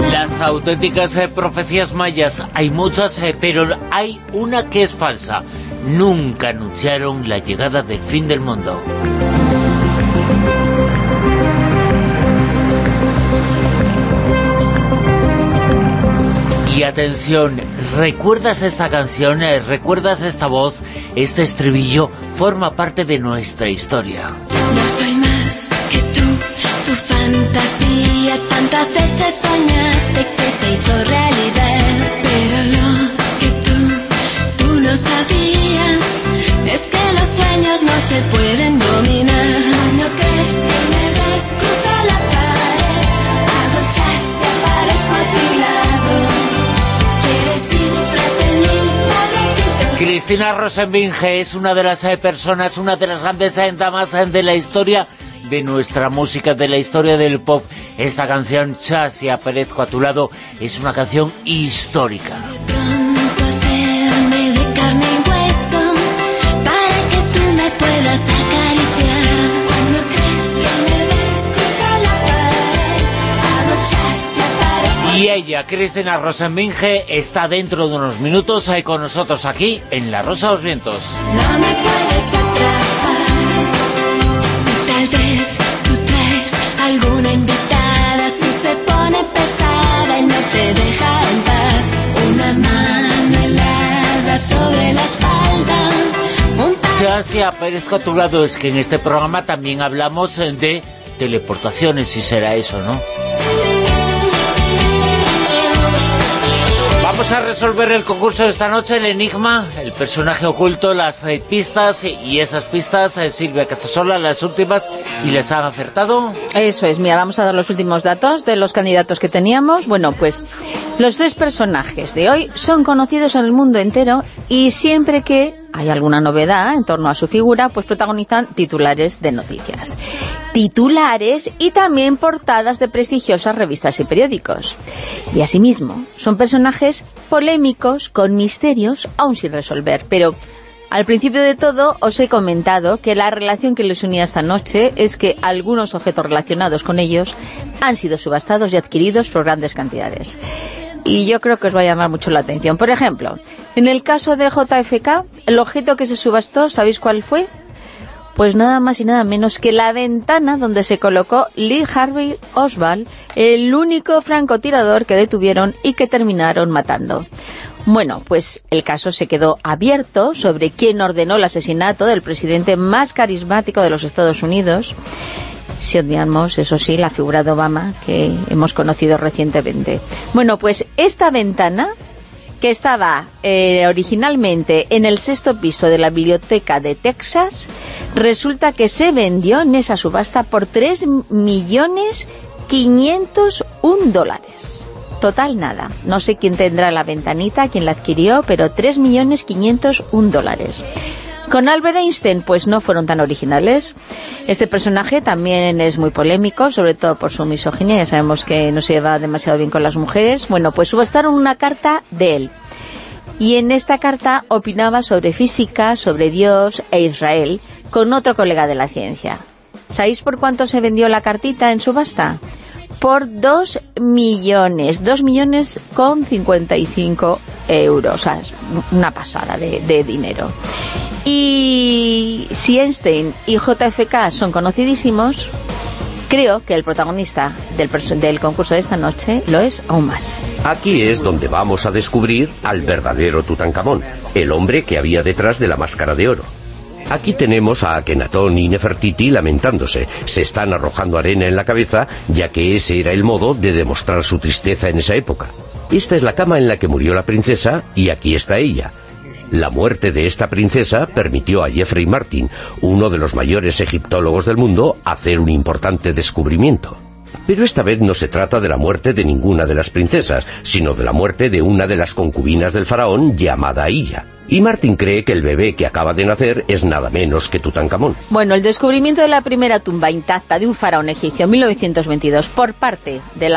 Las auténticas eh, profecías mayas, hay muchas, eh, pero hay una que es falsa nunca anunciaron la llegada del fin del mundo. Y atención, ¿recuerdas esta canción? Eh, ¿Recuerdas esta voz? Este estribillo forma parte de nuestra historia. No soy más que tú, tu fantasía. Tantas veces soñaste que se hizo realidad. Pero lo que tú, tú no sabías no se pueden dominar. No crees que me Cristina Rosenbinge es una de las eh, personas, una de las grandes eh, damas eh, de la historia de nuestra música, de la historia del pop. Esta canción, Chas y aparezco a tu lado, es una canción histórica. Y ella, Cristina Rosenbinge, está dentro de unos minutos ahí con nosotros aquí en La Rosa de los Vientos. No me puedes atrapar. Tal vez tú traes alguna invitada. Si se pone pesada y no te deja en paz. Una mano helada sobre la espalda. Ya se aparezco a tu lado, es que en este programa también hablamos de teleportaciones, si será eso, ¿no? Vamos a resolver el concurso de esta noche, el enigma, el personaje oculto, las pistas y esas pistas, eh, Silvia Casasola, las últimas, y les han acertado. Eso es, mira, vamos a dar los últimos datos de los candidatos que teníamos. Bueno, pues los tres personajes de hoy son conocidos en el mundo entero y siempre que hay alguna novedad en torno a su figura, pues protagonizan titulares de noticias titulares y también portadas de prestigiosas revistas y periódicos. Y asimismo, son personajes polémicos, con misterios, aún sin resolver. Pero al principio de todo os he comentado que la relación que les unía esta noche es que algunos objetos relacionados con ellos han sido subastados y adquiridos por grandes cantidades. Y yo creo que os va a llamar mucho la atención. Por ejemplo, en el caso de JFK, el objeto que se subastó, ¿sabéis cuál fue? pues nada más y nada menos que la ventana donde se colocó Lee Harvey Oswald, el único francotirador que detuvieron y que terminaron matando. Bueno, pues el caso se quedó abierto sobre quién ordenó el asesinato del presidente más carismático de los Estados Unidos, si obviamos, eso sí, la figura de Obama que hemos conocido recientemente. Bueno, pues esta ventana que estaba eh, originalmente en el sexto piso de la biblioteca de Texas, resulta que se vendió en esa subasta por 3 millones 501 dólares. Total nada. No sé quién tendrá la ventanita, quién la adquirió, pero 3 millones 501 dólares. Con Albert Einstein, pues no fueron tan originales. Este personaje también es muy polémico, sobre todo por su misoginia, ya sabemos que no se lleva demasiado bien con las mujeres. Bueno, pues subastaron una carta de él. Y en esta carta opinaba sobre física, sobre Dios e Israel, con otro colega de la ciencia. ¿Sabéis por cuánto se vendió la cartita en subasta? Por dos millones, dos millones con 55 euros, o sea, una pasada de, de dinero. Y si Einstein y JFK son conocidísimos, creo que el protagonista del, del, concurso de esta noche lo es aún más. Aquí es donde vamos a descubrir al verdadero Tutankamón, el hombre que había detrás de la máscara de oro. Aquí tenemos a Akenatón y Nefertiti lamentándose. Se están arrojando arena en la cabeza, ya que ese era el modo de demostrar su tristeza en esa época. Esta es la cama en la que murió la princesa y aquí está ella. La muerte de esta princesa permitió a Jeffrey Martin, uno de los mayores egiptólogos del mundo, hacer un importante descubrimiento. Pero esta vez no se trata de la muerte de ninguna de las princesas, sino de la muerte de una de las concubinas del faraón llamada Illa. Y Martin cree que el bebé que acaba de nacer es nada menos que Tutankamón. Bueno, el descubrimiento de la primera tumba intacta de un faraón egipcio en 1922 por parte del,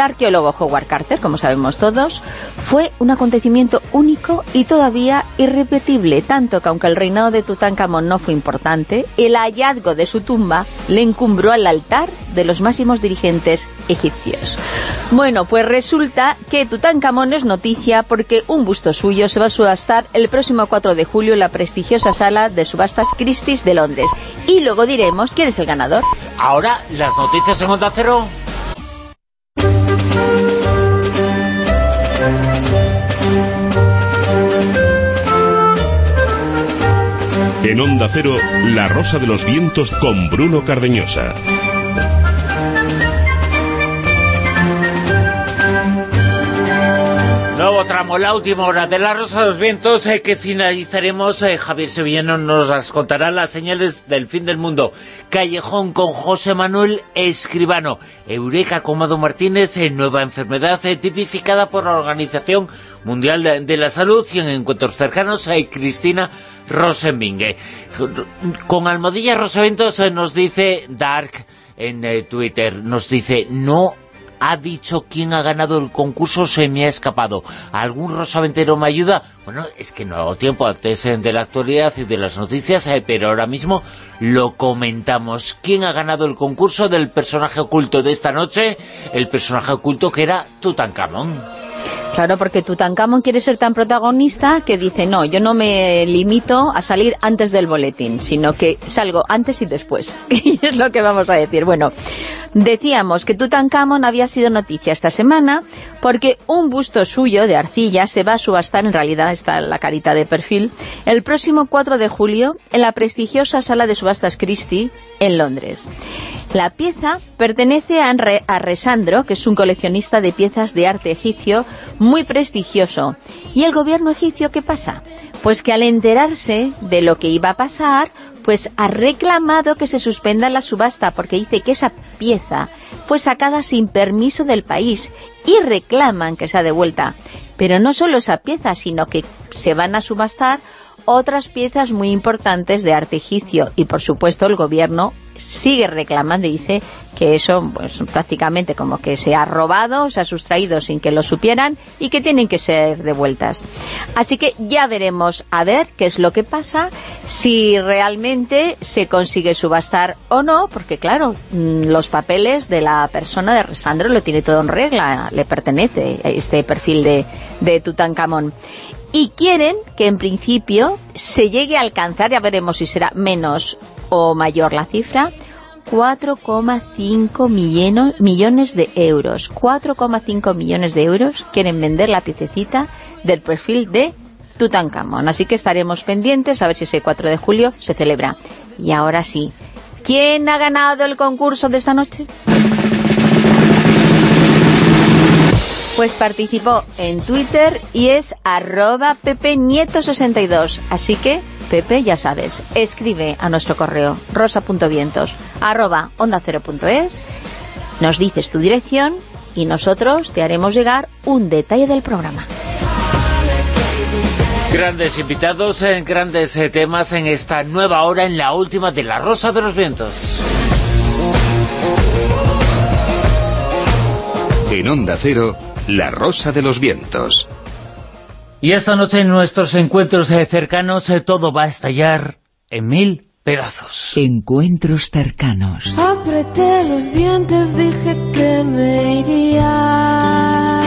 arqueólogo Howard Carter, como sabemos todos, fue un acontecimiento único y todavía irrepetible, tanto que aunque el reinado de Tutankamón no fue importante, el hallazgo de su tumba le encumbró al altar de los máximos dirigentes egipcios. Bueno, pues resulta que Tutankamón es noticia porque un busto suyo se va a subastar el próximo 4 de julio en la prestigiosa sala de subastas Christie's de Londres. Y luego diremos quién es el ganador. Ahora, las noticias en Onda Cero. En Onda Cero, La Rosa de los Vientos con Bruno Cardeñosa. Nuevo tramo, la última hora de la Rosa de los Vientos eh, que finalizaremos. Eh, Javier Sevillano nos contará las señales del fin del mundo. Callejón con José Manuel Escribano. Eureka con Mado Martínez, eh, nueva enfermedad tipificada por la Organización Mundial de, la Salud y en encuentros cercanos hay Cristina Rosenbinge. Con Almodilla Rosaventos nos dice Dark en Twitter, nos dice no ha dicho quién ha ganado el concurso, se me ha escapado. ¿Algún rosaventero me ayuda? Bueno, es que no hago tiempo antes de la actualidad y de las noticias, eh, pero ahora mismo lo comentamos. ¿Quién ha ganado el concurso del personaje oculto de esta noche? El personaje oculto que era Tutankamón. Claro, porque Tutankamón quiere ser tan protagonista que dice, no, yo no me limito a salir antes del boletín, sino que salgo antes y después. y es lo que vamos a decir. Bueno, decíamos que Tutankamón había sido noticia esta semana porque un busto suyo de arcilla se va a subastar, en realidad está la carita de perfil, el próximo 4 de julio en la prestigiosa sala de subastas Christie en Londres. La pieza pertenece a, Resandro, que es un coleccionista de piezas de arte egipcio muy prestigioso. ¿Y el gobierno egipcio qué pasa? Pues que al enterarse de lo que iba a pasar, pues ha reclamado que se suspenda la subasta porque dice que esa pieza fue sacada sin permiso del país y reclaman que sea devuelta. Pero no solo esa pieza, sino que se van a subastar otras piezas muy importantes de arte y por supuesto el gobierno sigue reclamando y dice que eso pues prácticamente como que se ha robado, se ha sustraído sin que lo supieran y que tienen que ser devueltas. Así que ya veremos a ver qué es lo que pasa, si realmente se consigue subastar o no, porque claro, mm, los papeles de la persona de Resandro lo tiene todo en regla, le pertenece este perfil de, de Tutankamón y quieren que en principio se llegue a alcanzar, ya veremos si será menos o mayor la cifra, 4,5 millones de euros. 4,5 millones de euros quieren vender la piececita del perfil de Tutankamón. Así que estaremos pendientes a ver si ese 4 de julio se celebra. Y ahora sí, ¿quién ha ganado el concurso de esta noche? Pues participó en Twitter y es arroba pepenieto62. Así que Pepe, ya sabes, escribe a nuestro correo rosa.vientos arroba onda nos dices tu dirección y nosotros te haremos llegar un detalle del programa. Grandes invitados, en grandes eh, temas en esta nueva hora, en la última de La Rosa de los Vientos. En Onda Cero, La Rosa de los Vientos. Y esta noche en nuestros encuentros eh, cercanos eh, todo va a estallar en mil pedazos. Encuentros cercanos. Apreté los dientes, dije que me iría.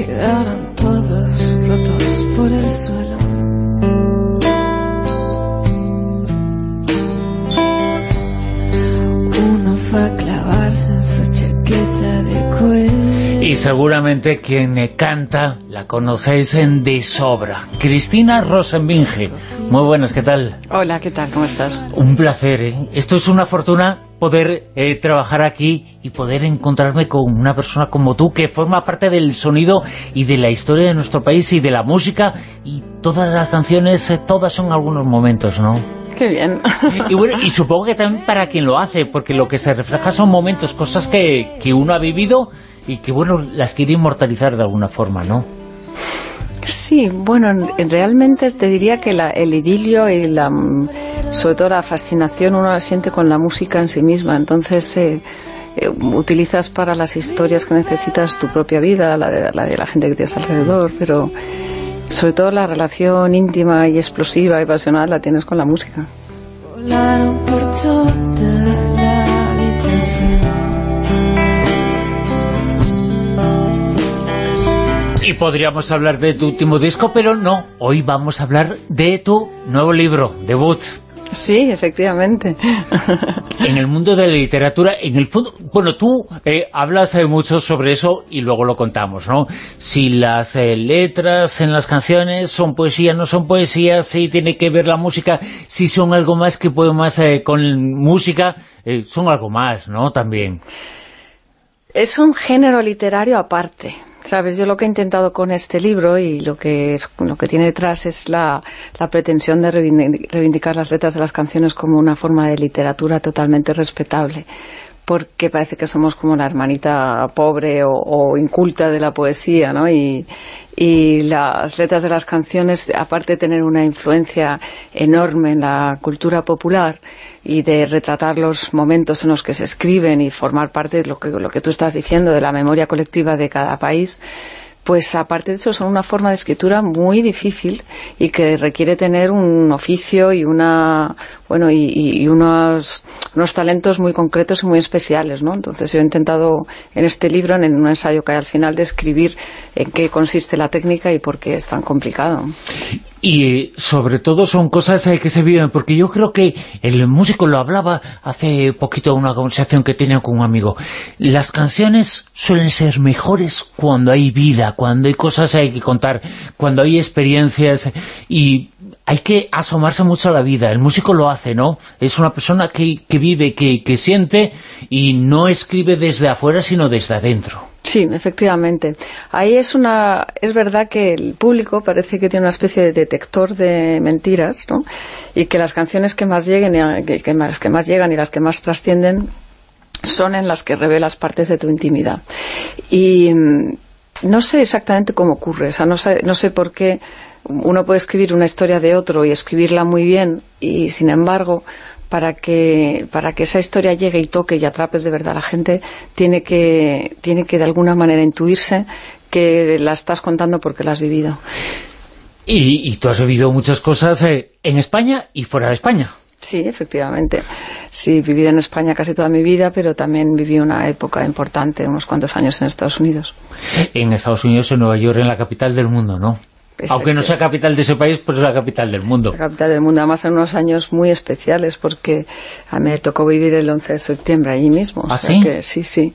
Se quedaron todos rotos por el suelo. Uno fue a clavarse en su. Y seguramente quien canta la conocéis en de sobra. Cristina Rosenbinge. Muy buenas, ¿qué tal? Hola, ¿qué tal? ¿Cómo estás? Un placer, ¿eh? Esto es una fortuna poder eh, trabajar aquí y poder encontrarme con una persona como tú que forma parte del sonido y de la historia de nuestro país y de la música y todas las canciones, eh, todas son algunos momentos, ¿no? Qué bien. Y bueno, y supongo que también para quien lo hace, porque lo que se refleja son momentos, cosas que, que uno ha vivido y que, bueno, las quiere inmortalizar de alguna forma, ¿no? Sí, bueno, en- realmente te diría que la- el idilio y la, mm, sobre todo la fascinación uno la siente con la música en sí misma, entonces eh, eh, utilizas para las historias que necesitas tu propia vida, la de, la de la gente que tienes alrededor, pero sobre todo la relación íntima y explosiva y pasional la tienes con la música. Volaron por toda la habitación. Podríamos hablar de tu último disco, pero no. Hoy vamos a hablar de tu nuevo libro, debut. Sí, efectivamente. En el mundo de la literatura, en el fondo... Bueno, tú eh, hablas eh, mucho sobre eso y luego lo contamos, ¿no? Si las eh, letras en las canciones son poesía, no son poesía, si tiene que ver la música, si son algo más que puedo más eh, con música, son algo más, ¿no? También. Es un género literario aparte. Sabes, yo lo que he intentado con este libro y lo que es, lo que tiene detrás es la, la pretensión de reivindi- reivindicar las letras de las canciones como una forma de literatura totalmente respetable porque parece que somos como la hermanita pobre o, inculta de la poesía, ¿no? Y, y las letras de las canciones, aparte de tener una influencia enorme en la cultura popular y de retratar los momentos en los que se escriben y formar parte de lo que, lo que tú estás diciendo, de la memoria colectiva de cada país, pues aparte de eso son una forma de escritura muy difícil y que requiere tener un oficio y una bueno y, unos, talentos muy concretos y muy especiales, ¿no? Entonces yo he intentado en este libro, en un ensayo que hay al final, describir en qué consiste la técnica y por qué es tan complicado. Y eh, sobre todo son cosas eh, que se viven, porque yo creo que el músico lo hablaba hace poquito una conversación que tenía con un amigo. Las canciones suelen ser mejores cuando hay vida, cuando hay cosas hay que contar, cuando hay experiencias y hay que asomarse mucho a la vida. El músico lo hace, ¿no? Es una persona que, que vive, que, que siente y no escribe desde afuera, sino desde adentro. Sí, efectivamente. Ahí es una es verdad que el público parece que tiene una especie de detector de mentiras, ¿no? Y que las canciones que más lleguen y que más que más llegan y las que más trascienden son en las que revelas partes de tu intimidad. Y mm, no sé exactamente cómo ocurre, o sea, no sé, no sé por qué uno puede escribir una historia de otro y escribirla muy bien y sin embargo para que para que esa historia llegue y toque y atrapes de verdad a la gente tiene que tiene que de alguna manera intuirse que la estás contando porque la has vivido. Y, y tú has vivido muchas cosas eh, en España y fuera de España. Sí, efectivamente. Sí, he vivido en España casi toda mi vida, pero también viví una época importante, unos cuantos años en Estados Unidos. En Estados Unidos, en Nueva York, en la capital del mundo, ¿no? Aunque no sea capital de ese país, pero es la capital del mundo. La capital del mundo, además en unos años muy especiales, porque a mí me tocó vivir el 11 de septiembre allí mismo. o ¿Ah, sea sí? Que, sí, sí.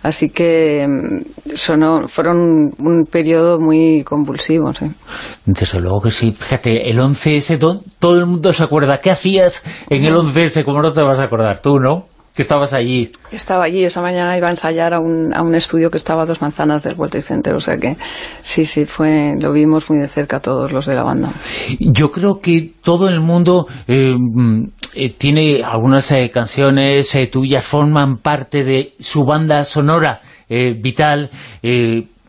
Así que mm, sonó- fueron un periodo muy convulsivo, sí. Desde luego que sí. Fíjate, el 11S, do- todo el mundo se acuerda. ¿Qué hacías en el 11S? ¿Cómo no te vas a acordar tú, no? Que estabas allí. Estaba allí, esa mañana iba a ensayar a un, a un estudio que estaba a dos manzanas del World Trade Center, o sea que sí, sí, fue, lo vimos muy de cerca todos los de la banda. Yo creo que todo el mundo eh, mm, eh, tiene algunas eh, canciones eh, tuyas, forman parte de su banda sonora eh, vital.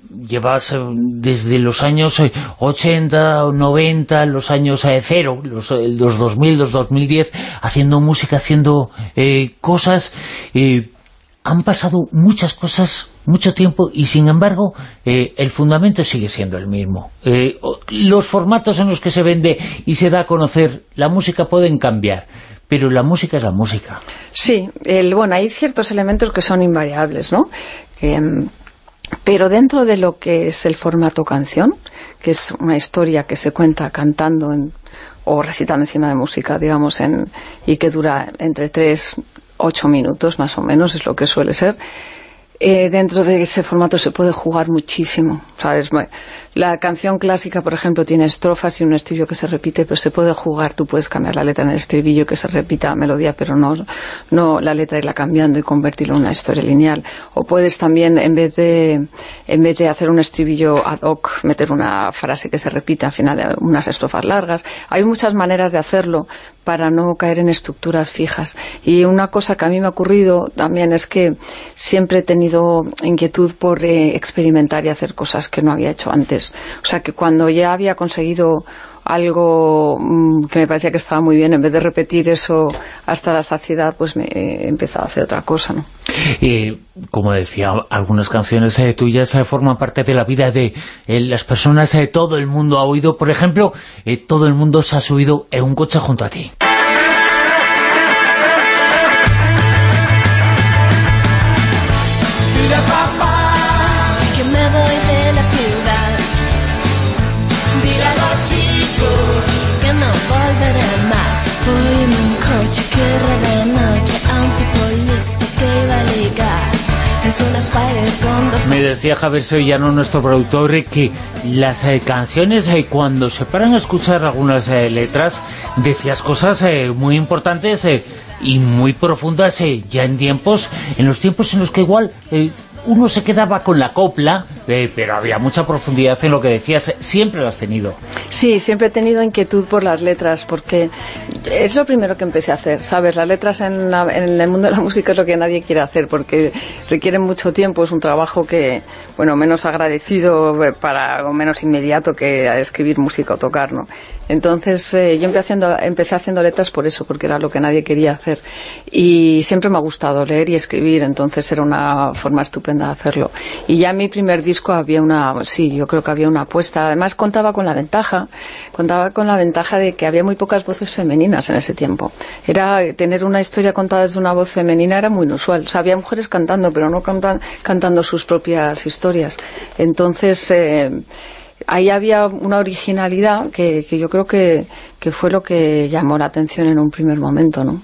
Eh, llevas eh, desde los años eh, 80 o 90, los años eh, cero, los, eh, los 2000, los 2010, haciendo música, haciendo eh, cosas. eh, han pasado muchas cosas, mucho tiempo, y sin embargo, eh, el fundamento sigue siendo el mismo. Eh, los formatos en los que se vende y se da a conocer la música pueden cambiar, pero la música es la música. Sí, el, bueno, hay ciertos elementos que son invariables, ¿no? Que, mm, pero dentro de lo que es el formato canción, que es una historia que se cuenta cantando o recitando encima de música, digamos, en, y que dura entre 3, 8 minutos más o menos, es lo que suele ser, eh, dentro de ese formato se puede jugar muchísimo, ¿sabes? La canción clásica, por ejemplo, tiene estrofas y un estribillo que se repite, pero se puede jugar, tú puedes cambiar la letra en el estribillo que se repita la melodía, pero no, no la letra irla cambiando y convertirlo en una historia lineal. O puedes también, en vez de, en vez de hacer un estribillo ad hoc, meter una frase que se repita al final de unas estrofas largas. Hay muchas maneras de hacerlo para no caer en estructuras fijas. Y una cosa que a mí me ha ocurrido también es que siempre he tenido inquietud por eh, experimentar y hacer cosas que no había hecho antes. O sea, que cuando ya había conseguido algo mm, que me parecía que estaba muy bien, en vez de repetir eso hasta la saciedad, pues me he empezado a hacer otra cosa, ¿no? Y, como decía, algunas canciones eh, tuyas eh, forman parte de la vida de las personas, todo el mundo ha oído, por ejemplo, todo el mundo se ha subido en un coche junto a ti. Me decía Javier Sevillano, nuestro productor, que las eh, canciones, eh, cuando se paran a escuchar algunas eh, letras, decías cosas muy importantes y muy profundas ya en tiempos, en los tiempos en los que igual uno se quedaba con la copla, eh, pero había mucha profundidad en lo que decías. ¿Siempre lo has tenido? Sí, siempre he tenido inquietud por las letras, porque es lo primero que empecé a hacer, ¿sabes? Las letras en, el mundo de la música es lo que nadie quiere hacer, porque requieren mucho tiempo, es un trabajo que, bueno, menos agradecido eh, para, o menos inmediato que escribir música o tocar, ¿no? Entonces eh, yo empecé haciendo, empecé haciendo letras por eso, porque era lo que nadie quería hacer. Y siempre me ha gustado leer y escribir, entonces era una forma estupenda de hacerlo. Y ya en mi primer disco había una, sí, yo creo que había una apuesta. Además contaba con la ventaja, contaba con la ventaja de que había muy pocas voces femeninas en ese tiempo. Era tener una historia contada desde una voz femenina era muy inusual. O sea, había mujeres cantando, pero no cantan, cantando sus propias historias. Entonces... Eh, ahí había una originalidad que, yo creo que, fue lo que llamó la atención en un primer momento, ¿no?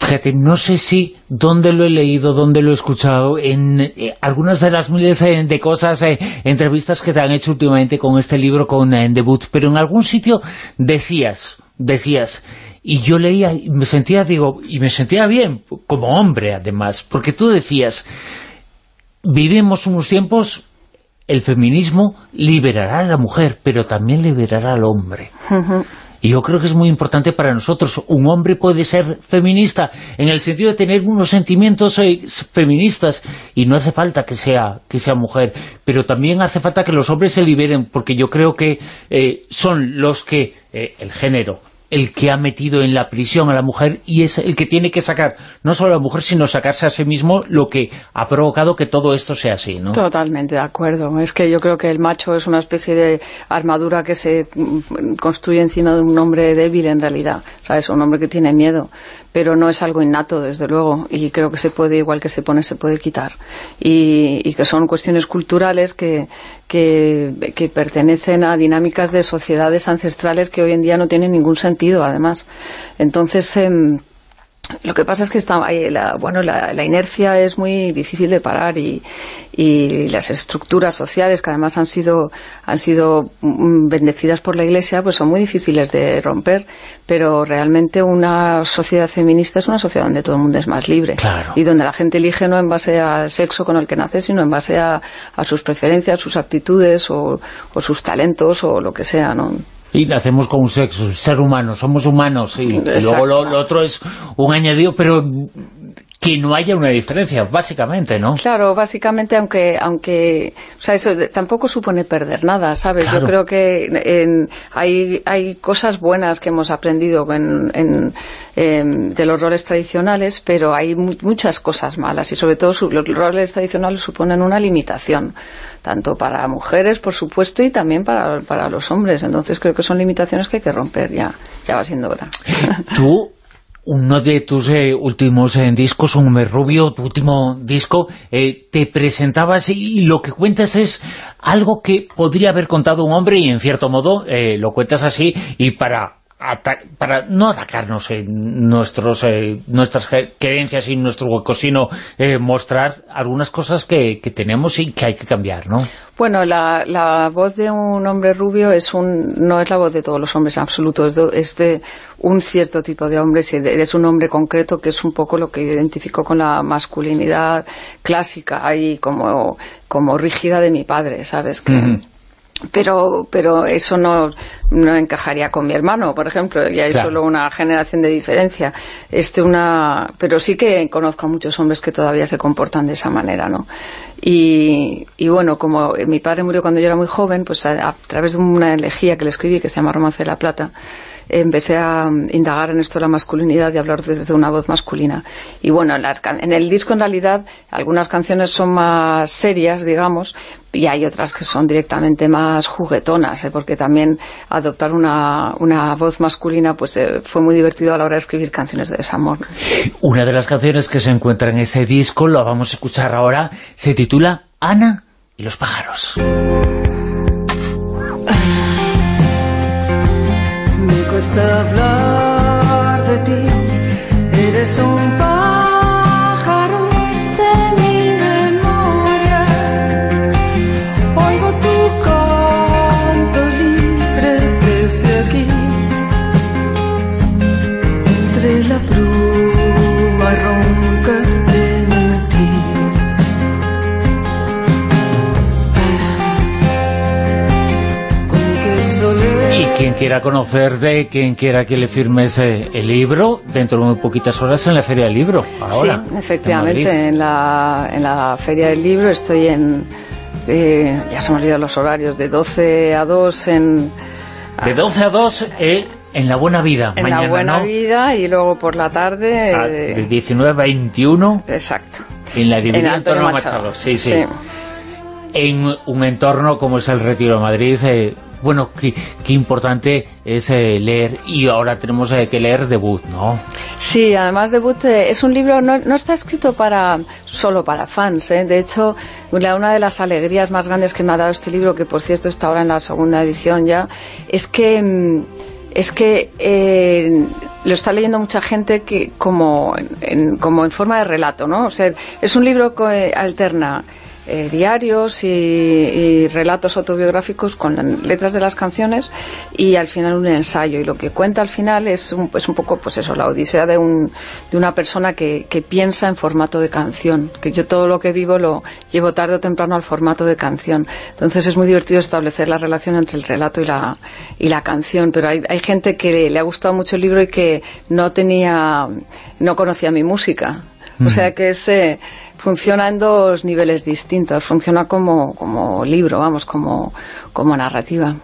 Fíjate, no sé si dónde lo he leído, dónde lo he escuchado, en eh, algunas de las miles eh, de cosas, eh, entrevistas que te han hecho últimamente con este libro, con Debut, pero en algún sitio decías, decías, y yo leía y me sentía, digo, y me sentía bien, como hombre además, porque tú decías, vivimos unos tiempos el feminismo liberará a la mujer, pero también liberará al hombre. Y yo creo que es muy importante para nosotros. Un hombre puede ser feminista en el sentido de tener unos sentimientos eh, feministas y no hace falta que sea, que sea mujer. Pero también hace falta que los hombres se liberen porque yo creo que eh, son los que, eh, el género, el que ha metido en la prisión a la mujer y es el que tiene que sacar, no solo a la mujer, sino sacarse a sí mismo lo que ha provocado que todo esto sea así, ¿no? Totalmente de acuerdo. Es que yo creo que el macho es una especie de armadura que se construye encima de un hombre débil en realidad, ¿sabes? Un hombre que tiene miedo pero no es algo innato, desde luego, y creo que se puede, igual que se pone, se puede quitar. Y, que son cuestiones culturales que, que, pertenecen a dinámicas de sociedades ancestrales que hoy en día no tienen ningún sentido, además. Entonces... Em, lo que pasa es que está, la, bueno, la, inercia es muy difícil de parar y, las estructuras sociales que además han sido, han sido mm, bendecidas por la Iglesia pues son muy difíciles de romper, pero realmente una sociedad feminista es una sociedad donde todo el mundo es más libre y donde la gente elige no en base al sexo con el que nace, sino en base a, sus preferencias, sus actitudes o, o sus talentos o lo que sea, ¿no? Y nacemos con un sexo, ser humano, somos humanos, y, luego lo, otro es un añadido, pero que no haya una diferencia, básicamente, ¿no? Claro, básicamente, aunque, aunque o sea, eso tampoco supone perder nada, ¿sabes? Yo creo que hay, hay cosas buenas que hemos aprendido en, de los roles tradicionales, pero hay muchas cosas malas, y sobre todo los roles tradicionales suponen una limitación, tanto para mujeres, por supuesto, y también para, para los hombres. Entonces creo que son limitaciones que hay que romper ya, ya va siendo hora. Tú uno de tus eh, últimos eh, discos, Un rubio, tu último disco, eh, te presentabas y lo que cuentas es algo que podría haber contado un hombre y en cierto modo lo cuentas así y para para no atacarnos en nuestros, nuestras creencias y nuestro hueco, sino mostrar algunas cosas que, que, tenemos y que hay que cambiar, ¿no? Bueno, la, la, voz de un hombre rubio es un, no es la voz de todos los hombres en absoluto, es de, es de un cierto tipo de hombres es un hombre concreto que es un poco lo que identifico con la masculinidad clásica y como, como rígida de mi padre, ¿sabes? Que, pero pero eso no, no encajaría con mi hermano, por ejemplo, ya hay solo una generación de diferencia. Este una, pero sí que conozco a muchos hombres que todavía se comportan de esa manera, ¿no? Y, y bueno, como mi padre murió cuando yo era muy joven, pues a, a través de una elegía que le escribí que se llama Romance de la Plata, empecé a indagar en esto de la masculinidad y hablar desde una voz masculina. Y bueno, en, el disco en realidad algunas canciones son más serias, digamos, y hay otras que son directamente más juguetonas, ¿eh? porque también adoptar una, una voz masculina pues eh, fue muy divertido a la hora de escribir canciones de desamor. Una de las canciones que se encuentra en ese disco, lo vamos a escuchar ahora, se titula Ana y los pájaros. Cuesta hablar quien quiera conocerte, quien quiera que le firmes eh, el libro, dentro de muy poquitas horas en la Feria del Libro, ahora. sí, efectivamente, en, la, en la Feria del Libro estoy en... eh, ya se me olvidado los horarios, de 12 a 2 en... De 12 a 2 eh, en La Buena Vida, En mañana, la buena ¿no? vida y luego por la tarde... Ah, eh, del 19 a 21 exacto. en la En Antonio Antonio Machado. Machado. Sí, sí, Sí. En un entorno como es el Retiro de Madrid, eh, bueno, qué, qué importante es eh, leer, y ahora tenemos eh, que leer Debut, ¿no? Sí, además Debut eh, es un libro, no, no está escrito para solo para fans, de hecho una de las alegrías más grandes que me ha dado este libro, que por cierto está ahora en la segunda edición ya, es que mm, es que eh, lo está leyendo mucha gente que como en, como en forma de relato, ¿no? O sea, es un libro que alterna eh, diarios y, y relatos autobiográficos con letras de las canciones y al final un ensayo. Y lo que cuenta al final es un, es un poco pues eso la odisea de, un, de una persona que, que piensa en formato de canción que yo todo lo que vivo lo llevo tarde o temprano al formato de canción. Entonces es muy divertido establecer la relación entre el relato y la, y la canción pero hay, hay gente que le ha gustado mucho el libro y que no tenía no conocía mi música. O sea que es, eh, funciona en dos niveles distintos. Funciona como, como libro, vamos, como, como narrativa.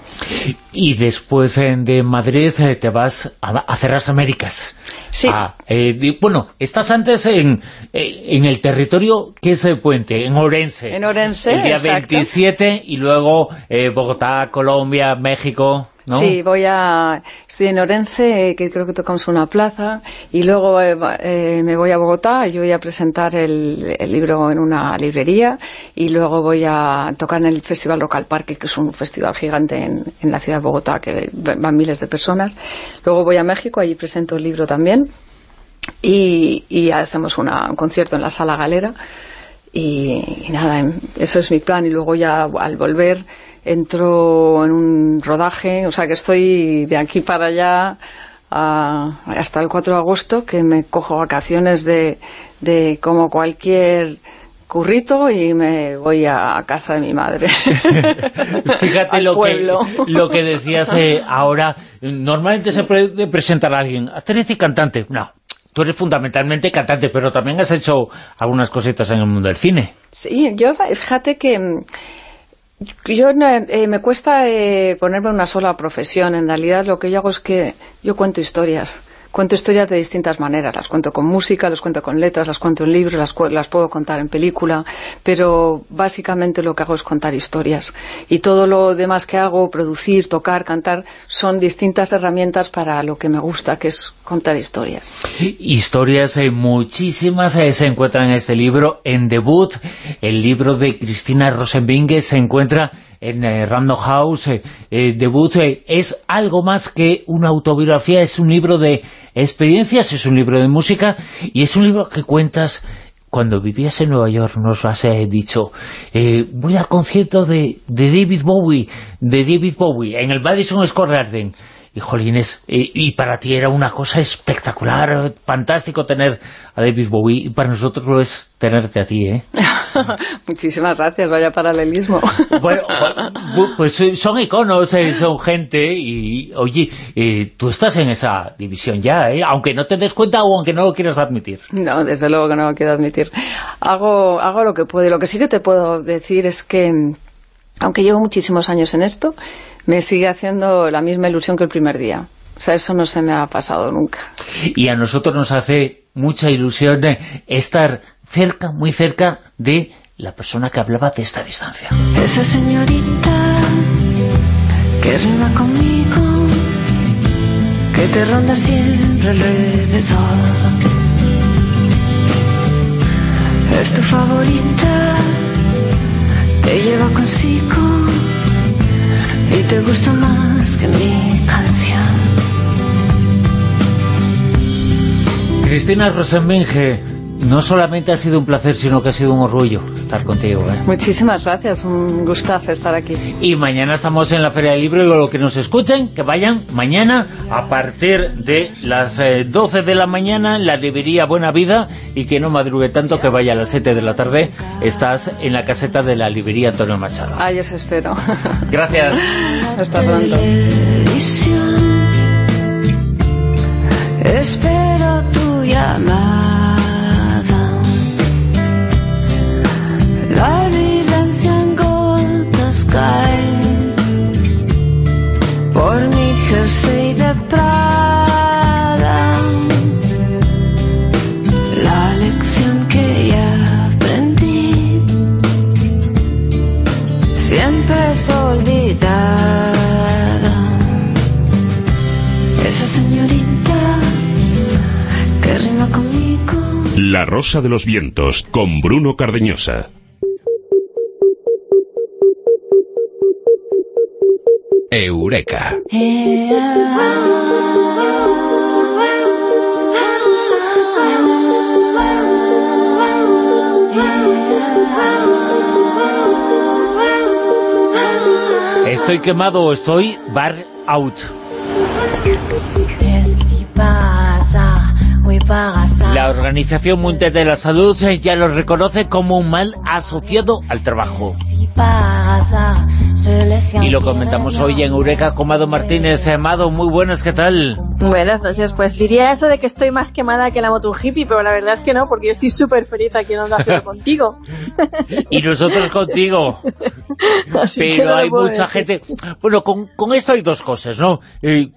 Y después eh, de Madrid eh, te vas a, hacer las Américas. Sí. Ah, eh, bueno, estás antes en, eh, en el territorio que es el puente, en Orense. En Orense, El día exacto. 27 y luego eh, Bogotá, Colombia, México, Sí, voy a... Estoy en Orense, que creo que tocamos una plaza, y luego eh, eh, me voy a Bogotá, y voy a presentar el, libro en una librería, y luego voy a tocar en el Festival Rock al Parque, que es un festival gigante en, en la ciudad de Bogotá, que van miles de personas. Luego voy a México, allí presento el libro también, y, y hacemos una- un concierto en la Sala Galera, y, y nada, em- eso es mi plan. Y luego ya al volver entro en un rodaje, o sea que estoy de aquí para allá a- hasta el 4 de agosto, que me cojo vacaciones de, de como cualquier currito y me voy a casa de mi madre. Fíjate lo que, lo que decías eh, ahora. Normalmente se puede presentar a alguien, actriz y cantante. No, tú eres fundamentalmente cantante, pero también has hecho algunas cositas en el mundo del cine. Sí, yo fíjate que yo no, eh, me cuesta eh, ponerme una sola profesión. En realidad lo que yo hago es que yo cuento historias. Cuento historias de distintas maneras. Las cuento con música, las cuento con letras, las cuento en libros, las, las puedo contar en película, pero básicamente lo que hago es contar historias. Y todo lo demás que hago, producir, tocar, cantar, son distintas herramientas para lo que me gusta, que es contar historias. Historias eh, muchísimas eh, se encuentran en este libro, en Debut, el libro de Cristina Rosenbinge se encuentra en eh, Random House, eh, eh, Debut, es algo más que una autobiografía, es un libro de experiencias, es un libro de música y es un libro que cuentas cuando vivías en Nueva York, nos has dicho, voy al concierto de, de, David Bowie, de David Bowie, en el Madison Square Garden. Y jolines, y, para ti era una cosa espectacular, fantástico tener a David Bowie, y para nosotros lo es tenerte a ti, ¿eh? Muchísimas gracias, vaya paralelismo. Bueno, pues eh, son iconos, eh, son gente, y oye, eh, tú estás en esa división ya, ¿eh? Aunque no te des cuenta o aunque no lo quieras admitir. No, desde luego que no lo quiero admitir. Hago, hago lo que puedo, y lo que sí que te puedo decir es que, aunque llevo muchísimos años en esto, me sigue haciendo la misma ilusión que el primer día. O sea, eso no se me ha pasado nunca. Y a nosotros nos hace mucha ilusión estar cerca, muy cerca de la persona que hablaba de esta distancia. Esa señorita que rima conmigo, que te ronda siempre alrededor. Es tu favorita, te lleva consigo y te gusta más que mi canción. Cristina Rosenbinge, no solamente ha sido un placer, sino que ha sido un orgullo estar contigo. ¿eh? Muchísimas gracias, un gustazo estar aquí. Y mañana estamos en la Feria del Libro y lo que nos escuchen, que vayan mañana a partir de las 12 eh, de la mañana en la librería Buena Vida y que no madrugue tanto, que vaya a las 7 de la tarde. Estás en la caseta de la librería Antonio Machado. Ay, os espero. Gracias. Hasta pronto. Espero tu llamada. Gotas cae por mi jersey de Prada. La lección que ya aprendí siempre es olvidada. Esa señorita que rima conmigo. La Rosa de los Vientos, con Bruno Cardeñosa. Eureka. Estoy quemado estoy bar out. La Organización Mundial de la Salud ya lo reconoce como un mal asociado al trabajo. Y lo comentamos hoy en Eureka con Mado Martínez. Amado, muy buenas, ¿qué tal? Buenas noches, pues diría eso de que estoy más quemada que la moto hippie, pero la verdad es que no, porque yo estoy súper feliz aquí en Onda Cero contigo. y nosotros contigo. pero hay mucha gente... Bueno, con, esto hay dos cosas, ¿no? Eh,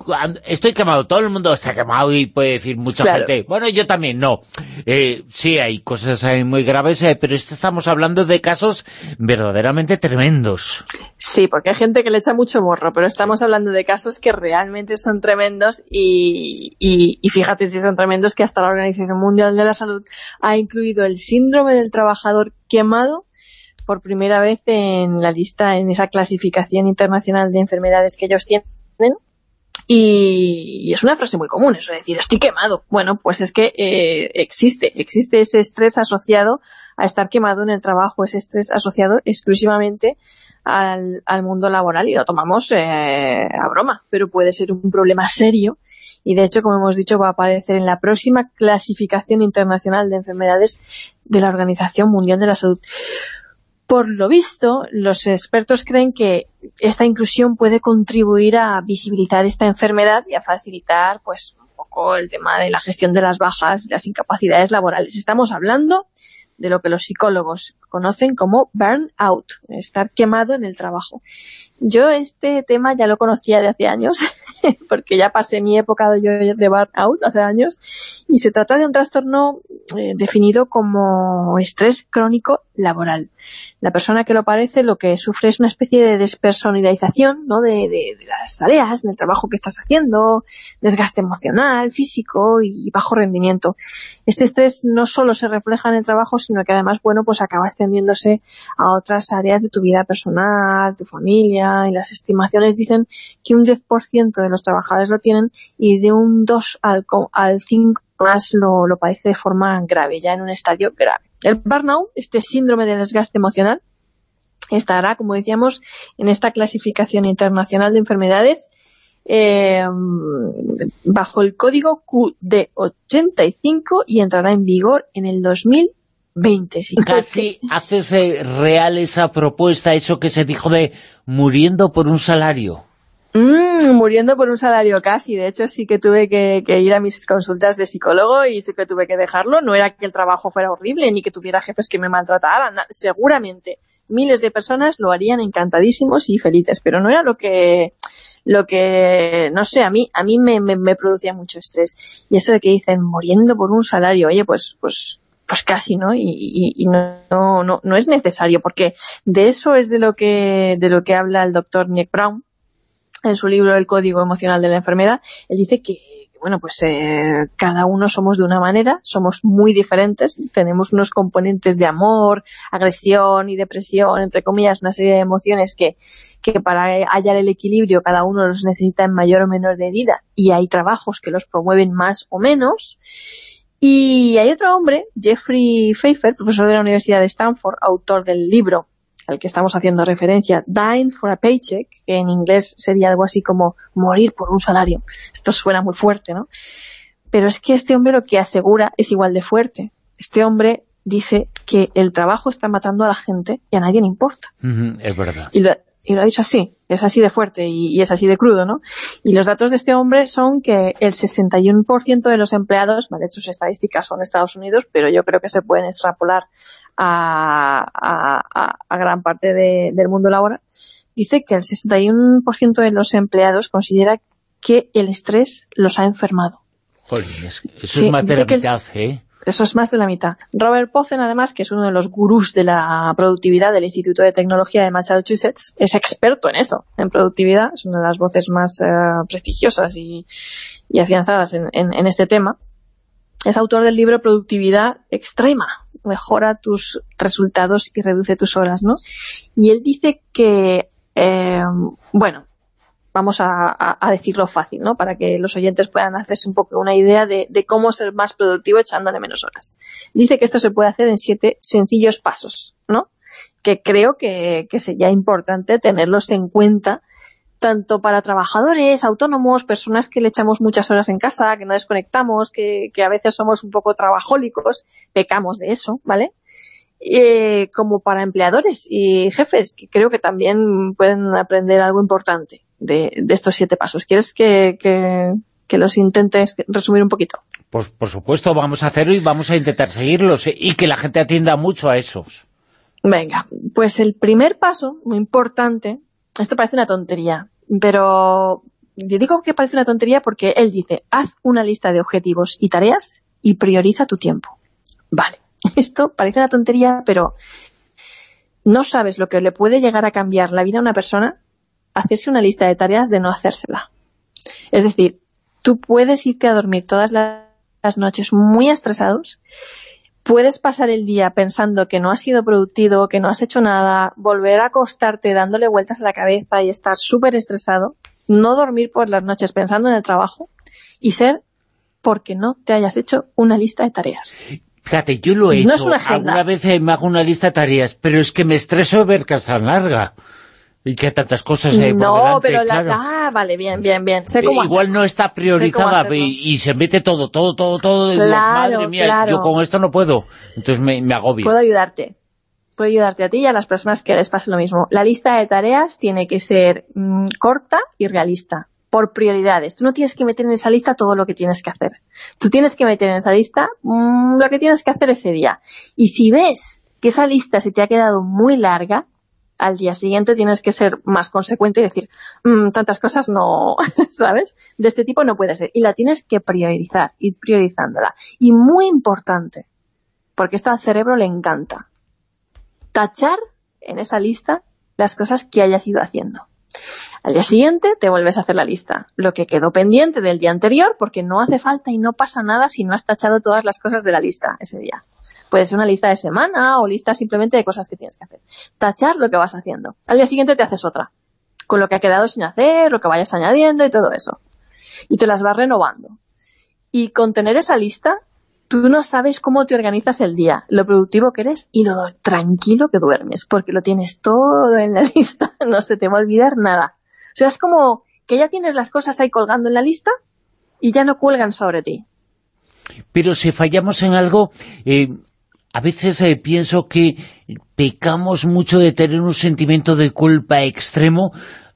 estoy quemado, todo el mundo está quemado y puede decir mucha gente. Bueno, yo también, no. Eh, sí, hay cosas muy graves, eh, pero estamos hablando de casos verdaderamente tremendos. Sí, porque hay gente que le echa mucho morro, pero estamos hablando de casos que realmente son tremendos y, fíjate si son tremendos que hasta la Organización Mundial de la Salud ha incluido el síndrome del trabajador quemado por primera vez en la lista, en esa clasificación internacional de enfermedades que ellos tienen. Y, es una frase muy común, eso de decir, estoy quemado. Bueno, pues es que eh, existe, existe ese estrés asociado a estar quemado en el trabajo, ese estrés asociado exclusivamente al, mundo laboral y lo tomamos eh, a broma, pero puede ser un problema serio y de hecho, como hemos dicho, va a aparecer en la próxima clasificación internacional de enfermedades de la Organización Mundial de la Salud. Por lo visto, los expertos creen que esta inclusión puede contribuir a visibilizar esta enfermedad y a facilitar pues un poco el tema de la gestión de las bajas y las incapacidades laborales. Estamos hablando de lo que los psicólogos conocen como burnout, estar quemado en el trabajo. Yo este tema ya lo conocía de hace años, porque ya pasé mi época de, de burnout hace años, y se trata de un trastorno eh, definido como estrés crónico laboral. La persona que lo padece lo que sufre es una especie de despersonalización ¿no? de, de, las tareas, del trabajo que estás haciendo, desgaste emocional, físico y bajo rendimiento. Este estrés no solo se refleja en el trabajo, sino que además, bueno, pues acaba extendiéndose a otras áreas de tu vida personal, tu familia, y las estimaciones dicen que un 10% de los trabajadores lo tienen y de un 2 al, al 5 más lo, lo padece de forma grave, ya en un estadio grave. El burnout, este síndrome de desgaste emocional, estará, como decíamos, en esta clasificación internacional de enfermedades eh, bajo el código QD85 y entrará en vigor en el 2020. Casi haces real esa propuesta, eso que se dijo de muriendo por un salario. Mm, muriendo por un salario casi. De hecho, sí que tuve que, que, ir a mis consultas de psicólogo y sí que tuve que dejarlo. No era que el trabajo fuera horrible ni que tuviera jefes que me maltrataran. Seguramente miles de personas lo harían encantadísimos y felices, pero no era lo que lo que, no sé, a mí a mí me, me, me producía mucho estrés. Y eso de que dicen, muriendo por un salario, oye, pues pues pues casi, ¿no? Y, no, no, no es necesario, porque de eso es de lo que de lo que habla el doctor Nick Brown, en su libro El código emocional de la enfermedad, él dice que bueno, pues eh, cada uno somos de una manera, somos muy diferentes, tenemos unos componentes de amor, agresión y depresión, entre comillas, una serie de emociones que, que para hallar el equilibrio cada uno los necesita en mayor o menor medida y hay trabajos que los promueven más o menos. Y hay otro hombre, Jeffrey Pfeiffer, profesor de la Universidad de Stanford, autor del libro al que estamos haciendo referencia, dying for a paycheck, que en inglés sería algo así como morir por un salario. Esto suena muy fuerte, ¿no? Pero es que este hombre lo que asegura es igual de fuerte. Este hombre dice que el trabajo está matando a la gente y a nadie le importa. Uh -huh, es verdad. Y lo, y lo ha dicho así, es así de fuerte y, y, es así de crudo, ¿no? Y los datos de este hombre son que el 61% de los empleados, vale, sus estadísticas son de Estados Unidos, pero yo creo que se pueden extrapolar a, a, a gran parte de, del mundo laboral, dice que el 61% de los empleados considera que el estrés los ha enfermado. Joder, eso sí, es la mitad, ¿eh? Eso es más de la mitad. Robert Pozen, además, que es uno de los gurús de la productividad del Instituto de Tecnología de Massachusetts, es experto en eso, en productividad, es una de las voces más uh, prestigiosas y, y afianzadas en, en, en, este tema. Es autor del libro Productividad Extrema, mejora tus resultados y reduce tus horas, ¿no? Y él dice que, eh, bueno, vamos a, decirlo fácil, ¿no? Para que los oyentes puedan hacerse un poco una idea de, cómo ser más productivo echándole menos horas. Dice que esto se puede hacer en siete sencillos pasos, ¿no? Que creo que, que sería importante tenerlos en cuenta tanto para trabajadores, autónomos, personas que le echamos muchas horas en casa, que no desconectamos, que, que a veces somos un poco trabajólicos, pecamos de eso, ¿vale? Eh, como para empleadores y jefes, que creo que también pueden aprender algo importante de, de estos siete pasos. ¿Quieres que, que, que, los intentes resumir un poquito? Pues por supuesto, vamos a hacerlo y vamos a intentar seguirlos ¿eh? y que la gente atienda mucho a esos. Venga, pues el primer paso, muy importante, esto parece una tontería, pero yo digo que parece una tontería porque él dice, haz una lista de objetivos y tareas y prioriza tu tiempo. Vale, esto parece una tontería, pero no sabes lo que le puede llegar a cambiar la vida a una persona hacerse una lista de tareas de no hacérsela. Es decir, tú puedes irte a dormir todas las noches muy estresados, puedes pasar el día pensando que no has sido productivo, que no has hecho nada, volver a acostarte dándole vueltas a la cabeza y estar súper estresado, no dormir por las noches pensando en el trabajo y ser porque no te hayas hecho una lista de tareas. Fíjate, yo lo he no hecho. Es una agenda. Alguna vez me hago una lista de tareas, pero es que me estreso ver que es tan larga. Y que tantas cosas hay no, delante, pero la... claro. Ah, vale, bien, bien, bien. Sé cómo Igual no está priorizada y, y, se mete todo, todo, todo, todo. Claro, y digo, madre mía, claro. yo con esto no puedo. Entonces me, me agobio. Puedo ayudarte. Puedo ayudarte a ti y a las personas que les pase lo mismo. La lista de tareas tiene que ser mmm, corta y realista por prioridades. Tú no tienes que meter en esa lista todo lo que tienes que hacer. Tú tienes que meter en esa lista mmm, lo que tienes que hacer ese día. Y si ves que esa lista si te ha quedado muy larga, al día siguiente tienes que ser más consecuente y decir, "Mm, tantas cosas no, ¿sabes? De este tipo no puede ser. Y la tienes que priorizar, ir priorizándola. Y muy importante, porque esto al cerebro le encanta, tachar en esa lista las cosas que hayas ido haciendo. Al día siguiente te vuelves a hacer la lista, lo que quedó pendiente del día anterior, porque no hace falta y no pasa nada si no has tachado todas las cosas de la lista ese día. Puede ser una lista de semana o lista simplemente de cosas que tienes que hacer. Tachar lo que vas haciendo. Al día siguiente te haces otra, con lo que ha quedado sin hacer, lo que vayas añadiendo y todo eso. Y te las vas renovando. Y con tener esa lista, tú no sabes cómo te organizas el día, lo productivo que eres y lo tranquilo que duermes, porque lo tienes todo en la lista, no se te va a olvidar nada. O sea, es como que ya tienes las cosas ahí colgando en la lista y ya no cuelgan sobre ti. Pero si fallamos en algo, eh, a veces eh, pienso que pecamos mucho de tener un sentimiento de culpa extremo.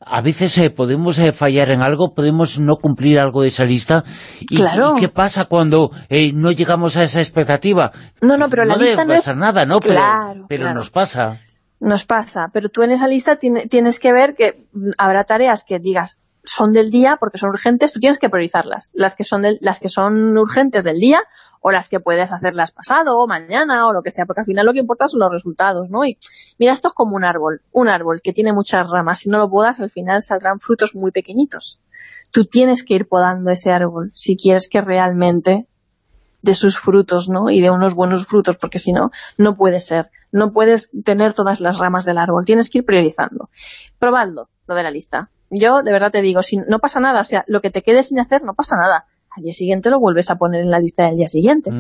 A veces eh, podemos eh, fallar en algo, podemos no cumplir algo de esa lista. ¿Y, Claro. ¿y qué pasa cuando eh, no llegamos a esa expectativa? No, no, pero la no lista debe no es... pasar nada, ¿no? Pero, Claro, pero claro. nos pasa. Nos pasa, pero tú en esa lista tiene- tienes que ver que habrá tareas que digas son del día porque son urgentes, tú tienes que priorizarlas. Las que son del- las que son urgentes del día o las que puedes hacerlas pasado o mañana o lo que sea, porque al final lo que importa son los resultados, ¿no? Y mira, esto es como un árbol, un árbol que tiene muchas ramas, si no lo podas al final saldrán frutos muy pequeñitos. Tú tienes que ir podando ese árbol si quieres que realmente de sus frutos, ¿no? Y de unos buenos frutos, porque si no, no puede ser. No puedes tener todas las ramas del árbol, tienes que ir priorizando. Probadlo, lo de la lista. Yo, de verdad te digo, si no pasa nada, o sea, lo que te quede sin hacer no pasa nada. Al día siguiente lo vuelves a poner en la lista del día siguiente.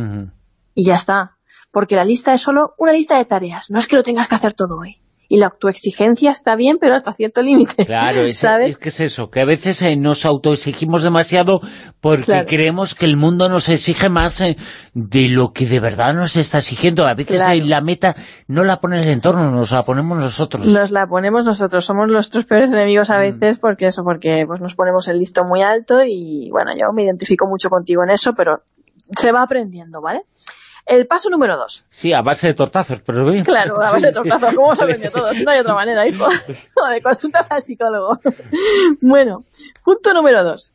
Y ya está. Porque la lista es solo una lista de tareas, no es que lo tengas que hacer todo hoy. Y la autoexigencia está bien, pero hasta cierto límite. Claro, es, ¿Sabes? es que es eso, que a veces eh, nos autoexigimos demasiado porque Claro. creemos que el mundo nos exige más eh, de lo que de verdad nos está exigiendo. A veces Claro. eh, la meta no la pone el entorno, nos la ponemos nosotros. Nos la ponemos nosotros, somos nuestros peores enemigos Mm. a veces, porque eso, porque pues nos ponemos el listo muy alto y bueno, yo me identifico mucho contigo en eso, pero se va aprendiendo, ¿vale? El paso número dos. Sí, a base de tortazos, pero bien. Claro, a base de tortazos, ¿cómo se aprendió todo? No hay otra manera, hijo. O de consultas al psicólogo. Bueno, punto número dos.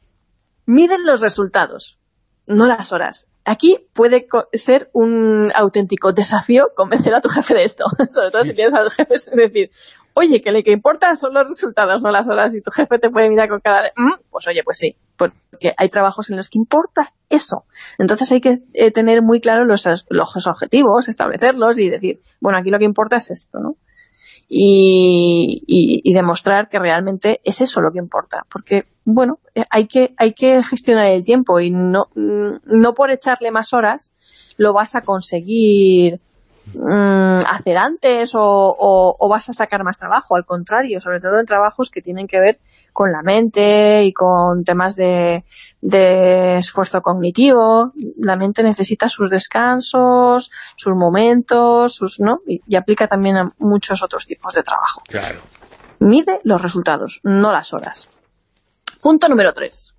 Miden los resultados, no las horas. Aquí puede ser un auténtico desafío convencer a tu jefe de esto. Sobre todo si tienes a los jefes, es decir, oye, que lo que importan son los resultados, no las horas. Y tu jefe te puede mirar con cara de, "Mm", pues oye, pues sí. Porque hay trabajos en los que importa eso. Entonces hay que eh, tener muy claro los, los objetivos, establecerlos y decir, bueno, aquí lo que importa es esto, ¿no? Y, y- y demostrar que realmente es eso lo que importa. Porque, bueno, eh, hay que, hay que gestionar el tiempo y no, mm, no por echarle más horas lo vas a conseguir mm, hacer antes o, o- o vas a sacar más trabajo. Al contrario, sobre todo en trabajos que tienen que ver con la mente y con temas de, de esfuerzo cognitivo. La mente necesita sus descansos, sus momentos, sus, ¿no? Y, y aplica también a muchos otros tipos de trabajo. Claro. Mide los resultados, no las horas. Punto número tres.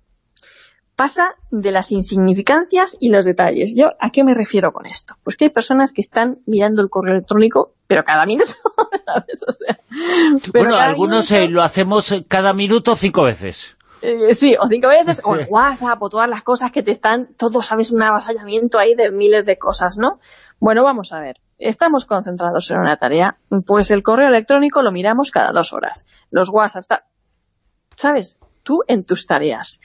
Pasa de las insignificancias y los detalles. ¿Yo a qué me refiero con esto? Pues que hay personas que están mirando el correo electrónico, pero cada minuto, ¿sabes? O sea, pero Bueno, algunos minuto- eh, lo hacemos eh, cada minuto cinco veces. eh, sí, o cinco veces, o el WhatsApp, o todas las cosas que te están, todo, sabes, un avasallamiento ahí de miles de cosas, ¿no? Bueno, vamos a ver. Estamos concentrados en una tarea, pues el correo electrónico lo miramos cada dos horas. Los WhatsApp, está- ¿sabes? Tú en tus tareas.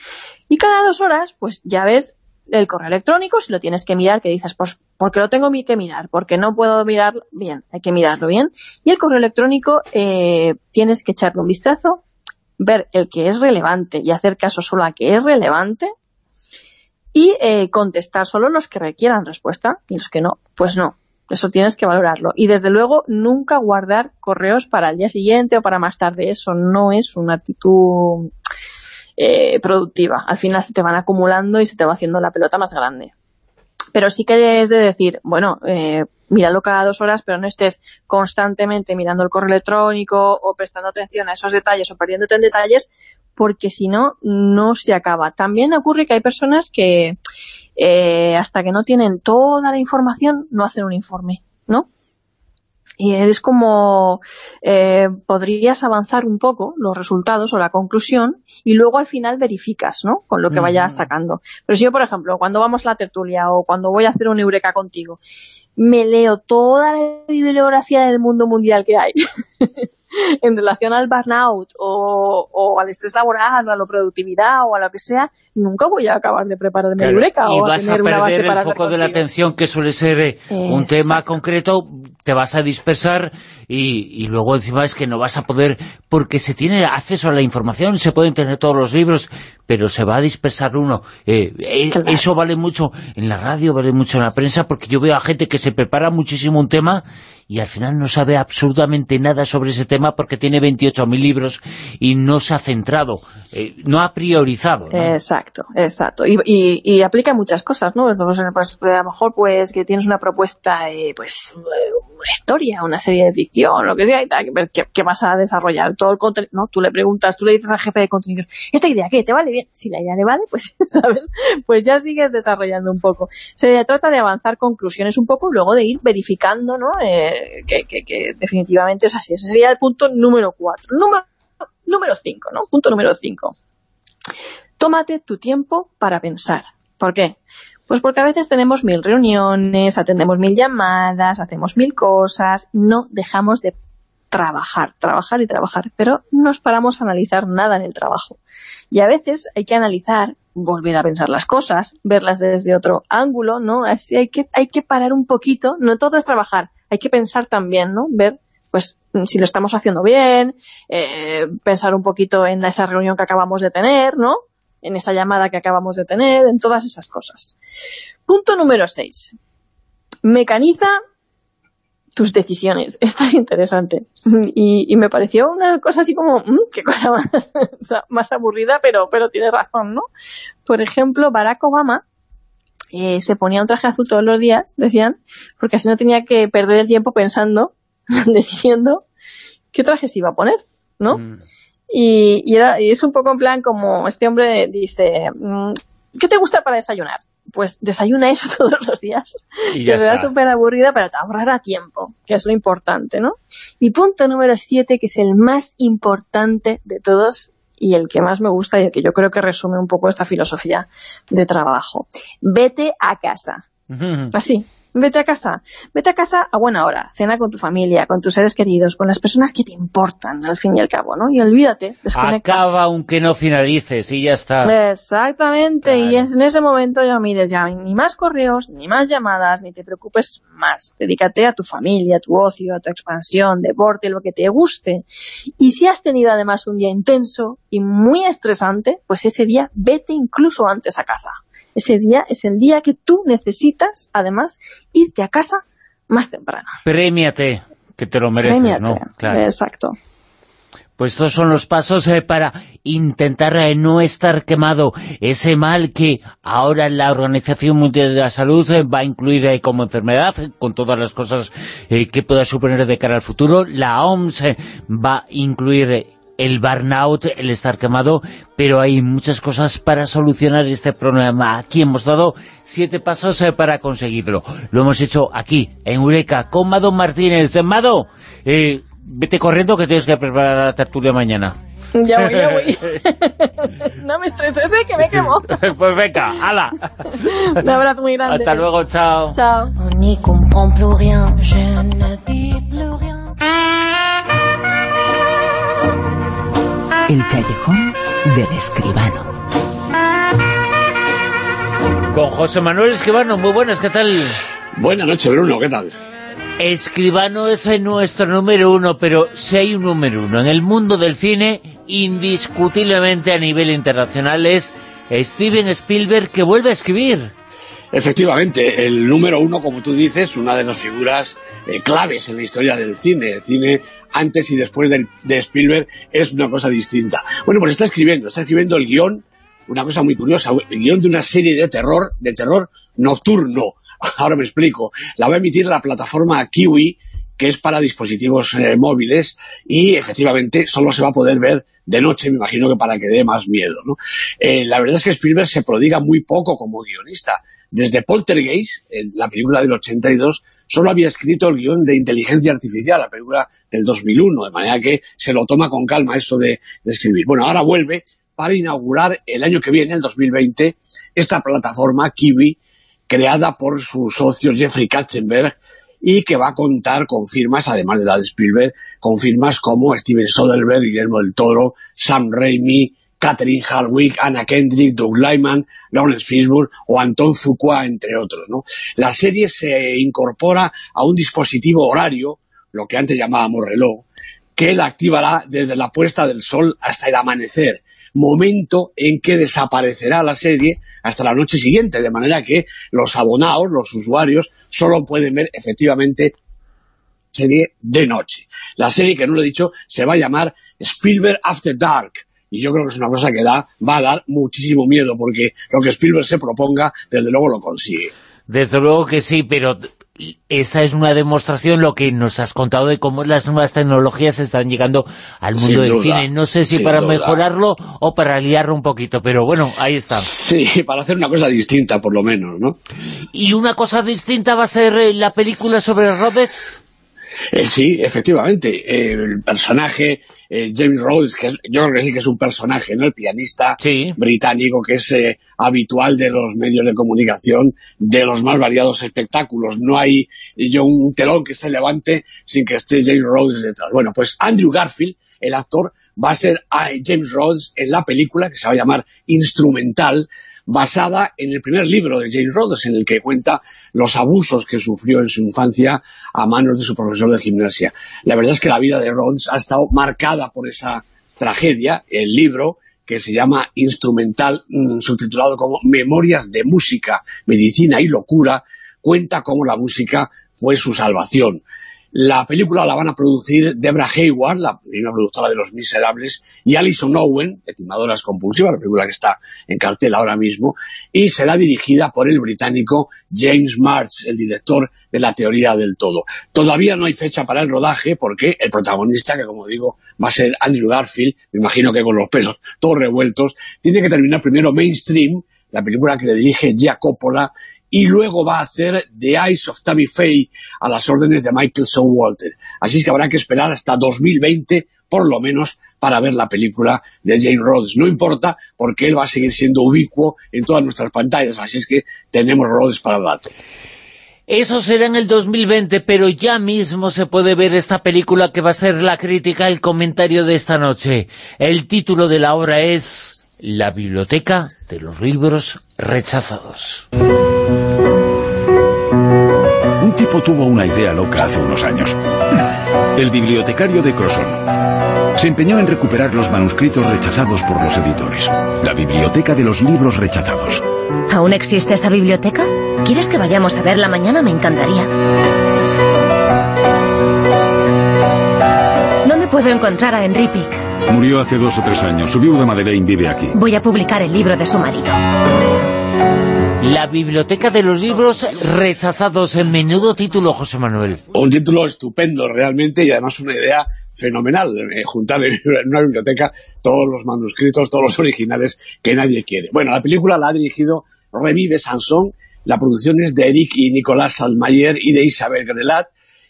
Y cada dos horas, pues ya ves el correo electrónico, si lo tienes que mirar, que dices, pues, porque lo tengo que mirar? Porque no puedo mirarlo bien, hay que mirarlo bien. Y el correo electrónico, eh, tienes que echarle un vistazo, ver el que es relevante y hacer caso solo a que es relevante y eh, contestar solo los que requieran respuesta y los que no, pues no. Eso tienes que valorarlo. Y desde luego, nunca guardar correos para el día siguiente o para más tarde. Eso no es una actitud eh, productiva. Al final se te van acumulando y se te va haciendo la pelota más grande. Pero sí que es de decir, bueno, eh, míralo cada dos horas, pero no estés constantemente mirando el correo electrónico o prestando atención a esos detalles o perdiéndote en detalles, porque si no, no se acaba. También ocurre que hay personas que eh, hasta que no tienen toda la información no hacen un informe, ¿no? y es como eh, podrías avanzar un poco los resultados o la conclusión y luego al final verificas, ¿no? Con lo que vayas sacando. Pero si yo, por ejemplo, cuando vamos a la tertulia o cuando voy a hacer un eureka contigo, me leo toda la bibliografía del mundo mundial que hay en relación al burnout o, o, al estrés laboral o a la productividad o a lo que sea, nunca voy a acabar de prepararme claro, eureka y o vas a tener a una base perder para el foco de la atención que suele ser eh, un tema concreto te vas a dispersar y, y luego encima es que no vas a poder porque se tiene acceso a la información se pueden tener todos los libros pero se va a dispersar uno. Eh, eh, eso vale mucho en la radio vale mucho en la prensa porque yo veo a gente que se prepara muchísimo un tema y al final no sabe absolutamente nada sobre ese tema porque tiene 28.000 libros y no se ha centrado eh, no ha priorizado. Exacto, exacto. Y, y, aplica muchas cosas, ¿no? Pues, pues, a lo mejor pues que tienes una propuesta, eh, pues una historia, una serie de ficción, lo que sea, y tal, que, que- vas a desarrollar todo el contenido, ¿no? Tú le preguntas, tú le dices al jefe de contenido, ¿esta idea qué? ¿Te vale bien? Si la idea le vale, pues, ¿sabes? Pues ya sigues desarrollando un poco. Se trata de avanzar conclusiones un poco, luego de ir verificando, ¿no? Eh, que, definitivamente es así. Ese sería el punto número cuatro. Número, número cinco, ¿no? Punto número cinco. Tómate tu tiempo para pensar. ¿Por qué? Pues porque a veces tenemos mil reuniones, atendemos mil llamadas, hacemos mil cosas, no dejamos de trabajar, trabajar y trabajar, pero no nos paramos a analizar nada en el trabajo. Y a veces hay que analizar, volver a pensar las cosas, verlas desde otro ángulo, ¿no? Así hay que, hay que parar un poquito, no todo es trabajar, hay que pensar también, ¿no? Ver, pues, si lo estamos haciendo bien, eh, pensar un poquito en esa reunión que acabamos de tener, ¿no? En esa llamada que acabamos de tener, en todas esas cosas. Punto número 6. Mecaniza tus decisiones. Esta es interesante. Y, me pareció una cosa así como, "Mm, qué cosa más, más aburrida, pero, pero tiene razón, ¿no? Por ejemplo, Barack Obama eh, se ponía un traje azul todos los días, decían, porque así no tenía que perder el tiempo pensando, decidiendo qué traje se iba a poner, ¿no? Y, y, era, y es un poco en plan como este hombre dice, mm, ¿qué te gusta para desayunar? Pues desayuna eso todos los días. Y ya que será súper aburrida, pero te ahorrará tiempo, que es lo importante, ¿no? Y punto número siete, que es el más importante de todos y el que más me gusta y el que yo creo que resume un poco esta filosofía de trabajo. Vete a casa. Así, vete a casa. Vete a casa a buena hora. Cena con tu familia, con tus seres queridos, con las personas que te importan, al fin y al cabo, ¿no? Y olvídate, desconecta. Acaba aunque no finalices y ya está. Exactamente, y es en ese momento ya mires ya ni más correos, ni más llamadas, ni te preocupes más. Dedícate a tu familia, a tu ocio, a tu expansión, deporte, lo que te guste. Y si has tenido además un día intenso y muy estresante, pues ese día vete incluso antes a casa. Ese día es el día que tú necesitas, además, irte a casa más temprano. Premiate, que te lo mereces, Premiate. ¿no? Claro. Exacto. Pues estos son los pasos eh, para intentar eh, no estar quemado. Ese mal que ahora la Organización Mundial de la Salud eh, va a incluir como enfermedad, con todas las cosas que pueda suponer de cara al futuro. La OMS va a incluir el burnout, el estar quemado, pero hay muchas cosas para solucionar este problema. Aquí hemos dado siete pasos eh, para conseguirlo. Lo hemos hecho aquí, en Eureka, con Mado Martínez. Mado, eh, vete corriendo que tienes que preparar la tertulia mañana. Ya voy, ya voy. no me estreses, ¿eh? que me quemo. pues venga, hala. Un abrazo muy grande. Hasta luego, chao. Chao. El callejón del escribano. Con José Manuel Escribano, muy buenas, ¿qué tal? Buenas noches, Bruno, ¿qué tal? Escribano es nuestro número uno, pero si hay un número uno en el mundo del cine, indiscutiblemente a nivel internacional es Steven Spielberg, que vuelve a escribir. Efectivamente, el número uno, como tú dices, una de las figuras eh, claves en la historia del cine. El cine antes y después del- de, Spielberg es una cosa distinta. Bueno, pues está escribiendo, está escribiendo el guion, una cosa muy curiosa, el guion de una serie de terror, de terror nocturno. Ahora me explico. La va a emitir la plataforma Kiwi, que es para dispositivos eh, móviles, y efectivamente solo se va a poder ver de noche, me imagino que para que dé más miedo. ¿no? Eh, la verdad es que Spielberg se prodiga muy poco como guionista. Desde Poltergeist, la película del 82, solo había escrito el guion de Inteligencia Artificial, la película del 2001, de manera que se lo toma con calma eso de, escribir. Bueno, ahora vuelve para inaugurar el año que viene, el 2020, esta plataforma Kiwi, creada por su socio Jeffrey Katzenberg, y que va a contar con firmas, además de la de Spielberg, con firmas como Steven Soderbergh, Guillermo del Toro, Sam Raimi, Catherine Hardwick, Anna Kendrick, Doug Lyman, Lawrence Fishburne o Anton Fuqua, entre otros. ¿no? La serie se incorpora a un dispositivo horario, lo que antes llamábamos reloj, que la activará desde la puesta del sol hasta el amanecer, momento en que desaparecerá la serie hasta la noche siguiente, de manera que los abonados, los usuarios, solo pueden ver efectivamente serie de noche. La serie, que no lo he dicho, se va a llamar Spielberg After Dark, y yo creo que es una cosa que da, va a dar muchísimo miedo, porque lo que Spielberg se proponga, desde luego lo consigue. Desde luego que sí, pero esa es una demostración, lo que nos has contado de cómo las nuevas tecnologías están llegando al mundo del cine. No sé si para mejorarlo o para liarlo un poquito, pero bueno, ahí está. Sí, para hacer una cosa distinta, por lo menos, ¿no? ¿Y una cosa distinta va a ser eh, la película sobre Rhodes? Eh, sí, efectivamente, el personaje eh, James Rhodes, que yo creo que sí que es un personaje, ¿no? El pianista británico que es eh, habitual de los medios de comunicación, de los más variados espectáculos. No hay yo un telón que se levante sin que esté James Rhodes detrás. Bueno, pues Andrew Garfield, el actor, va a ser a James Rhodes en la película que se va a llamar Instrumental, basada en el primer libro de James Rhodes, en el que cuenta los abusos que sufrió en su infancia a manos de su profesor de gimnasia. La verdad es que la vida de Rhodes ha estado marcada por esa tragedia, el libro, que se llama Instrumental, mm, subtitulado como Memorias de Música, Medicina y Locura, cuenta cómo la música fue su salvación. La película la van a producir Debra Hayward, la primera productora de Los Miserables, y Alison Owen, de Timadoras Compulsivas, la película que está en cartel ahora mismo, y será dirigida por el británico James March, el director de La Teoría del Todo. Todavía no hay fecha para el rodaje porque el protagonista, que como digo va a ser Andrew Garfield, me imagino que con los pelos todos revueltos, tiene que terminar primero Mainstream, la película que le dirige Gia Coppola y luego va a hacer The Eyes of Tammy Faye a las órdenes de Michael Walter. Así es que habrá que esperar hasta 2020, por lo menos, para ver la película de James Rhodes. No importa, porque él va a seguir siendo ubicuo en todas nuestras pantallas, así es que tenemos Rhodes para el rato. Eso será en el 2020, pero ya mismo se puede ver esta película que va a ser la crítica, el comentario de esta noche. El título de la obra es La biblioteca de los libros rechazados. Un tipo tuvo una idea loca hace unos años. El bibliotecario de Crosson. Se empeñó en recuperar los manuscritos rechazados por los editores. La biblioteca de los libros rechazados. ¿Aún existe esa biblioteca? ¿Quieres que vayamos a verla mañana? Me encantaría. ¿Dónde puedo encontrar a Henry Pick? Murió hace dos o tres años. Su viuda Madeleine vive aquí. Voy a publicar el libro de su marido. La biblioteca de los libros rechazados en menudo título, José Manuel. Un título estupendo realmente y además una idea fenomenal, eh, juntar en una biblioteca todos los manuscritos, todos los originales que nadie quiere. Bueno, la película la ha dirigido Revive Sansón, la producción es de Eric y Nicolás Salmayer y de Isabel Grelat,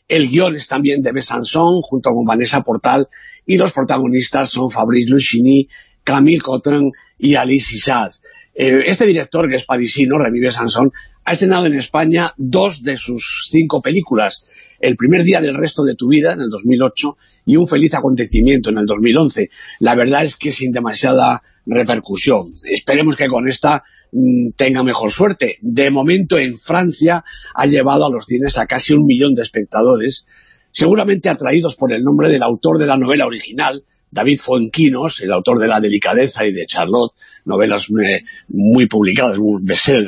el guion es también de Besançon, junto con Vanessa Portal, y los protagonistas son Fabrice Luchini, Camille Cotton y Alice Isaz. Eh, este director, que es parisino, Revive Sansón, ha estrenado en España dos de sus cinco películas. El primer día del resto de tu vida, en el 2008, y Un feliz acontecimiento, en el 2011. La verdad es que sin demasiada repercusión. Esperemos que con esta mm, tenga mejor suerte. De momento, en Francia, ha llevado a los cines a casi un millón de espectadores, seguramente atraídos por el nombre del autor de la novela original, David Fuenquinos, el autor de La delicadeza y de Charlotte, novelas eh, muy publicadas, muy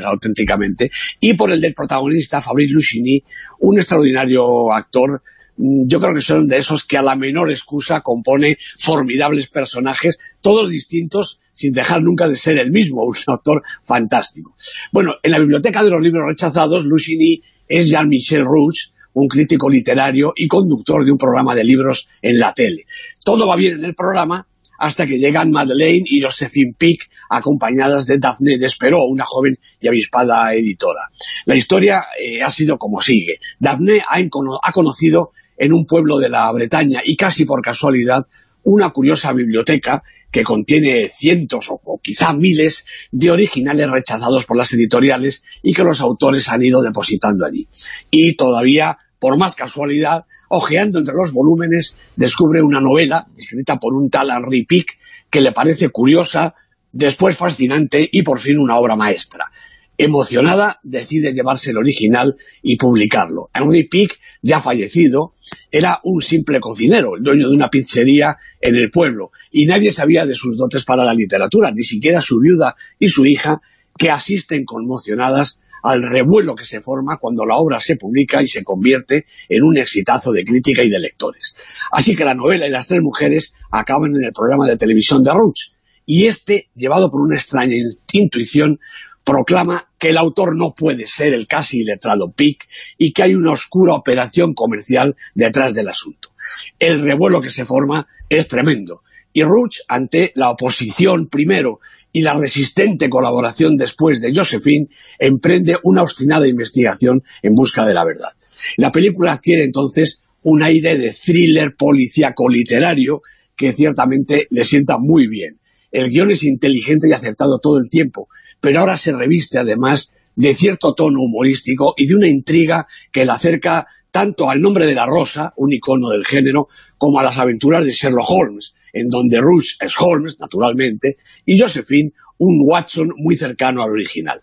auténticamente, y por el del protagonista Fabrice Luchini, un extraordinario actor mm, yo creo que son de esos que a la menor excusa compone formidables personajes, todos distintos, sin dejar nunca de ser el mismo, un autor fantástico. Bueno, en la biblioteca de los libros rechazados, Luchini es Jean-Michel Rouge, un crítico literario y conductor de un programa de libros en la tele. Todo va bien en el programa hasta que llegan Madeleine y Josephine Pick, acompañadas de Daphne Desperó, una joven y avispada editora. La historia eh, ha sido como sigue. Daphne ha, ha conocido en un pueblo de la Bretaña y casi por casualidad una curiosa biblioteca que contiene cientos o, quizá miles de originales rechazados por las editoriales y que los autores han ido depositando allí. Y todavía, por más casualidad, ojeando entre los volúmenes, descubre una novela escrita por un tal Henry Pick que le parece curiosa, después fascinante y por fin una obra maestra. Emocionada, decide llevarse el original y publicarlo. Henry Pick, ya fallecido, era un simple cocinero, el dueño de una pizzería en el pueblo, y nadie sabía de sus dotes para la literatura, ni siquiera su viuda y su hija, que asisten conmocionadas al revuelo que se forma cuando la obra se publica y se convierte en un exitazo de crítica y de lectores. Así que la novela y las tres mujeres acaban en el programa de televisión de Roots, y este, llevado por una extraña intuición, proclama que el autor no puede ser el casi letrado Pick y que hay una oscura operación comercial detrás del asunto. El revuelo que se forma es tremendo. Y Ruch, ante la oposición primero y la resistente colaboración después de Josephine, emprende una obstinada investigación en busca de la verdad. La película adquiere entonces un aire de thriller policíaco literario que ciertamente le sienta muy bien. El guion es inteligente y acertado todo el tiempo, pero ahora se reviste además de cierto tono humorístico y de una intriga que la acerca tanto al nombre de la rosa, un icono del género, como a las aventuras de Sherlock Holmes, en donde Rush es Holmes, naturalmente, y Josephine, un Watson muy cercano al original.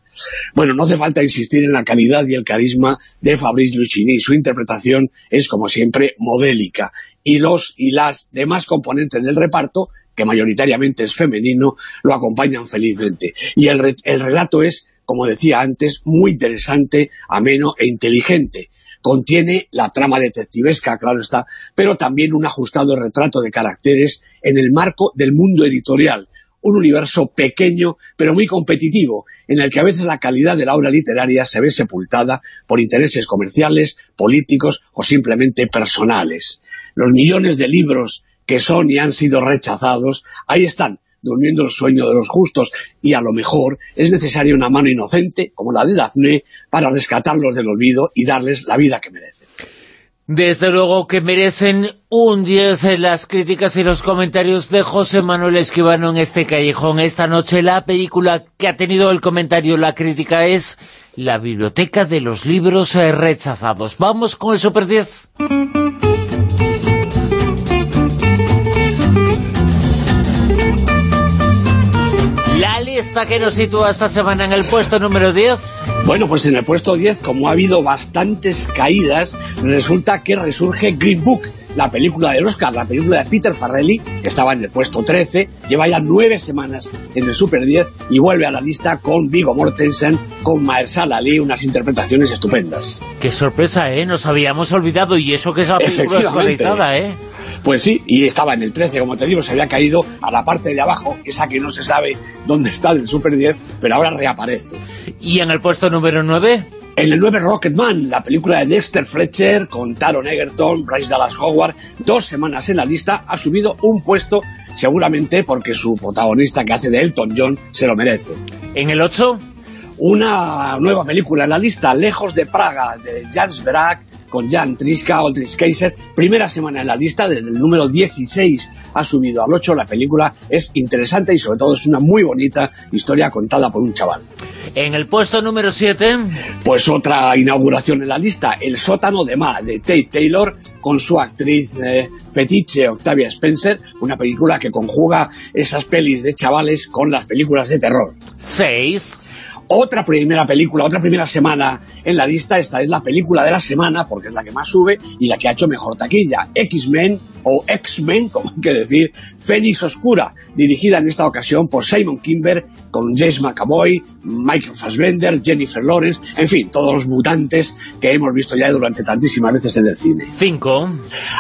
Bueno, no hace falta insistir en la calidad y el carisma de Fabrice Lucchini. Su interpretación es, como siempre, modélica. Y los y las demás componentes del reparto que mayoritariamente es femenino, lo acompañan felizmente. Y el, el relato es, como decía antes, muy interesante, ameno e inteligente contiene la trama detectivesca, claro está, pero también un ajustado retrato de caracteres en el marco del mundo editorial, un universo pequeño pero muy competitivo, en el que a veces la calidad de la obra literaria se ve sepultada por intereses comerciales, políticos o simplemente personales. Los millones de libros que son y han sido rechazados, ahí están, durmiendo el sueño de los justos, y a lo mejor es necesaria una mano inocente, como la de Dafne, para rescatarlos del olvido y darles la vida que merecen. Desde luego que merecen un 10 en las críticas y los comentarios de José Manuel Esquivano en este callejón. Esta noche la película que ha tenido el comentario, la crítica es La Biblioteca de los Libros Rechazados. Vamos con el Super 10. Lista que nos sitúa esta semana en el puesto número 10? Bueno, pues en el puesto 10, como ha habido bastantes caídas, resulta que resurge Green Book, la película de Oscar, la película de Peter Farrelly, que estaba en el puesto 13, lleva ya nueve semanas en el Super 10 y vuelve a la lista con Vigo Mortensen, con Mahershala Ali, unas interpretaciones estupendas. Qué sorpresa, ¿eh? Nos habíamos olvidado y eso que es la película actualizada, ¿eh? Pues sí, y estaba en el 13, como te digo, se había caído a la parte de abajo, esa que no se sabe dónde está del Super 10, pero ahora reaparece. ¿Y en el puesto número 9? En el 9, Rocketman, la película de Dexter Fletcher con Taron Egerton, Bryce Dallas Howard, dos semanas en la lista, ha subido un puesto seguramente porque su protagonista que hace de Elton John se lo merece. ¿En el 8? Una nueva película en la lista, Lejos de Praga, de Jans Brack, con Jan Triska o Kaiser, primera semana en la lista, desde el número 16 ha subido al 8, la película es interesante y sobre todo es una muy bonita historia contada por un chaval. En el puesto número 7... Pues otra inauguración en la lista, El sótano de Ma, de Tate Taylor, con su actriz eh, fetiche Octavia Spencer, una película que conjuga esas pelis de chavales con las películas de terror. 6 otra primera película, otra primera semana en la lista, esta es la película de la semana, porque es la que más sube y la que ha hecho mejor taquilla, X-Men, o X-Men, como hay que decir, Fénix Oscura, dirigida en esta ocasión por Simon Kimber, con James McAvoy, Michael Fassbender, Jennifer Lawrence, en fin, todos los mutantes que hemos visto ya durante tantísimas veces en el cine. 5.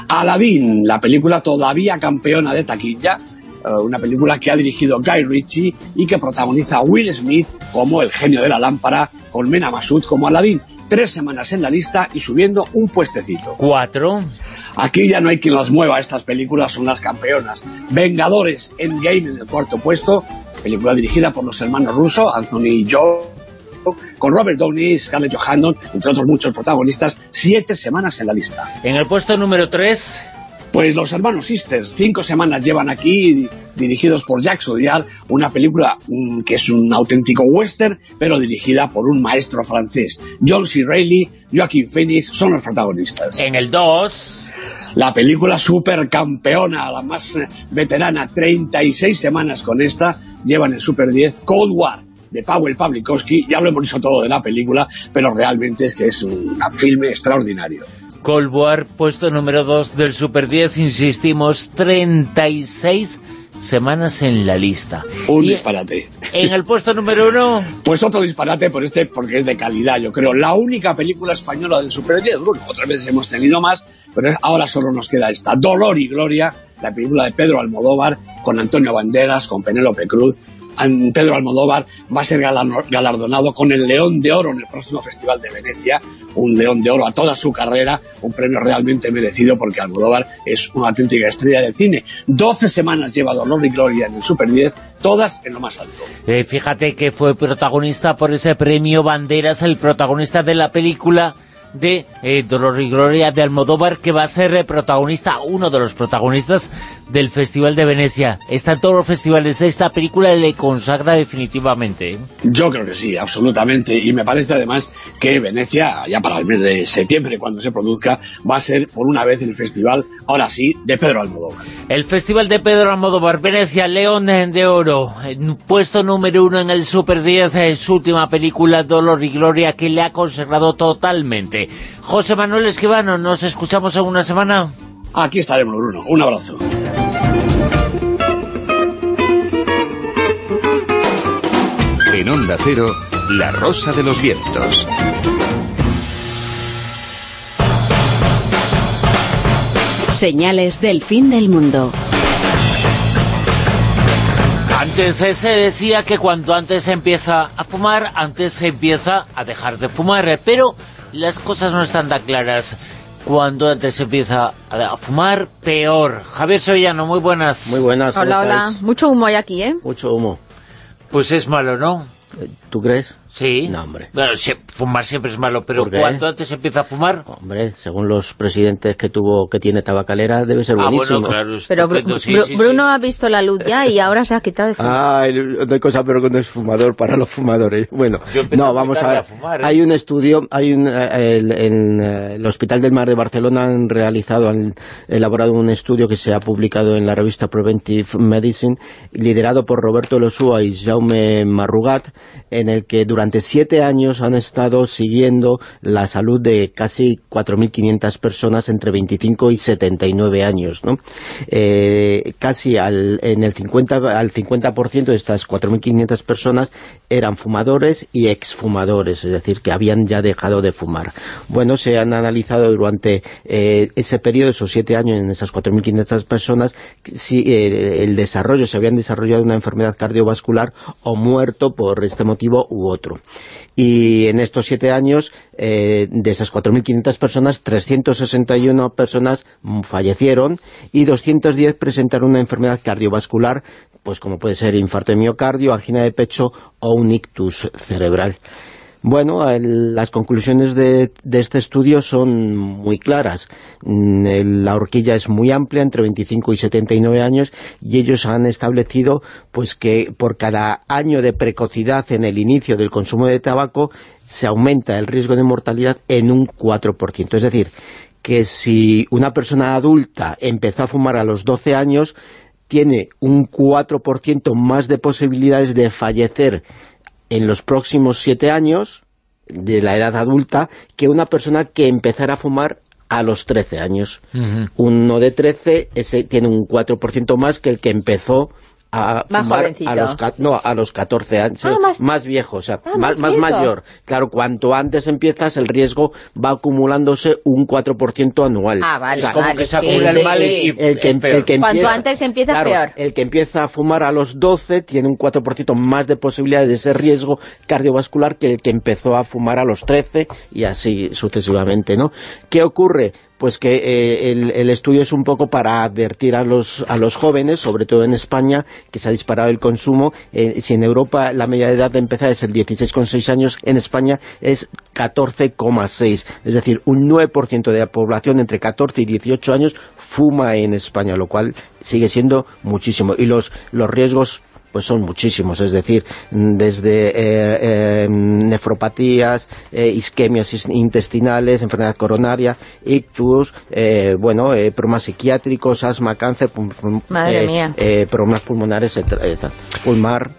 Aladdin, la película todavía campeona de taquilla, una película que ha dirigido Guy Ritchie y que protagoniza a Will Smith como el genio de la lámpara, con Mena Masud como Aladdin. Tres semanas en la lista y subiendo un puestecito. Cuatro. Aquí ya no hay quien las mueva, estas películas son las campeonas. Vengadores, Endgame en el cuarto puesto, película dirigida por los hermanos Russo, Anthony y Joe, con Robert Downey, Scarlett Johansson, entre otros muchos protagonistas, siete semanas en la lista. En el puesto número 3... Pues los hermanos Sisters, cinco semanas llevan aquí, dirigidos por Jacques Audiard, una película mm, que es un auténtico western, pero dirigida por un maestro francés. John C. Reilly, Joaquin Phoenix son los protagonistas. En el 2... La película supercampeona, la más eh, veterana, 36 semanas con esta, llevan el Super 10, Cold War, de Powell Pawlikowski, ya lo hemos dicho todo de la película, pero realmente es que es un filme extraordinario. Cold War, puesto número 2 del Super 10, insistimos, 36 semanas en la lista. Un disparate. ¿En el puesto número 1? Pues otro disparate por este, porque es de calidad, yo creo. La única película española del Super 10, Bruno. Otras veces hemos tenido más, pero ahora solo nos queda esta. Dolor y Gloria, la película de Pedro Almodóvar, con Antonio Banderas, con Penélope Cruz, Pedro Almodóvar va a ser galardonado con el León de Oro en el próximo Festival de Venecia, un León de Oro a toda su carrera, un premio realmente merecido porque Almodóvar es una auténtica estrella del cine. 12 semanas lleva Dolor y Gloria en el Super 10, todas en lo más alto. Eh, fíjate que fue protagonista por ese premio Banderas, el protagonista de la película de eh, Dolor y Gloria de Almodóvar, que va a ser eh, protagonista, uno de los protagonistas del Festival de Venecia. Está en todos los festivales. Esta película le consagra definitivamente. ¿eh? Yo creo que sí, absolutamente. Y me parece además que Venecia, ya para el mes de septiembre, cuando se produzca, va a ser por una vez el festival, ahora sí, de Pedro Almodóvar. El Festival de Pedro Almodóvar, Venecia, León de Oro, puesto número uno en el Super 10, es su última película, Dolor y Gloria, que le ha consagrado totalmente. José Manuel Esquivano, ¿nos escuchamos en una semana? Aquí estaremos, Bruno. Un abrazo. En Onda Cero, La Rosa de los Vientos. Señales del fin del mundo. Antes se decía que cuando antes se empieza a fumar, antes se empieza a dejar de fumar, pero las cosas no están tan claras. Cuando antes se empieza a fumar, peor. Javier Sevillano, muy buenas. Muy buenas. Hola, hola. Mucho humo hay aquí, ¿eh? Mucho humo. Pues es malo, ¿no? ¿Tú crees? Sí. No, hombre. Bueno, fumar siempre es malo, pero ¿cuánto antes se empieza a fumar? Hombre, según los presidentes que tuvo que tiene tabacalera, debe ser ah, buenísimo. Bueno, claro, pero Bruno ha visto la luz ya y ahora se ha quitado de fumar. Ah, no hay cosa pero cuando es fumador para los fumadores. Bueno, no, vamos a ver. ¿eh? hay un estudio, hay un, eh, en eh, el Hospital del Mar de Barcelona han realizado, han elaborado un estudio que se ha publicado en la revista Preventive Medicine, liderado por Roberto Losúa y Jaume Marrugat, en el que durante siete años han estado siguiendo la salud de casi 4.500 personas entre 25 y 79 años. ¿no? Eh, casi al, en el 50, al 50% de estas 4.500 personas eran fumadores y exfumadores, es decir, que habían ya dejado de fumar. Bueno, se han analizado durante eh, ese periodo, esos siete años, en esas 4.500 personas, si eh, el desarrollo, se habían desarrollado una enfermedad cardiovascular o muerto por este motivo u otro y en estos siete años, eh, de esas 4.500 personas, 361 personas fallecieron y 210 presentaron una enfermedad cardiovascular, pues como puede ser infarto de miocardio, angina de pecho o un ictus cerebral. Bueno, las conclusiones de, este estudio son muy claras. Mm, la horquilla es muy amplia, entre 25 y 79 años, y ellos han establecido pues que por cada año de precocidad en el inicio del consumo de tabaco se aumenta el riesgo de mortalidad en un 4%. Es decir, que si una persona adulta empezó a fumar a los 12 años, tiene un 4% más de posibilidades de fallecer en los próximos siete años de la edad adulta que una persona que empezara a fumar a los 13 años. Uno de 13 ese tiene un 4% más que el que empezó a fumar a los, no, a los 14 años, ah, más, viejo, o sea, ah, más, más, mayor. Claro, cuanto antes empiezas, el riesgo va acumulándose un 4% anual. Ah, vale, es como que se acumula el mal y, el que, el que Cuanto antes empieza, peor. El que empieza a fumar a los 12 tiene un 4% más de posibilidades de ese riesgo cardiovascular que el que empezó a fumar a los 13 y así sucesivamente, ¿no? ¿Qué ocurre? Pues que eh, el, estudio es un poco para advertir a los, a los jóvenes, sobre todo en España, que se ha disparado el consumo. Eh, si en Europa la media de edad de empezar es el 16,6 años, en España es 14,6. Es decir, un 9% de la población entre 14 y 18 años fuma en España, lo cual sigue siendo muchísimo. Y los, los riesgos pues son muchísimos, es decir, desde eh, eh, nefropatías, eh, isquemias is- intestinales, enfermedad coronaria, ictus, eh, bueno, eh, problemas psiquiátricos, asma, cáncer, Madre eh, mía. eh, problemas pulmonares, etcétera. pulmar,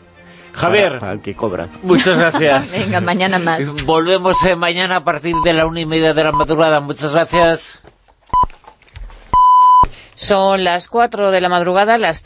Javier. para, para el que cobra. Muchas gracias. Venga, mañana más. Volvemos eh, mañana a partir de la una y media de la madrugada. Muchas gracias. Son las 4 de la madrugada, las